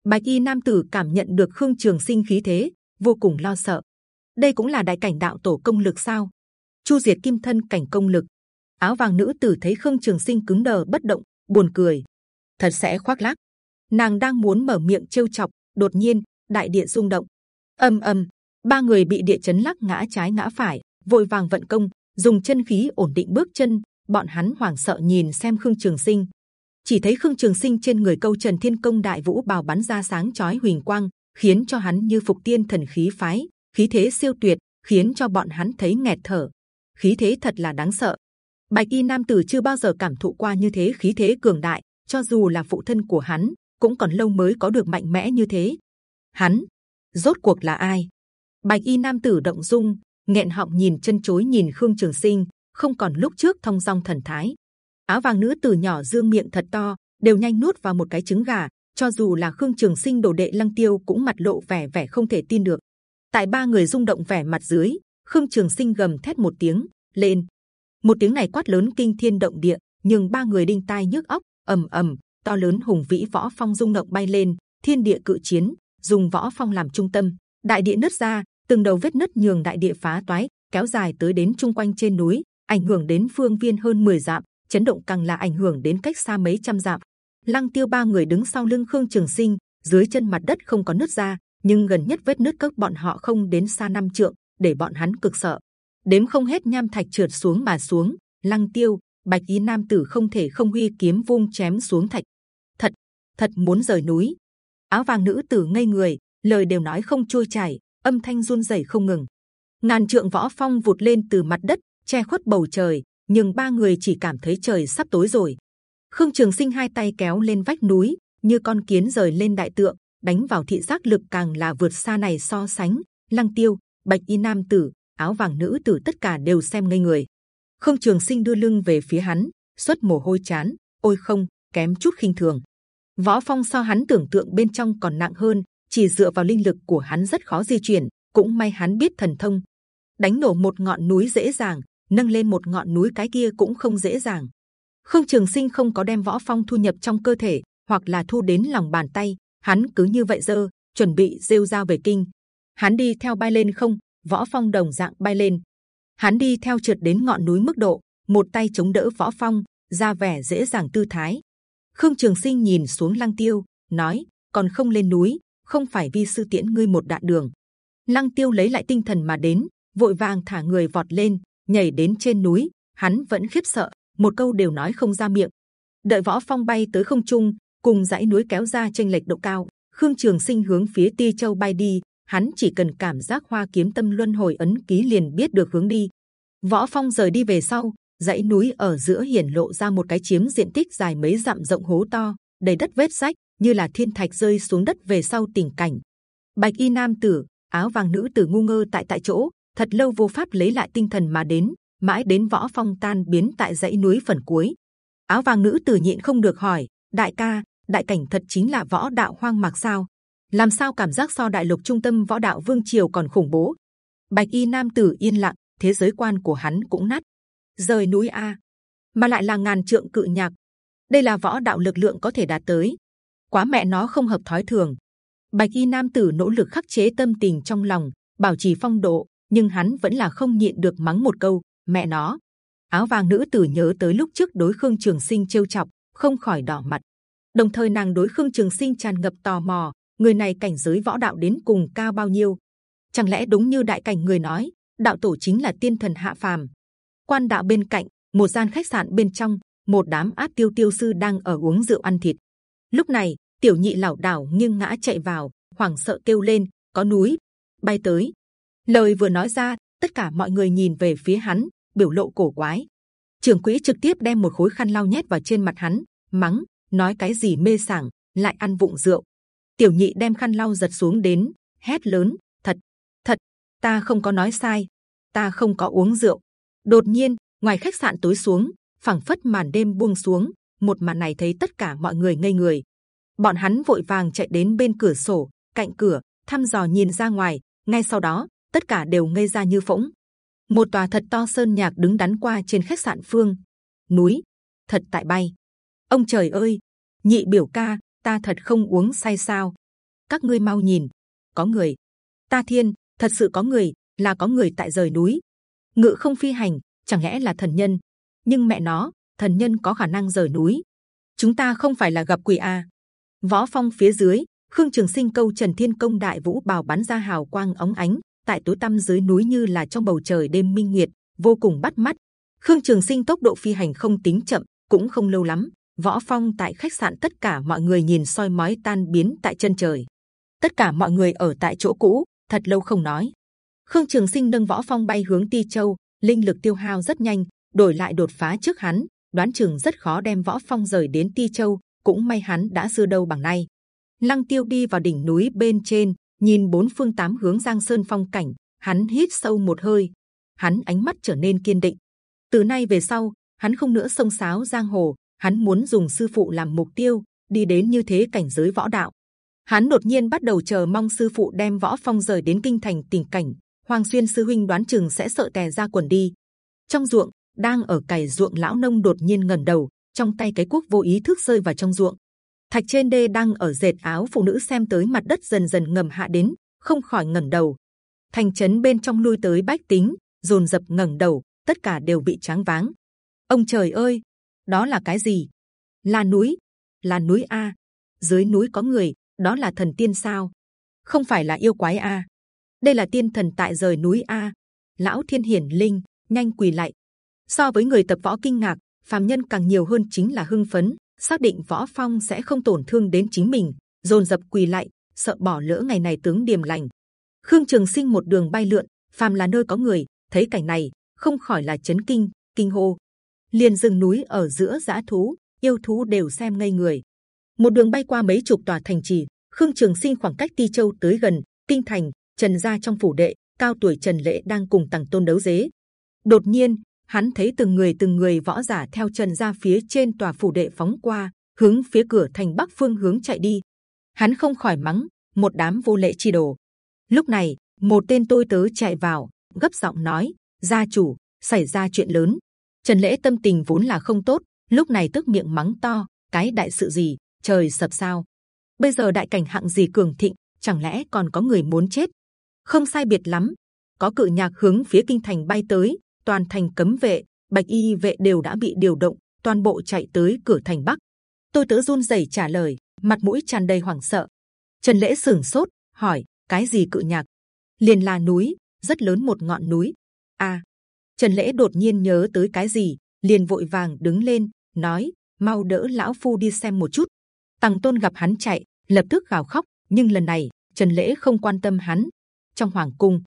Bạch y nam tử cảm nhận được khương trường sinh khí thế, vô cùng lo sợ. Đây cũng là đại cảnh đạo tổ công lực sao? Chu diệt kim thân cảnh công lực. Áo vàng nữ tử thấy khương trường sinh cứng đờ bất động, buồn cười. Thật sẽ khoác lác. Nàng đang muốn mở miệng trêu chọc, đột nhiên, đại địa rung động. Âm âm ba người bị địa chấn lắc ngã trái ngã phải, vội vàng vận công, dùng chân khí ổn định bước chân. Bọn hắn hoảng sợ nhìn xem khương trường sinh. Chỉ thấy khương trường sinh trên người câu trần thiên công đại vũ bào bắn ra sáng chói huỳnh quang, khiến cho hắn như phục tiên thần khí phái, khí thế siêu tuyệt, khiến cho bọn hắn thấy nghẹt thở. Khí thế thật là đáng sợ. Bạch y nam tử chưa bao giờ cảm thụ qua như thế khí thế cường đại, cho dù là phụ thân của hắn, cũng còn lâu mới có được mạnh mẽ như thế. Hắn, rốt cuộc là ai? Bạch y nam tử động dung, nghẹn họng nhìn chân chối nhìn khương trường sinh, không còn lúc trước thông dong thần thái. Áo vàng nữ tử nhỏ dương miệng thật to, đều nhanh nuốt vào một cái trứng gà, cho dù là khương trường sinh đồ đệ lăng tiêu cũng mặt lộ vẻ vẻ không thể tin được. Tại ba người rung động vẻ mặt dưới, khương trường sinh gầm thét một tiếng, lên. Một tiếng này quát lớn kinh thiên động địa, nhưng ba người đinh tai nhức óc, ầm ầm, to lớn hùng vĩ võ phong rung động bay lên, thiên địa cự chiến, dùng võ phong làm trung tâm, đại địa nứt ra từng đầu vết nứt nhường đại địa phá toái, kéo dài tới đến chung quanh trên núi, ảnh hưởng đến phương viên hơn 10 dặm, chấn động càng là ảnh hưởng đến cách xa mấy trăm dặm. Lăng tiêu ba người đứng sau lưng khương trường sinh, dưới chân mặt đất không có nứt ra, nhưng gần nhất vết nứt các bọn họ không đến xa năm trượng, để bọn hắn cực sợ. Đếm không hết nham thạch trượt xuống mà xuống, lăng tiêu, bạch Y nam tử không thể không huy kiếm vung chém xuống thạch. Thật thật muốn rời núi. Áo vàng nữ tử ngây người, lời đều nói không trôi chảy âm thanh run rẩy không ngừng. Ngàn trượng võ phong vụt lên từ mặt đất, che khuất bầu trời, nhưng ba người chỉ cảm thấy trời sắp tối rồi. Khương trường sinh hai tay kéo lên vách núi, như con kiến rời lên đại tượng, đánh vào thị giác lực càng là vượt xa này so sánh. Lăng tiêu, bạch y nam tử, áo vàng nữ tử tất cả đều xem ngây người. Khương trường sinh đưa lưng về phía hắn, xuất mồ hôi chán, ôi không, kém chút khinh thường. Võ phong so hắn tưởng tượng bên trong còn nặng hơn chỉ dựa vào linh lực của hắn rất khó di chuyển, cũng may hắn biết thần thông. Đánh nổ một ngọn núi dễ dàng, nâng lên một ngọn núi cái kia cũng không dễ dàng. Khương trường sinh không có đem võ phong thu nhập trong cơ thể, hoặc là thu đến lòng bàn tay, hắn cứ như vậy dơ, chuẩn bị rêu dao về kinh. Hắn đi theo bay lên không, võ phong đồng dạng bay lên. Hắn đi theo trượt đến ngọn núi mức độ, một tay chống đỡ võ phong, ra vẻ dễ dàng tư thái. Khương trường sinh nhìn xuống lăng tiêu, nói, còn không lên núi không phải vi sư tiễn ngươi một đoạn đường. Lăng tiêu lấy lại tinh thần mà đến, vội vàng thả người vọt lên, nhảy đến trên núi. Hắn vẫn khiếp sợ, một câu đều nói không ra miệng. Đợi võ phong bay tới không trung, cùng dãy núi kéo ra tranh lệch độ cao. Khương trường sinh hướng phía ti châu bay đi. Hắn chỉ cần cảm giác hoa kiếm tâm luân hồi ấn ký liền biết được hướng đi. Võ phong rời đi về sau, dãy núi ở giữa hiển lộ ra một cái chiếm diện tích dài mấy dặm rộng hố to, đầy đất vết rách như là thiên thạch rơi xuống đất về sau tình cảnh. Bạch y nam tử, áo vàng nữ tử ngu ngơ tại tại chỗ, thật lâu vô pháp lấy lại tinh thần mà đến, mãi đến võ phong tan biến tại dãy núi phần cuối. Áo vàng nữ tử nhịn không được hỏi, đại ca, đại cảnh thật chính là võ đạo hoang mạc sao? Làm sao cảm giác so đại lục trung tâm võ đạo vương triều còn khủng bố? Bạch y nam tử yên lặng, thế giới quan của hắn cũng nát. Rời núi a, mà lại là ngàn trượng cự nhạc. Đây là võ đạo lực lượng có thể đạt tới quá mẹ nó không hợp thói thường. Bạch y nam tử nỗ lực khắc chế tâm tình trong lòng, bảo trì phong độ, nhưng hắn vẫn là không nhịn được mắng một câu, mẹ nó. Áo vàng nữ tử nhớ tới lúc trước đối khương trường sinh trêu chọc, không khỏi đỏ mặt. Đồng thời nàng đối khương trường sinh tràn ngập tò mò, người này cảnh giới võ đạo đến cùng cao bao nhiêu? Chẳng lẽ đúng như đại cảnh người nói, đạo tổ chính là tiên thần hạ phàm. Quan đạo bên cạnh, một gian khách sạn bên trong, một đám át tiêu tiêu sư đang ở uống rượu ăn thịt. Lúc này tiểu nhị lảo đảo nghiêng ngã chạy vào, hoảng sợ kêu lên, có núi, bay tới. Lời vừa nói ra, tất cả mọi người nhìn về phía hắn, biểu lộ cổ quái. Trưởng quỹ trực tiếp đem một khối khăn lau nhét vào trên mặt hắn, mắng, nói cái gì mê sảng, lại ăn vụng rượu. Tiểu nhị đem khăn lau giật xuống đến, hét lớn, thật thật, ta không có nói sai, ta không có uống rượu. Đột nhiên, ngoài khách sạn tối xuống, phẳng phất màn đêm buông xuống, một màn này thấy tất cả mọi người ngây người bọn hắn vội vàng chạy đến bên cửa sổ, cạnh cửa, thăm dò nhìn ra ngoài. Ngay sau đó, tất cả đều ngây ra như phỗng. Một tòa thật to sơn nhạc đứng đắn qua trên khách sạn phương núi. Thật tại bay. Ông trời ơi! Nhị biểu ca, ta thật không uống say sao? Các ngươi mau nhìn. Có người. Ta thiên, thật sự có người, là có người tại rời núi. Ngự không phi hành, chẳng lẽ là thần nhân? Nhưng mẹ nó, thần nhân có khả năng rời núi. Chúng ta không phải là gặp quỷ à? Võ phong phía dưới, khương trường sinh câu trần thiên công đại vũ bào bắn ra hào quang óng ánh, tại tối tăm dưới núi như là trong bầu trời đêm minh nguyệt, vô cùng bắt mắt. Khương trường sinh tốc độ phi hành không tính chậm, cũng không lâu lắm, võ phong tại khách sạn tất cả mọi người nhìn soi mói tan biến tại chân trời. Tất cả mọi người ở tại chỗ cũ, thật lâu không nói. Khương trường sinh nâng võ phong bay hướng ti châu, linh lực tiêu hao rất nhanh, đổi lại đột phá trước hắn, đoán chừng rất khó đem võ phong rời đến ti châu cũng may hắn đã xưa đâu bằng nay. Lăng tiêu đi vào đỉnh núi bên trên, nhìn bốn phương tám hướng giang sơn phong cảnh, hắn hít sâu một hơi. Hắn ánh mắt trở nên kiên định. Từ nay về sau, hắn không nữa sông sáo giang hồ, hắn muốn dùng sư phụ làm mục tiêu, đi đến như thế cảnh giới võ đạo. Hắn đột nhiên bắt đầu chờ mong sư phụ đem võ phong rời đến kinh thành tình cảnh, hoàng xuyên sư huynh đoán chừng sẽ sợ tè ra quần đi. Trong ruộng, đang ở cày ruộng lão nông đột nhiên ngẩng đầu trong tay cái cuốc vô ý thức rơi vào trong ruộng. Thạch trên đê đang ở dệt áo phụ nữ xem tới mặt đất dần dần ngầm hạ đến, không khỏi ngẩng đầu. Thành chấn bên trong lui tới bách tính, dồn dập ngẩng đầu, tất cả đều bị tráng váng. Ông trời ơi, đó là cái gì? Là núi là núi a. Dưới núi có người, đó là thần tiên sao? Không phải là yêu quái a. Đây là tiên thần tại rời núi a. Lão thiên hiển linh, nhanh quỳ lại. So với người tập võ kinh ngạc phàm nhân càng nhiều hơn chính là hưng phấn, xác định võ phong sẽ không tổn thương đến chính mình, dồn dập quỳ lại, sợ bỏ lỡ ngày này tướng điềm lành. Khương trường sinh một đường bay lượn, phàm là nơi có người, thấy cảnh này, không khỏi là chấn kinh kinh hô. Liền rừng núi ở giữa dã thú, yêu thú đều xem ngây người. Một đường bay qua mấy chục tòa thành trì, khương trường sinh khoảng cách ti châu tới gần, kinh thành, trần gia trong phủ đệ, cao tuổi trần lễ đang cùng tàng tôn đấu dế. Đột nhiên hắn thấy từng người từng người võ giả theo trần ra phía trên tòa phủ đệ phóng qua, hướng phía cửa thành bắc phương hướng chạy đi. Hắn không khỏi mắng, một đám vô lễ chi đồ. Lúc này, một tên tôi tớ chạy vào, gấp giọng nói, gia chủ, xảy ra chuyện lớn. Trần lễ tâm tình vốn là không tốt, lúc này tức miệng mắng to, cái đại sự gì? Trời sập sao? Bây giờ đại cảnh hạng gì cường thịnh, chẳng lẽ còn có người muốn chết? Không sai biệt lắm. Có cự nhạc hướng phía kinh thành bay tới toàn thành cấm vệ bạch y vệ đều đã bị điều động toàn bộ chạy tới cửa thành bắc. Tôi tớ run rẩy trả lời mặt mũi tràn đầy hoảng sợ. Trần lễ sừng sốt hỏi cái gì cự nhạc? Liền là núi rất lớn một ngọn núi. A à, trần lễ đột nhiên nhớ tới cái gì liền vội vàng đứng lên nói mau đỡ lão phu đi xem một chút. Tằng tôn gặp hắn chạy, lập tức gào khóc. Nhưng lần này Trần lễ không quan tâm hắn. Trong hoàng cung,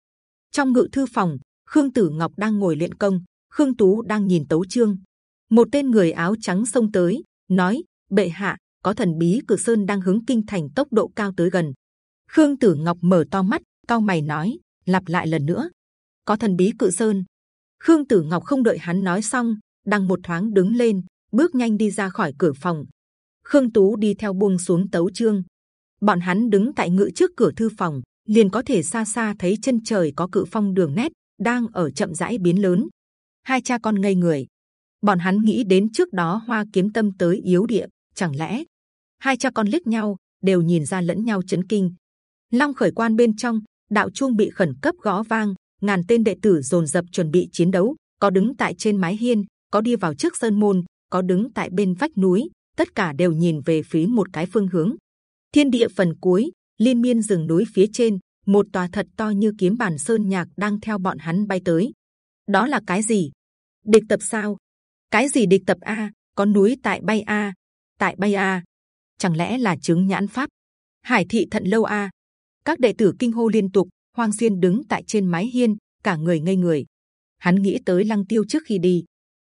trong ngự thư phòng, Khương Tử Ngọc đang ngồi luyện công, Khương Tú đang nhìn tấu chương. Một tên người áo trắng xông tới, nói: bệ hạ, có thần bí cử sơn đang hướng kinh thành tốc độ cao tới gần. Khương Tử Ngọc mở to mắt, cao mày nói: lặp lại lần nữa, có thần bí cự sơn. Khương Tử Ngọc không đợi hắn nói xong, đang một thoáng đứng lên, bước nhanh đi ra khỏi cửa phòng, Khương Tú đi theo buông xuống tấu chương. Bọn hắn đứng tại ngự trước cửa thư phòng, liền có thể xa xa thấy chân trời có cự phong đường nét đang ở chậm rãi biến lớn. Hai cha con ngây người. Bọn hắn nghĩ đến trước đó Hoa Kiếm Tâm tới yếu địa, chẳng lẽ hai cha con liếc nhau đều nhìn ra lẫn nhau chấn kinh. Long khởi quan bên trong, đạo chuông bị khẩn cấp gõ vang, ngàn tên đệ tử dồn dập chuẩn bị chiến đấu, có đứng tại trên mái hiên, có đi vào trước sơn môn, có đứng tại bên vách núi, tất cả đều nhìn về phía một cái phương hướng. Thiên địa phần cuối, liên miên rừng núi phía trên, một tòa thật to như kiếm bản sơn nhạc đang theo bọn hắn bay tới. Đó là cái gì? Địch tập sao? Cái gì địch tập a? Có núi tại bay a? Tại bay a? Chẳng lẽ là chứng nhãn pháp? Hải thị thận lâu a? Các đệ tử kinh hô liên tục. Hoang xuyên đứng tại trên mái hiên, cả người ngây người. Hắn nghĩ tới lăng tiêu trước khi đi.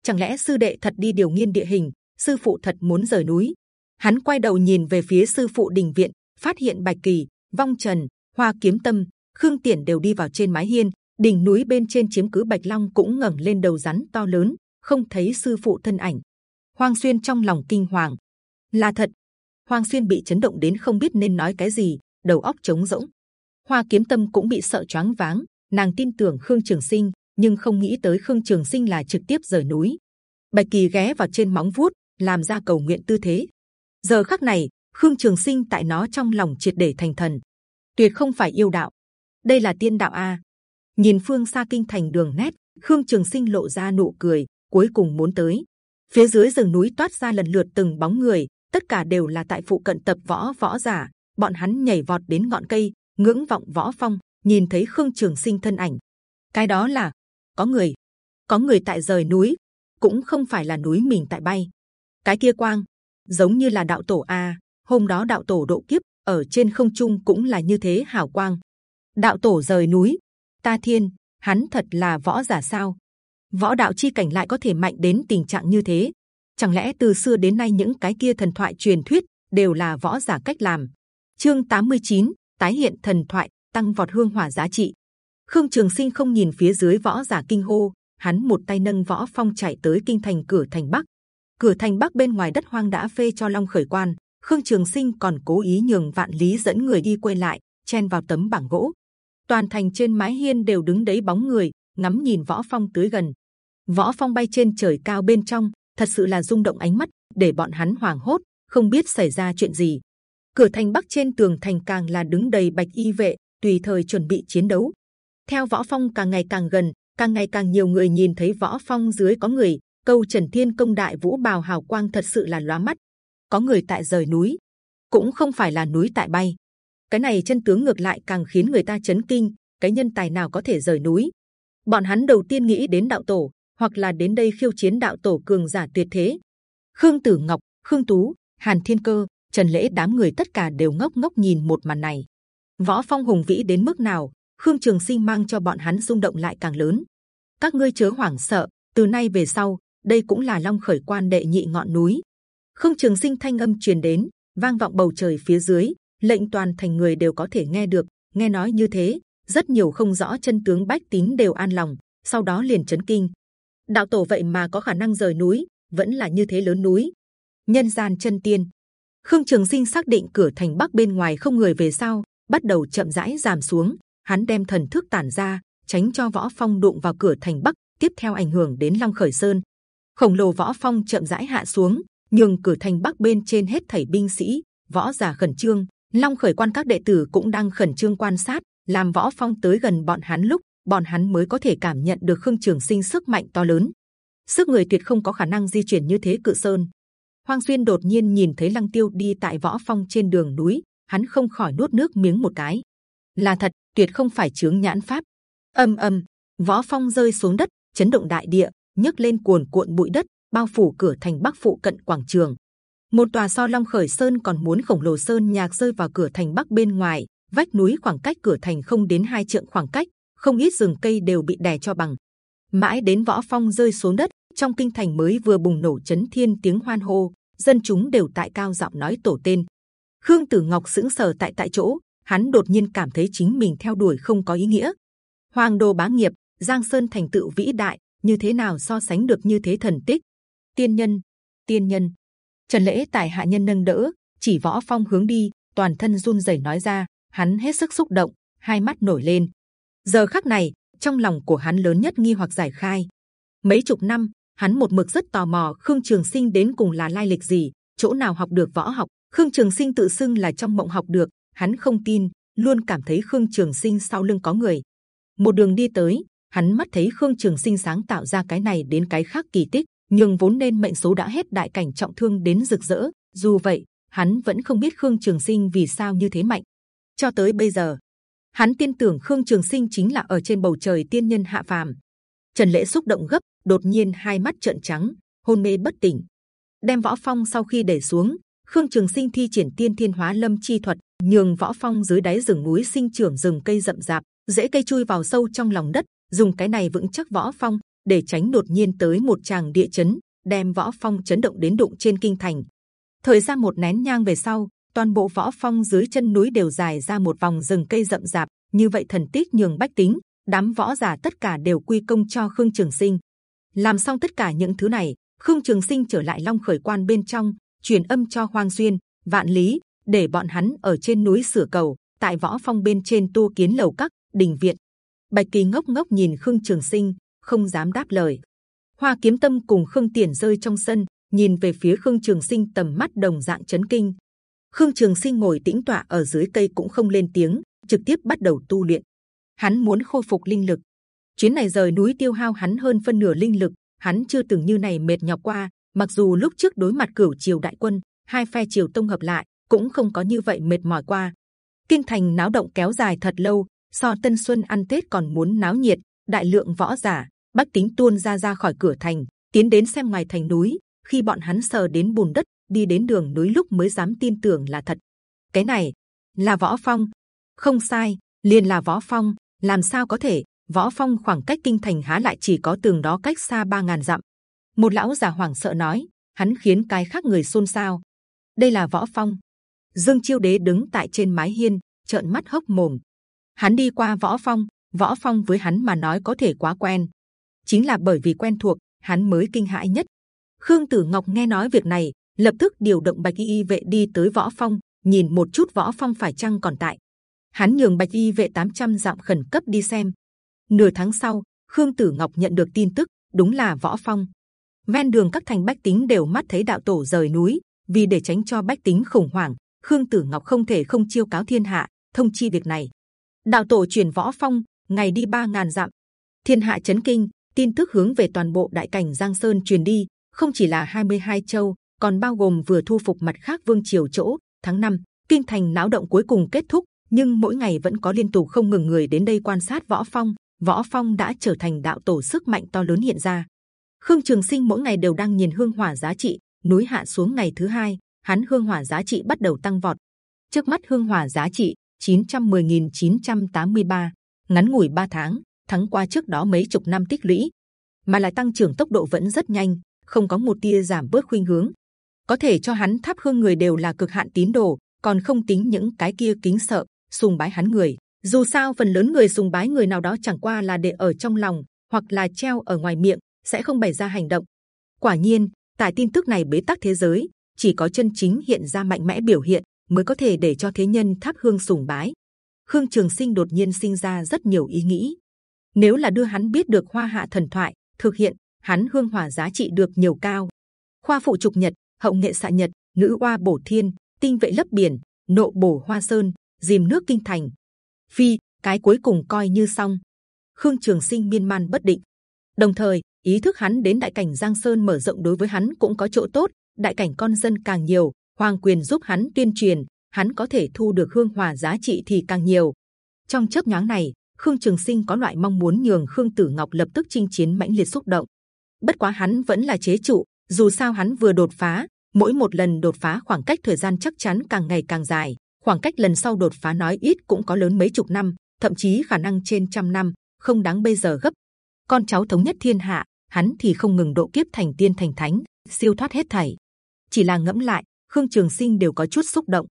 Chẳng lẽ sư đệ thật đi điều nghiên địa hình, sư phụ thật muốn rời núi. Hắn quay đầu nhìn về phía sư phụ đình viện, phát hiện bạch kỳ, vong trần, hoa kiếm tâm, khương tiền đều đi vào trên mái hiên. đỉnh núi bên trên chiếm cứ bạch long cũng ngẩng lên đầu rắn to lớn, không thấy sư phụ thân ảnh. Hoang xuyên trong lòng kinh hoàng, là thật. Hoang xuyên bị chấn động đến không biết nên nói cái gì, đầu óc trống rỗng. Hoa kiếm tâm cũng bị sợ choáng váng, nàng tin tưởng khương trường sinh, nhưng không nghĩ tới khương trường sinh là trực tiếp rời núi. Bạch kỳ ghé vào trên móng vuốt, làm ra cầu nguyện tư thế. Giờ khắc này, Khương Trường Sinh tại nó trong lòng triệt để thành thần, tuyệt không phải yêu đạo, đây là tiên đạo a. Nhìn phương xa kinh thành đường nét, Khương Trường Sinh lộ ra nụ cười, cuối cùng muốn tới. Phía dưới rừng núi toát ra lần lượt từng bóng người, tất cả đều là tại phụ cận tập võ võ giả. Bọn hắn nhảy vọt đến ngọn cây, ngưỡng vọng võ phong, nhìn thấy Khương Trường Sinh thân ảnh. Cái đó là có người, có người tại rời núi, cũng không phải là núi mình tại bay cái kia quang giống như là đạo tổ a hôm đó đạo tổ độ kiếp ở trên không trung cũng là như thế hào quang đạo tổ rời núi ta thiên hắn thật là võ giả sao võ đạo chi cảnh lại có thể mạnh đến tình trạng như thế chẳng lẽ từ xưa đến nay những cái kia thần thoại truyền thuyết đều là võ giả cách làm chương 89, tái hiện thần thoại, tăng vọt hương hỏa giá trị. Khương Trường Sinh không nhìn phía dưới võ giả kinh hô, hắn một tay nâng võ phong chạy tới kinh thành cửa thành bắc. Cửa thành bắc bên ngoài đất hoang đã phê cho long khởi quan. Khương Trường Sinh còn cố ý nhường vạn lý dẫn người đi quay lại, chen vào tấm bảng gỗ. Toàn thành trên mái hiên đều đứng đấy bóng người, ngắm nhìn võ phong tới gần. Võ phong bay trên trời cao bên trong, thật sự là rung động ánh mắt, để bọn hắn hoảng hốt, không biết xảy ra chuyện gì. Cửa thành bắc trên tường thành càng là đứng đầy bạch y vệ, tùy thời chuẩn bị chiến đấu. Theo võ phong càng ngày càng gần, càng ngày càng nhiều người nhìn thấy võ phong dưới có người. Câu Trần Thiên Công đại vũ bào hào quang thật sự là lóa mắt. Có người tại rời núi, cũng không phải là núi tại bay. Cái này chân tướng ngược lại càng khiến người ta chấn kinh. Cái nhân tài nào có thể rời núi? Bọn hắn đầu tiên nghĩ đến đạo tổ, hoặc là đến đây khiêu chiến đạo tổ cường giả tuyệt thế. Khương Tử Ngọc, Khương Tú, Hàn Thiên Cơ, Trần Lễ đám người tất cả đều ngốc ngốc nhìn một màn này. Võ Phong hùng vĩ đến mức nào, Khương Trường Sinh mang cho bọn hắn rung động lại càng lớn. Các ngươi chớ hoảng sợ, từ nay về sau, đây cũng là Long Khởi Quan đệ nhị ngọn núi. Khương Trường Sinh thanh âm truyền đến, vang vọng bầu trời phía dưới, lệnh toàn thành người đều có thể nghe được. Nghe nói như thế, rất nhiều không rõ chân tướng bách tín đều an lòng, sau đó liền chấn kinh. Đạo tổ vậy mà có khả năng rời núi, vẫn là như thế lớn núi. Nhân gian chân tiên. Khương Trường Sinh xác định cửa thành bắc bên ngoài không người về sau, bắt đầu chậm rãi giảm xuống. Hắn đem thần thức tản ra, tránh cho võ phong đụng vào cửa thành bắc, tiếp theo ảnh hưởng đến Long Khởi Sơn. Khổng lồ võ phong chậm rãi hạ xuống, nhường cửa thành bắc bên trên hết thảy binh sĩ, võ giả khẩn trương. Long Khởi quan các đệ tử cũng đang khẩn trương quan sát, làm võ phong tới gần bọn hắn lúc bọn hắn mới có thể cảm nhận được khương trường sinh sức mạnh to lớn sức người tuyệt không có khả năng di chuyển như thế cự sơn Hoang xuyên đột nhiên nhìn thấy lăng tiêu đi tại võ phong trên đường núi, hắn không khỏi nuốt nước miếng một cái. là thật, tuyệt không phải chướng nhãn pháp. âm âm, võ phong rơi xuống đất, chấn động đại địa, nhấc lên cuồn cuộn bụi đất, bao phủ cửa thành bắc phụ cận quảng trường. Một tòa so long khởi sơn còn muốn khổng lồ sơn nhạc rơi vào cửa thành bắc bên ngoài, vách núi khoảng cách cửa thành không đến hai trượng khoảng cách, không ít rừng cây đều bị đè cho bằng. Mãi đến võ phong rơi xuống đất, trong kinh thành mới vừa bùng nổ chấn thiên tiếng hoan hô, dân chúng đều tại cao giọng nói tổ tên. Khương Tử Ngọc sững sờ tại tại chỗ, hắn đột nhiên cảm thấy chính mình theo đuổi không có ý nghĩa. Hoàng đô bá nghiệp, Giang Sơn thành tựu vĩ đại, như thế nào so sánh được như thế thần tích? Tiên nhân, tiên nhân. Trần lễ tại hạ nhân nâng đỡ, chỉ võ phong hướng đi, toàn thân run rẩy nói ra, hắn hết sức xúc động, hai mắt nổi lên. Giờ khắc này, trong lòng của hắn lớn nhất nghi hoặc giải khai. Mấy chục năm, hắn một mực rất tò mò khương trường sinh đến cùng là lai lịch gì chỗ nào học được võ học khương trường sinh tự xưng là trong mộng học được hắn không tin luôn cảm thấy khương trường sinh sau lưng có người một đường đi tới hắn mắt thấy khương trường sinh sáng tạo ra cái này đến cái khác kỳ tích nhưng vốn nên mệnh số đã hết đại cảnh trọng thương đến rực rỡ dù vậy hắn vẫn không biết khương trường sinh vì sao như thế mạnh cho tới bây giờ hắn tin tưởng khương trường sinh chính là ở trên bầu trời tiên nhân hạ phàm trần lễ xúc động gấp đột nhiên hai mắt trợn trắng, hôn mê bất tỉnh. Đem võ phong sau khi để xuống, Khương Trường Sinh thi triển tiên thiên hóa lâm chi thuật, nhường võ phong dưới đáy rừng núi sinh trưởng rừng cây rậm rạp, dễ cây chui vào sâu trong lòng đất, dùng cái này vững chắc võ phong để tránh đột nhiên tới một tràng địa chấn, đem võ phong chấn động đến đụng trên kinh thành. Thời gian một nén nhang về sau, toàn bộ võ phong dưới chân núi đều dài ra một vòng rừng cây rậm rạp. Như vậy thần tích nhường bách tính, đám võ giả tất cả đều quy công cho Khương Trường Sinh làm xong tất cả những thứ này khương trường sinh trở lại long khởi quan bên trong truyền âm cho hoang xuyên vạn lý để bọn hắn ở trên núi sửa cầu tại võ phong bên trên tu kiến lầu các đình viện bạch kỳ ngốc ngốc nhìn khương trường sinh không dám đáp lời. Hoa kiếm tâm cùng khương tiền rơi trong sân, nhìn về phía khương trường sinh tầm mắt đồng dạng chấn kinh. Khương trường sinh ngồi tĩnh tọa ở dưới cây cũng không lên tiếng, trực tiếp bắt đầu tu luyện. Hắn muốn khôi phục linh lực. Chuyến này rời núi tiêu hao hắn hơn phân nửa linh lực, hắn chưa từng như này mệt nhọc qua, mặc dù lúc trước đối mặt cửu triều đại quân, hai phe triều tông hợp lại, cũng không có như vậy mệt mỏi qua. Kinh thành náo động kéo dài thật lâu, so tân xuân ăn tết còn muốn náo nhiệt, đại lượng võ giả bách tính tuôn ra ra khỏi cửa thành tiến đến xem ngoài thành núi. Khi bọn hắn sờ đến bùn đất đi đến đường núi lúc mới dám tin tưởng là thật. Cái này là võ phong. Không sai liền là võ phong. Làm sao có thể? Võ phong khoảng cách kinh thành há lại chỉ có tường đó cách xa ba ngàn dặm. Một lão già hoảng sợ nói hắn khiến cái khác người xôn xao. Đây là võ phong. Dương chiêu đế đứng tại trên mái hiên trợn mắt hốc mồm. Hắn đi qua võ phong, võ phong với hắn mà nói có thể quá quen, chính là bởi vì quen thuộc, hắn mới kinh hãi nhất. Khương Tử Ngọc nghe nói việc này, lập tức điều động bạch y vệ đi tới võ phong, nhìn một chút võ phong phải chăng còn tại. Hắn nhường bạch y vệ 800 dặm khẩn cấp đi xem. Nửa tháng sau, Khương Tử Ngọc nhận được tin tức, đúng là võ phong. Ven đường các thành bách tính đều mắt thấy đạo tổ rời núi, vì để tránh cho bách tính khủng hoảng, Khương Tử Ngọc không thể không chiêu cáo thiên hạ, thông chi việc này. Đạo tổ truyền võ phong, ngày đi ba ngàn dặm, thiên hạ chấn kinh, tin tức hướng về toàn bộ đại cảnh Giang Sơn truyền đi, không chỉ là 22 châu, còn bao gồm vừa thu phục mặt khác vương triều chỗ. Tháng 5, kinh thành náo động cuối cùng kết thúc, nhưng mỗi ngày vẫn có liên tục không ngừng người đến đây quan sát võ phong. Võ phong đã trở thành đạo tổ sức mạnh to lớn hiện ra. Khương Trường Sinh mỗi ngày đều đang nhìn hương hỏa giá trị, núi hạ xuống ngày thứ hai, hắn hương hỏa giá trị bắt đầu tăng vọt. Trước mắt hương hỏa giá trị 910.983, ngắn ngủi 3 tháng, thắng qua trước đó mấy chục năm tích lũy, mà lại tăng trưởng tốc độ vẫn rất nhanh, không có một tia giảm bớt khuynh hướng. Có thể cho hắn thắp hương người đều là cực hạn tín đồ, còn không tính những cái kia kính sợ, sùng bái hắn người. Dù sao phần lớn người sùng bái người nào đó chẳng qua là để ở trong lòng, hoặc là treo ở ngoài miệng, sẽ không bày ra hành động. Quả nhiên, tại tin tức này bế tắc thế giới, chỉ có chân chính hiện ra mạnh mẽ biểu hiện mới có thể để cho thế nhân thắp hương sùng bái. Khương Trường Sinh đột nhiên sinh ra rất nhiều ý nghĩ. Nếu là đưa hắn biết được Hoa Hạ thần thoại, thực hiện, hắn hương hỏa giá trị được nhiều cao. Khoa phụ trục nhật, hậu nghệ xạ nhật, nữ oa bổ thiên, tinh vệ lấp biển, nộ bổ hoa sơn, dìm nước kinh thành. Phi, cái cuối cùng coi như xong. Khương Trường Sinh miên man bất định. Đồng thời, ý thức hắn đến đại cảnh Giang Sơn mở rộng đối với hắn cũng có chỗ tốt. Đại cảnh con dân càng nhiều, hoàng quyền giúp hắn tuyên truyền, hắn có thể thu được hương hỏa giá trị thì càng nhiều. Trong chớp nhoáng này, Khương Trường Sinh có loại mong muốn nhường Khương Tử Ngọc lập tức chinh chiến mãnh liệt xúc động. Bất quá hắn vẫn là chế trụ, dù sao hắn vừa đột phá, mỗi một lần đột phá khoảng cách thời gian chắc chắn càng ngày càng dài. Khoảng cách lần sau đột phá nói ít cũng có lớn mấy chục năm, thậm chí khả năng trên trăm năm, không đáng bây giờ gấp. Con cháu thống nhất thiên hạ, hắn thì không ngừng độ kiếp thành tiên thành thánh, siêu thoát hết thảy. Chỉ là ngẫm lại, Khương Trường Sinh đều có chút xúc động.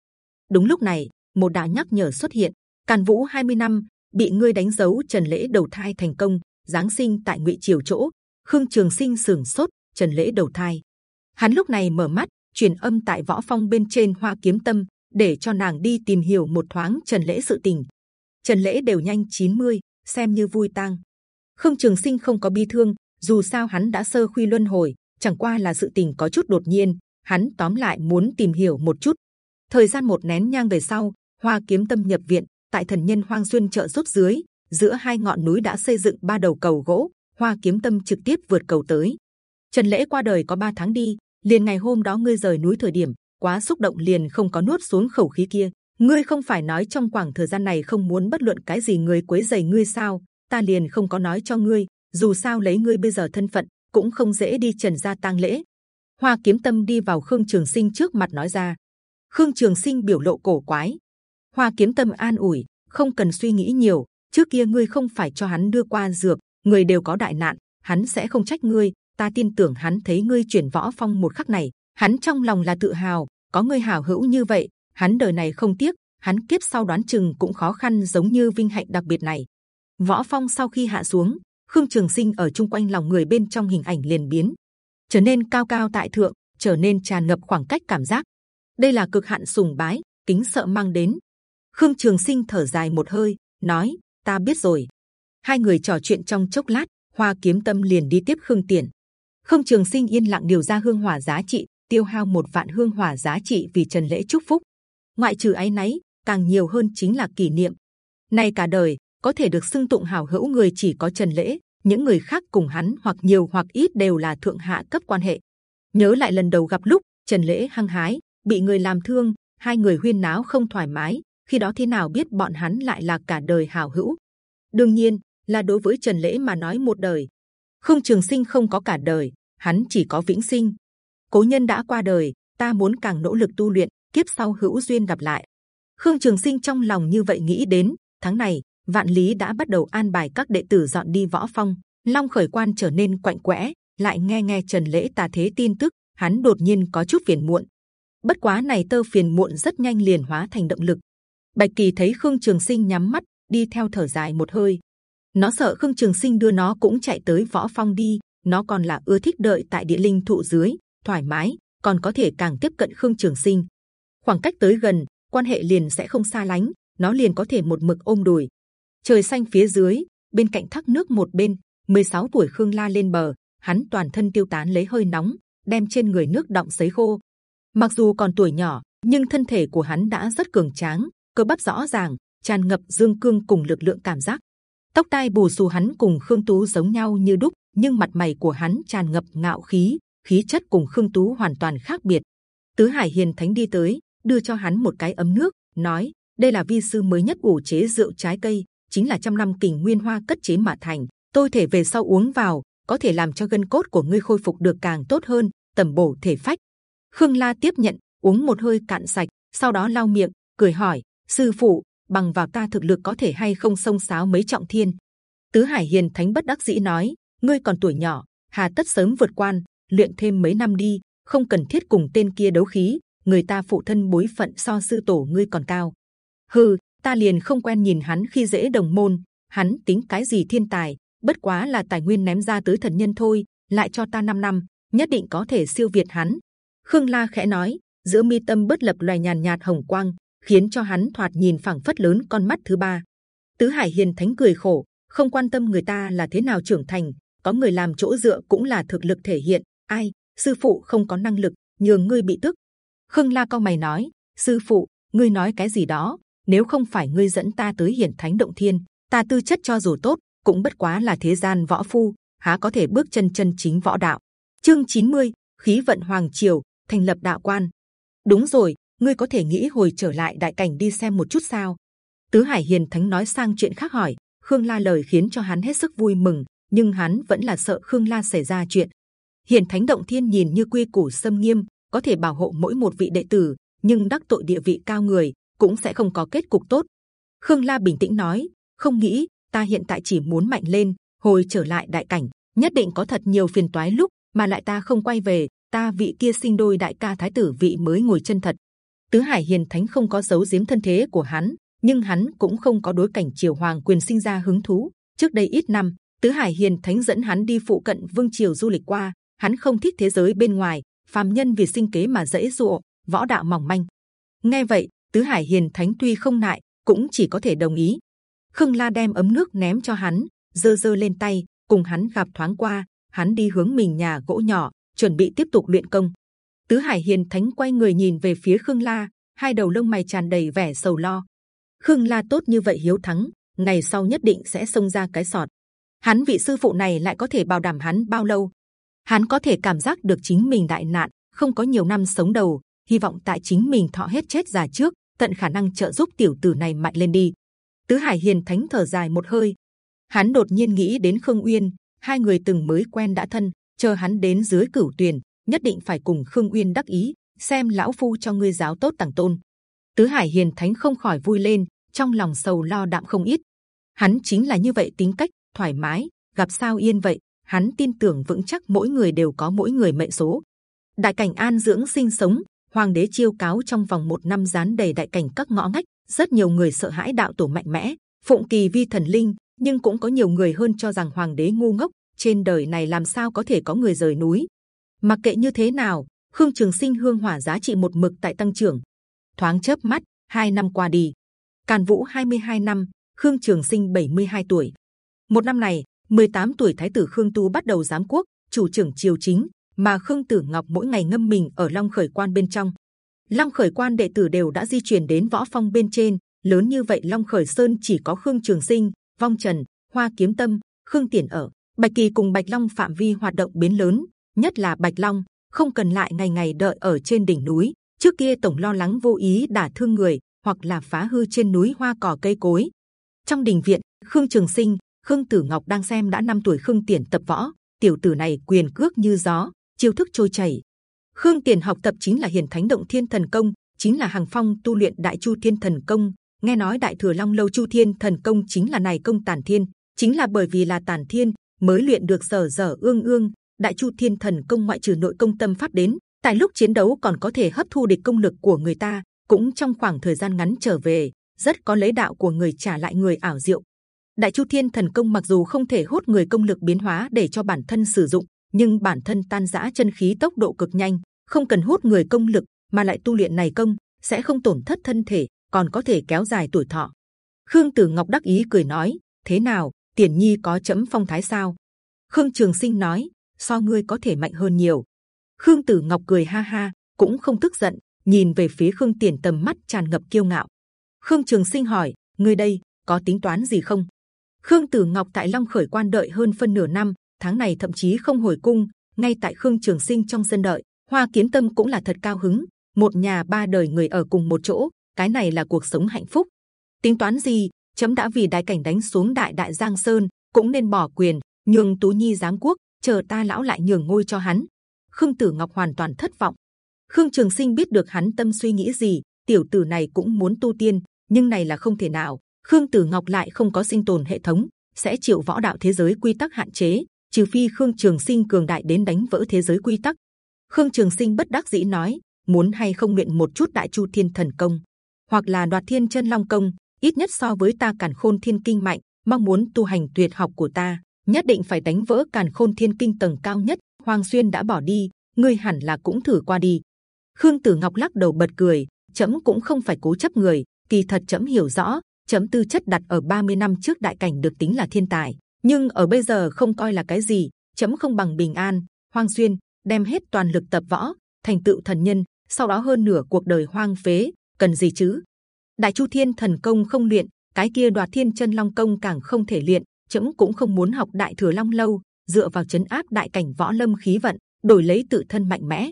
Đúng lúc này, một đạo nhắc nhở xuất hiện. Càn Vũ 20 năm, bị ngươi đánh dấu trần lễ đầu thai thành công giáng sinh tại ngụy triều chỗ khương trường sinh sưởng sốt trần lễ đầu thai. Hắn lúc này mở mắt truyền âm tại võ phong bên trên hoa kiếm tâm để cho nàng đi tìm hiểu một thoáng trần lễ sự tình. Trần lễ đều nhanh 90, xem như vui tang. Khương trường sinh không có bi thương dù sao hắn đã sơ khuy luân hồi chẳng qua là sự tình có chút đột nhiên hắn tóm lại muốn tìm hiểu một chút. Thời gian một nén nhang về sau hoa kiếm tâm nhập viện tại thần nhân hoang xuyên trợ giúp dưới, giữa hai ngọn núi đã xây dựng ba đầu cầu gỗ, hoa kiếm tâm trực tiếp vượt cầu tới. Trần lễ qua đời có ba tháng đi, liền ngày hôm đó ngươi rời núi thời điểm, quá xúc động liền không có nuốt xuống khẩu khí kia. Ngươi không phải nói trong khoảng thời gian này không muốn bất luận cái gì người quấy rầy ngươi sao? Ta liền không có nói cho ngươi, dù sao lấy ngươi bây giờ thân phận, cũng không dễ đi trần gia tang lễ. Hoa kiếm tâm đi vào khương trường sinh trước mặt nói ra. Khương trường sinh biểu lộ cổ quái. Hoa kiếm tâm an ủi, không cần suy nghĩ nhiều. Trước kia ngươi không phải cho hắn đưa qua dược, người đều có đại nạn, hắn sẽ không trách ngươi. Ta tin tưởng hắn thấy ngươi chuyển võ phong một khắc này, hắn trong lòng là tự hào, có ngươi hảo hữu như vậy, hắn đời này không tiếc, hắn kiếp sau đoán chừng cũng khó khăn giống như vinh hạnh đặc biệt này. Võ phong sau khi hạ xuống, Khương Trường Sinh ở chung quanh lòng người bên trong hình ảnh liền biến, trở nên cao cao tại thượng, trở nên tràn ngập khoảng cách cảm giác. Đây là cực hạn sùng bái, kính sợ mang đến, Khương Trường Sinh thở dài một hơi, nói: Ta biết rồi. Hai người trò chuyện trong chốc lát, Hoa Kiếm Tâm liền đi tiếp Khương Tiền. Khương Trường Sinh yên lặng điều ra hương hỏa giá trị, tiêu hao một vạn hương hỏa giá trị vì Trần lễ chúc phúc. Ngoại trừ ấy nấy, càng nhiều hơn chính là kỷ niệm. Nay cả đời có thể được xưng tụng hảo hữu người chỉ có Trần lễ, những người khác cùng hắn hoặc nhiều hoặc ít đều là thượng hạ cấp quan hệ. Nhớ lại lần đầu gặp lúc Trần lễ hăng hái, bị người làm thương, hai người huyên náo không thoải mái, khi đó thế nào biết bọn hắn lại là cả đời hảo hữu. Đương nhiên, là đối với trần lễ mà nói một đời. Không trường sinh không có cả đời, hắn chỉ có vĩnh sinh. Cố nhân đã qua đời, ta muốn càng nỗ lực tu luyện, kiếp sau hữu duyên gặp lại. Khương trường sinh trong lòng như vậy nghĩ đến, tháng này, vạn lý đã bắt đầu an bài các đệ tử dọn đi võ phong. Long khởi quan trở nên quạnh quẽ, lại nghe nghe trần lễ tà thế tin tức, hắn đột nhiên có chút phiền muộn. Bất quá này tơ phiền muộn rất nhanh liền hóa thành động lực. Bạch Kỳ thấy Khương Trường Sinh nhắm mắt, đi theo thở dài một hơi. Nó sợ Khương Trường Sinh đưa nó cũng chạy tới võ phong đi. Nó còn là ưa thích đợi tại địa linh thụ dưới, thoải mái, còn có thể càng tiếp cận Khương Trường Sinh. Khoảng cách tới gần, quan hệ liền sẽ không xa lánh. Nó liền có thể một mực ôm đùi. Trời xanh phía dưới, bên cạnh thác nước một bên, 16 tuổi Khương La lên bờ, hắn toàn thân tiêu tán lấy hơi nóng, đem trên người nước động sấy khô. Mặc dù còn tuổi nhỏ, nhưng thân thể của hắn đã rất cường tráng, cơ bắp rõ ràng, tràn ngập dương cương cùng lực lượng cảm giác. Tóc tai bù xù hắn cùng Khương Tú giống nhau như đúc, nhưng mặt mày của hắn tràn ngập ngạo khí, khí chất cùng Khương Tú hoàn toàn khác biệt. Tứ Hải Hiền Thánh đi tới, đưa cho hắn một cái ấm nước, nói: đây là vi sư mới nhất ủ chế rượu trái cây, chính là trăm năm kình nguyên hoa cất chế mà thành. Tôi thể về sau uống vào, có thể làm cho gân cốt của ngươi khôi phục được càng tốt hơn, tầm bổ thể phách. Khương La tiếp nhận, uống một hơi cạn sạch, sau đó lau miệng, cười hỏi: sư phụ, bằng vào ta thực lực có thể hay không xông xáo mấy trọng thiên? Tứ Hải Hiền Thánh bất đắc dĩ nói: ngươi còn tuổi nhỏ, hà tất sớm vượt quan, luyện thêm mấy năm đi, không cần thiết cùng tên kia đấu khí. Người ta phụ thân bối phận so sư tổ ngươi còn cao. Hừ, ta liền không quen nhìn hắn khi dễ đồng môn. Hắn tính cái gì thiên tài? Bất quá là tài nguyên ném ra tới thần nhân thôi. Lại cho ta 5 năm, nhất định có thể siêu việt hắn. Khương La khẽ nói, giữa mi tâm bất lập loài nhàn nhạt hồng quang, khiến cho hắn thoạt nhìn phẳng phất lớn con mắt thứ ba. Tứ Hải Hiền Thánh cười khổ, không quan tâm người ta là thế nào trưởng thành, có người làm chỗ dựa cũng là thực lực thể hiện. Ai, sư phụ không có năng lực, nhường ngươi bị tức. Khương La cao mày nói, sư phụ, ngươi nói cái gì đó? Nếu không phải ngươi dẫn ta tới Hiển Thánh Động Thiên, ta tư chất cho dù tốt, cũng bất quá là thế gian võ phu, há có thể bước chân chân chính võ đạo? Chương 90, khí vận hoàng triều, thành lập đạo quan. Đúng rồi, ngươi có thể nghĩ hồi trở lại đại cảnh đi xem một chút sao? Tứ Hải Hiền Thánh nói sang chuyện khác hỏi. Khương La lời khiến cho hắn hết sức vui mừng, nhưng hắn vẫn là sợ Khương La xảy ra chuyện. Hiền Thánh Động Thiên nhìn như quy củ sâm nghiêm, có thể bảo hộ mỗi một vị đệ tử, nhưng đắc tội địa vị cao người cũng sẽ không có kết cục tốt. Khương La bình tĩnh nói, không nghĩ ta hiện tại chỉ muốn mạnh lên, hồi trở lại đại cảnh, nhất định có thật nhiều phiền toái lúc mà lại ta không quay về, ta vị kia sinh đôi đại ca thái tử vị mới ngồi chân thật. Tứ Hải Hiền Thánh không có giấu giếm thân thế của hắn, nhưng hắn cũng không có đối cảnh triều hoàng quyền sinh ra hứng thú. Trước đây ít năm, Tứ Hải Hiền Thánh dẫn hắn đi phụ cận vương triều du lịch qua, hắn không thích thế giới bên ngoài, phàm nhân vì sinh kế mà dễ dụa, võ đạo mỏng manh. Nghe vậy, Tứ Hải Hiền Thánh tuy không nại, cũng chỉ có thể đồng ý. Khương La đem ấm nước ném cho hắn, dơ dơ lên tay, cùng hắn gặp thoáng qua, hắn đi hướng mình nhà gỗ nhỏ, chuẩn bị tiếp tục luyện công. Tứ Hải Hiền Thánh quay người nhìn về phía Khương La, hai đầu lông mày tràn đầy vẻ sầu lo. Khương La tốt như vậy hiếu thắng, ngày sau nhất định sẽ xông ra cái sọt. Hắn vị sư phụ này lại có thể bảo đảm hắn bao lâu? Hắn có thể cảm giác được chính mình đại nạn, không có nhiều năm sống đầu, hy vọng tại chính mình thọ hết chết già trước, tận khả năng trợ giúp tiểu tử này mạnh lên đi. Tứ Hải Hiền Thánh thở dài một hơi, hắn đột nhiên nghĩ đến Khương Uyên, hai người từng mới quen đã thân, chờ hắn đến dưới cửu tuyền, nhất định phải cùng Khương Uyên đắc ý, xem lão phu cho ngươi giáo tốt tàng tôn. Tứ Hải Hiền Thánh không khỏi vui lên, trong lòng sầu lo đạm không ít. Hắn chính là như vậy tính cách, thoải mái, gặp sao yên vậy. Hắn tin tưởng vững chắc mỗi người đều có mỗi người mệnh số. Đại cảnh an dưỡng sinh sống, hoàng đế chiêu cáo trong vòng một năm dán đầy đại cảnh các ngõ ngách, rất nhiều người sợ hãi đạo tổ mạnh mẽ, phụng kỳ vi thần linh, nhưng cũng có nhiều người hơn cho rằng hoàng đế ngu ngốc. Trên đời này làm sao có thể có người rời núi? Mặc kệ như thế nào, Khương Trường Sinh hương hỏa giá trị một mực tại tăng trưởng. Thoáng chớp mắt, hai năm qua đi, Càn Vũ 22 năm, Khương Trường Sinh 72 tuổi. Một năm này, 18 tuổi Thái tử Khương Tu bắt đầu giám quốc, chủ trưởng triều chính, mà Khương Tử Ngọc mỗi ngày ngâm mình ở Long Khởi Quan bên trong. Long Khởi Quan đệ tử đều đã di chuyển đến Võ Phong bên trên. Lớn như vậy Long Khởi Sơn chỉ có Khương Trường Sinh, Vong Trần, Hoa Kiếm Tâm, Khương Tiền ở. Bạch Kỳ cùng Bạch Long phạm vi hoạt động biến lớn, nhất là Bạch Long không cần lại ngày ngày đợi ở trên đỉnh núi. Trước kia tổng lo lắng vô ý đả thương người hoặc là phá hư trên núi hoa cỏ cây cối. Trong đình viện, Khương Trường Sinh, Khương Tử Ngọc đang xem đã năm tuổi Khương Tiền tập võ. Tiểu tử này quyền cước như gió, chiêu thức trôi chảy. Khương Tiền học tập chính là Hiền Thánh Động Thiên Thần Công, chính là Hàng Phong tu luyện Đại Chu Thiên Thần Công. Nghe nói Đại Thừa Long Lâu Chu Thiên Thần Công chính là này công Tản Thiên, chính là bởi vì là Tản Thiên mới luyện được sở dở ương ương Đại Chu Thiên Thần Công ngoại trừ nội công tâm pháp đến, tại lúc chiến đấu còn có thể hấp thu địch công lực của người ta, cũng trong khoảng thời gian ngắn trở về. rất có lấy đạo của người trả lại người ảo diệu. Đại Chu Thiên Thần Công mặc dù không thể hút người công lực biến hóa để cho bản thân sử dụng, nhưng bản thân tan rã chân khí tốc độ cực nhanh, không cần hút người công lực mà lại tu luyện này công sẽ không tổn thất thân thể, còn có thể kéo dài tuổi thọ. Khương Tử Ngọc đắc ý cười nói: thế nào, Tiền Nhi có chấm phong thái sao? Khương Trường Sinh nói: so ngươi có thể mạnh hơn nhiều. Khương Tử Ngọc cười ha ha, cũng không tức giận, nhìn về phía Khương Tiền tầm mắt tràn ngập kiêu ngạo. Khương Trường Sinh hỏi: ngươi đây có tính toán gì không? Khương Tử Ngọc tại Long Khởi Quan đợi hơn phân nửa năm, tháng này thậm chí không hồi cung, ngay tại Khương Trường Sinh trong sân đợi. Hoa Kiến Tâm cũng là thật cao hứng, một nhà ba đời người ở cùng một chỗ, cái này là cuộc sống hạnh phúc. Tính toán gì? Chấm đã vì đại cảnh đánh xuống đại đại Giang Sơn, cũng nên bỏ quyền, nhường Tú Nhi giáng quốc, chờ ta lão lại nhường ngôi cho hắn. Khương Tử Ngọc hoàn toàn thất vọng. Khương Trường Sinh biết được hắn tâm suy nghĩ gì, tiểu tử này cũng muốn tu tiên, nhưng này là không thể nào. Khương Tử Ngọc lại không có sinh tồn hệ thống, sẽ chịu võ đạo thế giới quy tắc hạn chế, trừ phi Khương Trường Sinh cường đại đến đánh vỡ thế giới quy tắc. Khương Trường Sinh bất đắc dĩ nói, muốn hay không luyện một chút Đại Chu Thiên Thần Công, hoặc là Đoạt Thiên Chân Long Công, ít nhất so với ta Càn Khôn Thiên Kinh mạnh. Mong muốn tu hành tuyệt học của ta, nhất định phải đánh vỡ Càn Khôn Thiên Kinh tầng cao nhất. Hoàng Xuyên đã bỏ đi, ngươi hẳn là cũng thử qua đi. Khương Tử Ngọc lắc đầu bật cười, chấm cũng không phải cố chấp người, kỳ thật chấm hiểu rõ, chấm tư chất đặt ở 30 năm trước đại cảnh được tính là thiên tài, nhưng ở bây giờ không coi là cái gì. chấm không bằng bình an, Hoàng Xuyên đem hết toàn lực tập võ, thành tựu thần nhân, sau đó hơn nửa cuộc đời hoang phế, cần gì chứ? Đại Chu Thiên Thần Công không luyện, cái kia Đoạt Thiên Chân Long Công càng không thể luyện trẫm cũng không muốn học Đại Thừa Long lâu, dựa vào chấn áp đại cảnh võ lâm khí vận, đổi lấy tự thân mạnh mẽ.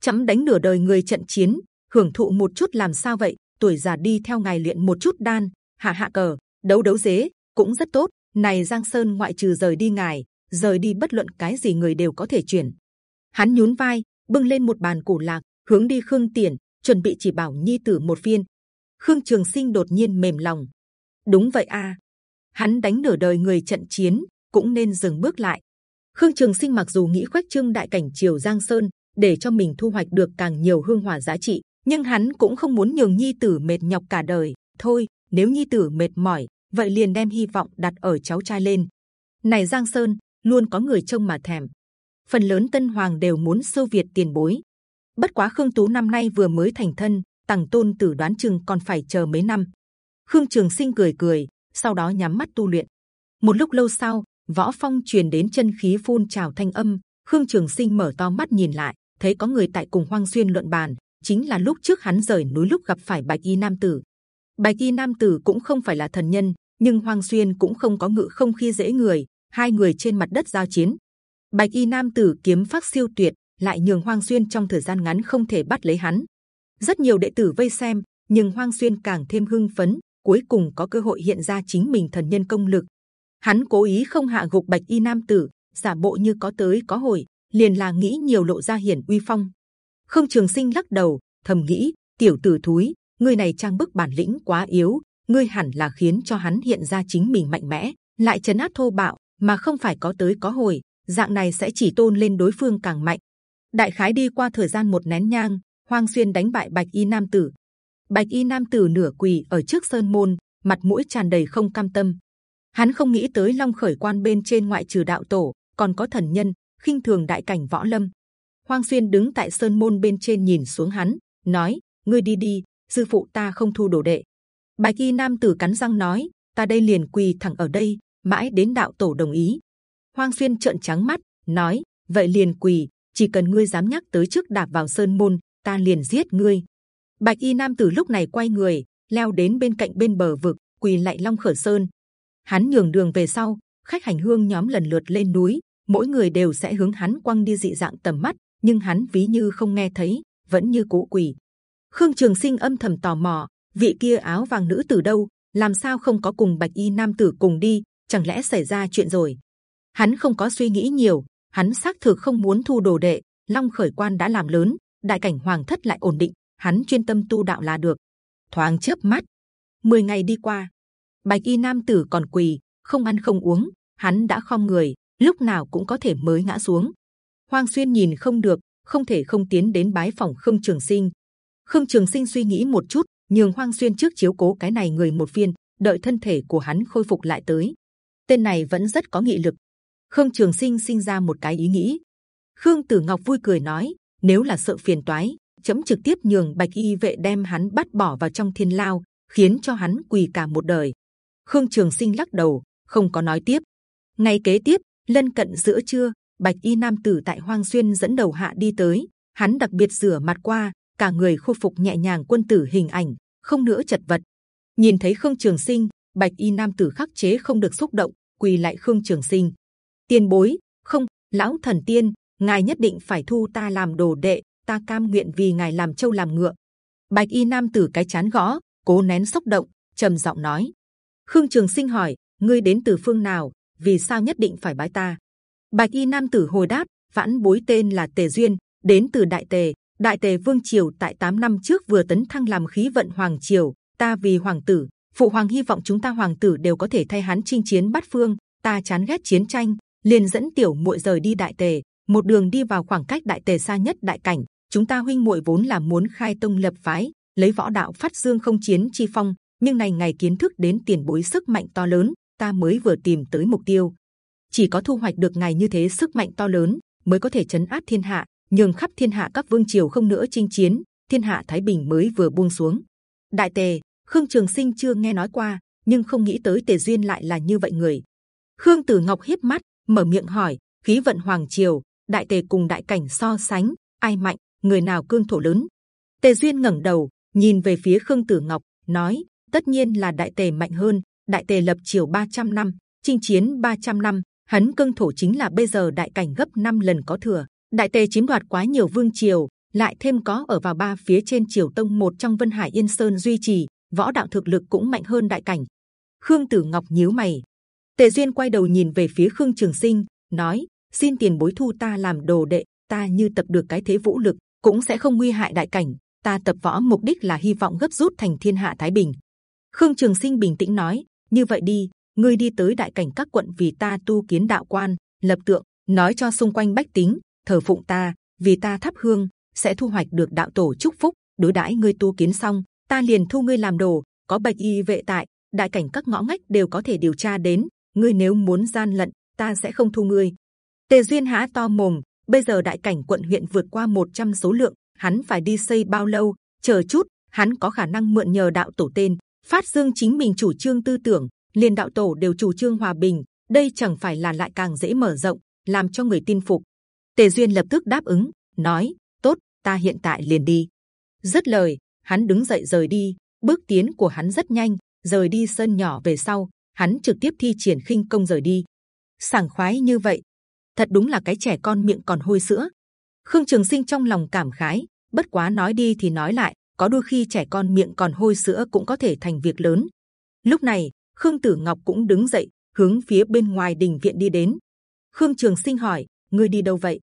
trẫm đánh nửa đời người trận chiến, hưởng thụ một chút làm sao vậy? Tuổi già đi theo ngài luyện một chút đan, hạ hạ cờ, đấu đấu dế cũng rất tốt. Này Giang Sơn ngoại trừ rời đi ngài, rời đi bất luận cái gì người đều có thể chuyển. Hắn nhún vai, bưng lên một bàn củ lạc, hướng đi Khương Tiền, chuẩn bị chỉ bảo nhi tử một phiên. Khương Trường Sinh đột nhiên mềm lòng. Đúng vậy a, hắn đánh nửa đời người trận chiến, cũng nên dừng bước lại. Khương Trường Sinh mặc dù nghĩ khoét trương đại cảnh triều Giang Sơn để cho mình thu hoạch được càng nhiều hương hỏa giá trị, nhưng hắn cũng không muốn nhường nhi tử mệt nhọc cả đời. Thôi, nếu nhi tử mệt mỏi, vậy liền đem hy vọng đặt ở cháu trai lên. Này Giang Sơn luôn có người trông mà thèm. Phần lớn tân hoàng đều muốn sâu việt tiền bối. Bất quá Khương Tú năm nay vừa mới thành thân, tằng tôn tử đoán chừng còn phải chờ mấy năm. Khương Trường Sinh cười cười, sau đó nhắm mắt tu luyện. Một lúc lâu sau, võ phong truyền đến chân khí phun trào thanh âm. Khương Trường Sinh mở to mắt nhìn lại, thấy có người tại cùng Hoang Xuyên luận bàn. Chính là lúc trước hắn rời núi lúc gặp phải Bạch Y Nam Tử. Bạch Y Nam Tử cũng không phải là thần nhân, nhưng Hoang Xuyên cũng không có ngự không khi dễ người. Hai người trên mặt đất giao chiến. Bạch Y Nam Tử kiếm pháp siêu tuyệt, lại nhường Hoang Xuyên trong thời gian ngắn không thể bắt lấy hắn. Rất nhiều đệ tử vây xem, nhưng Hoang Xuyên càng thêm hưng phấn, cuối cùng có cơ hội hiện ra chính mình thần nhân công lực. Hắn cố ý không hạ gục Bạch Y Nam Tử, giả bộ như có tới có hồi, liền là nghĩ nhiều lộ ra hiển uy phong. Không Trường Sinh lắc đầu, thầm nghĩ: tiểu tử thúi, ngươi này trang bức bản lĩnh quá yếu, ngươi hẳn là khiến cho hắn hiện ra chính mình mạnh mẽ, lại chấn áp thô bạo, mà không phải có tới có hồi. Dạng này sẽ chỉ tôn lên đối phương càng mạnh. Đại khái đi qua thời gian một nén nhang, Hoang Xuyên đánh bại Bạch Y Nam Tử. Bạch Y Nam Tử nửa quỳ ở trước sơn môn, mặt mũi tràn đầy không cam tâm. Hắn không nghĩ tới Long Khởi Quan bên trên ngoại trừ đạo tổ, còn có thần nhân, khinh thường đại cảnh võ lâm. Hoang Xuyên đứng tại sơn môn bên trên nhìn xuống hắn, nói: ngươi đi đi, sư phụ ta không thu đồ đệ. Bạch Y Nam Tử cắn răng nói: ta đây liền quỳ thẳng ở đây, mãi đến đạo tổ đồng ý. Hoang Xuyên trợn trắng mắt, nói: vậy liền quỳ, chỉ cần ngươi dám nhắc tới trước đạp vào sơn môn, ta liền giết ngươi. Bạch y nam tử lúc này quay người, leo đến bên cạnh bên bờ vực, quỳ lại long khởi sơn. Hắn nhường đường về sau, khách hành hương nhóm lần lượt lên núi, mỗi người đều sẽ hướng hắn quăng đi dị dạng tầm mắt, nhưng hắn ví như không nghe thấy, vẫn như cũ quỳ. Khương Trường Sinh âm thầm tò mò, vị kia áo vàng nữ tử đâu, làm sao không có cùng bạch y nam tử cùng đi? Chẳng lẽ xảy ra chuyện rồi? Hắn không có suy nghĩ nhiều, hắn xác thực không muốn thu đồ đệ. Long khởi quan đã làm lớn, đại cảnh hoàng thất lại ổn định, hắn chuyên tâm tu đạo là được. Thoáng chớp mắt, 10 ngày đi qua, bạch y nam tử còn quỳ, không ăn không uống, hắn đã khom người, lúc nào cũng có thể mới ngã xuống. Hoang xuyên nhìn không được, không thể không tiến đến bái phòng khương trường sinh. Khương trường sinh suy nghĩ một chút, nhường Hoang Xuyên trước chiếu cố cái này người một viên đợi thân thể của hắn khôi phục lại tới. Tên này vẫn rất có nghị lực. Khương Trường Sinh sinh ra một cái ý nghĩ. Khương Tử Ngọc vui cười nói: nếu là sợ phiền toái, chấm trực tiếp nhường bạch y vệ đem hắn bắt bỏ vào trong thiên lao, khiến cho hắn quỳ cả một đời. Khương Trường Sinh lắc đầu, không có nói tiếp. Ngày kế tiếp, lân cận giữa trưa, bạch y nam tử tại Hoang Xuyên dẫn đầu hạ đi tới. Hắn đặc biệt rửa mặt qua, cả người khôi phục nhẹ nhàng quân tử hình ảnh, không nữa chật vật. Nhìn thấy Khương Trường Sinh, bạch y nam tử khắc chế không được xúc động, quỳ lại Khương Trường Sinh. Tiên bối, không, lão thần tiên, ngài nhất định phải thu ta làm đồ đệ, ta cam nguyện vì ngài làm trâu làm ngựa. Bạch y nam tử cái chán gõ, cố nén xúc động, trầm giọng nói. Khương Trường Sinh hỏi, ngươi đến từ phương nào? Vì sao nhất định phải bái ta? Bạch y nam tử hồi đáp, vãn bối tên là Tề Duyên, đến từ Đại Tề. Đại Tề Vương triều tại 8 năm trước vừa tấn thăng làm khí vận hoàng triều. Ta vì hoàng tử, phụ hoàng hy vọng chúng ta hoàng tử đều có thể thay hắn chinh chiến bát phương. Ta chán ghét chiến tranh, liền dẫn tiểu muội rời đi Đại Tề, một đường đi vào khoảng cách Đại Tề xa nhất đại cảnh. Chúng ta huynh muội vốn là muốn khai tông lập phái, lấy võ đạo phát dương không chiến chi phong, nhưng này ngày kiến thức đến tiền bối sức mạnh to lớn, ta mới vừa tìm tới mục tiêu. Chỉ có thu hoạch được ngày như thế sức mạnh to lớn, mới có thể chấn áp thiên hạ, nhường khắp thiên hạ các vương triều không nữa chinh chiến, thiên hạ thái bình mới vừa buông xuống. Đại tề, khương trường sinh chưa nghe nói qua, nhưng không nghĩ tới tề duyên lại là như vậy người. khương tử ngọc hiếp mắt, mở miệng hỏi: khí vận hoàng triều, đại tề cùng đại cảnh so sánh, ai mạnh, người nào cương thổ lớn? Tề duyên ngẩng đầu, nhìn về phía khương tử ngọc, nói: tất nhiên là đại tề mạnh hơn. Đại tề lập triều 300 năm, chinh chiến 300 năm, hắn cương thổ chính là bây giờ đại cảnh gấp 5 lần có thừa. Đại tề chiếm đoạt quá nhiều vương triều, lại thêm có ở vào ba phía trên triều tông một trong Vân Hải Yên Sơn duy trì, võ đạo thực lực cũng mạnh hơn đại cảnh. Khương Tử Ngọc nhíu mày. Tề duyên quay đầu nhìn về phía Khương Trường Sinh, nói: xin tiền bối thu ta làm đồ đệ, ta như tập được cái thế vũ lực, cũng sẽ không nguy hại đại cảnh. Ta tập võ mục đích là hy vọng gấp rút thành thiên hạ thái bình. Khương Trường Sinh bình tĩnh nói: như vậy đi, ngươi đi tới đại cảnh các quận vì ta tu kiến đạo quan, lập tượng, nói cho xung quanh bách tính thờ phụng ta, vì ta thắp hương sẽ thu hoạch được đạo tổ chúc phúc. đối đãi ngươi tu kiến xong, ta liền thu ngươi làm đồ. Có bạch y vệ tại, đại cảnh các ngõ ngách đều có thể điều tra đến. Ngươi nếu muốn gian lận, ta sẽ không thu ngươi. Tề duyên há to mồm. Bây giờ đại cảnh quận huyện vượt qua 100 số lượng, hắn phải đi xây bao lâu? Chờ chút, hắn có khả năng mượn nhờ đạo tổ tên phát dương chính mình chủ trương tư tưởng, liền đạo tổ đều chủ trương hòa bình, đây chẳng phải là lại càng dễ mở rộng, làm cho người tin phục. Tề duyên lập tức đáp ứng, nói: tốt, ta hiện tại liền đi. dứt lời, hắn đứng dậy rời đi. Bước tiến của hắn rất nhanh, rời đi sân nhỏ về sau, hắn trực tiếp thi triển khinh công rời đi. sảng khoái như vậy, thật đúng là cái trẻ con miệng còn hôi sữa. Khương Trường Sinh trong lòng cảm khái, bất quá nói đi thì nói lại, có đôi khi trẻ con miệng còn hôi sữa cũng có thể thành việc lớn. Lúc này, Khương Tử Ngọc cũng đứng dậy, hướng phía bên ngoài đình viện đi đến. Khương Trường Sinh hỏi: Ngươi đi đâu vậy?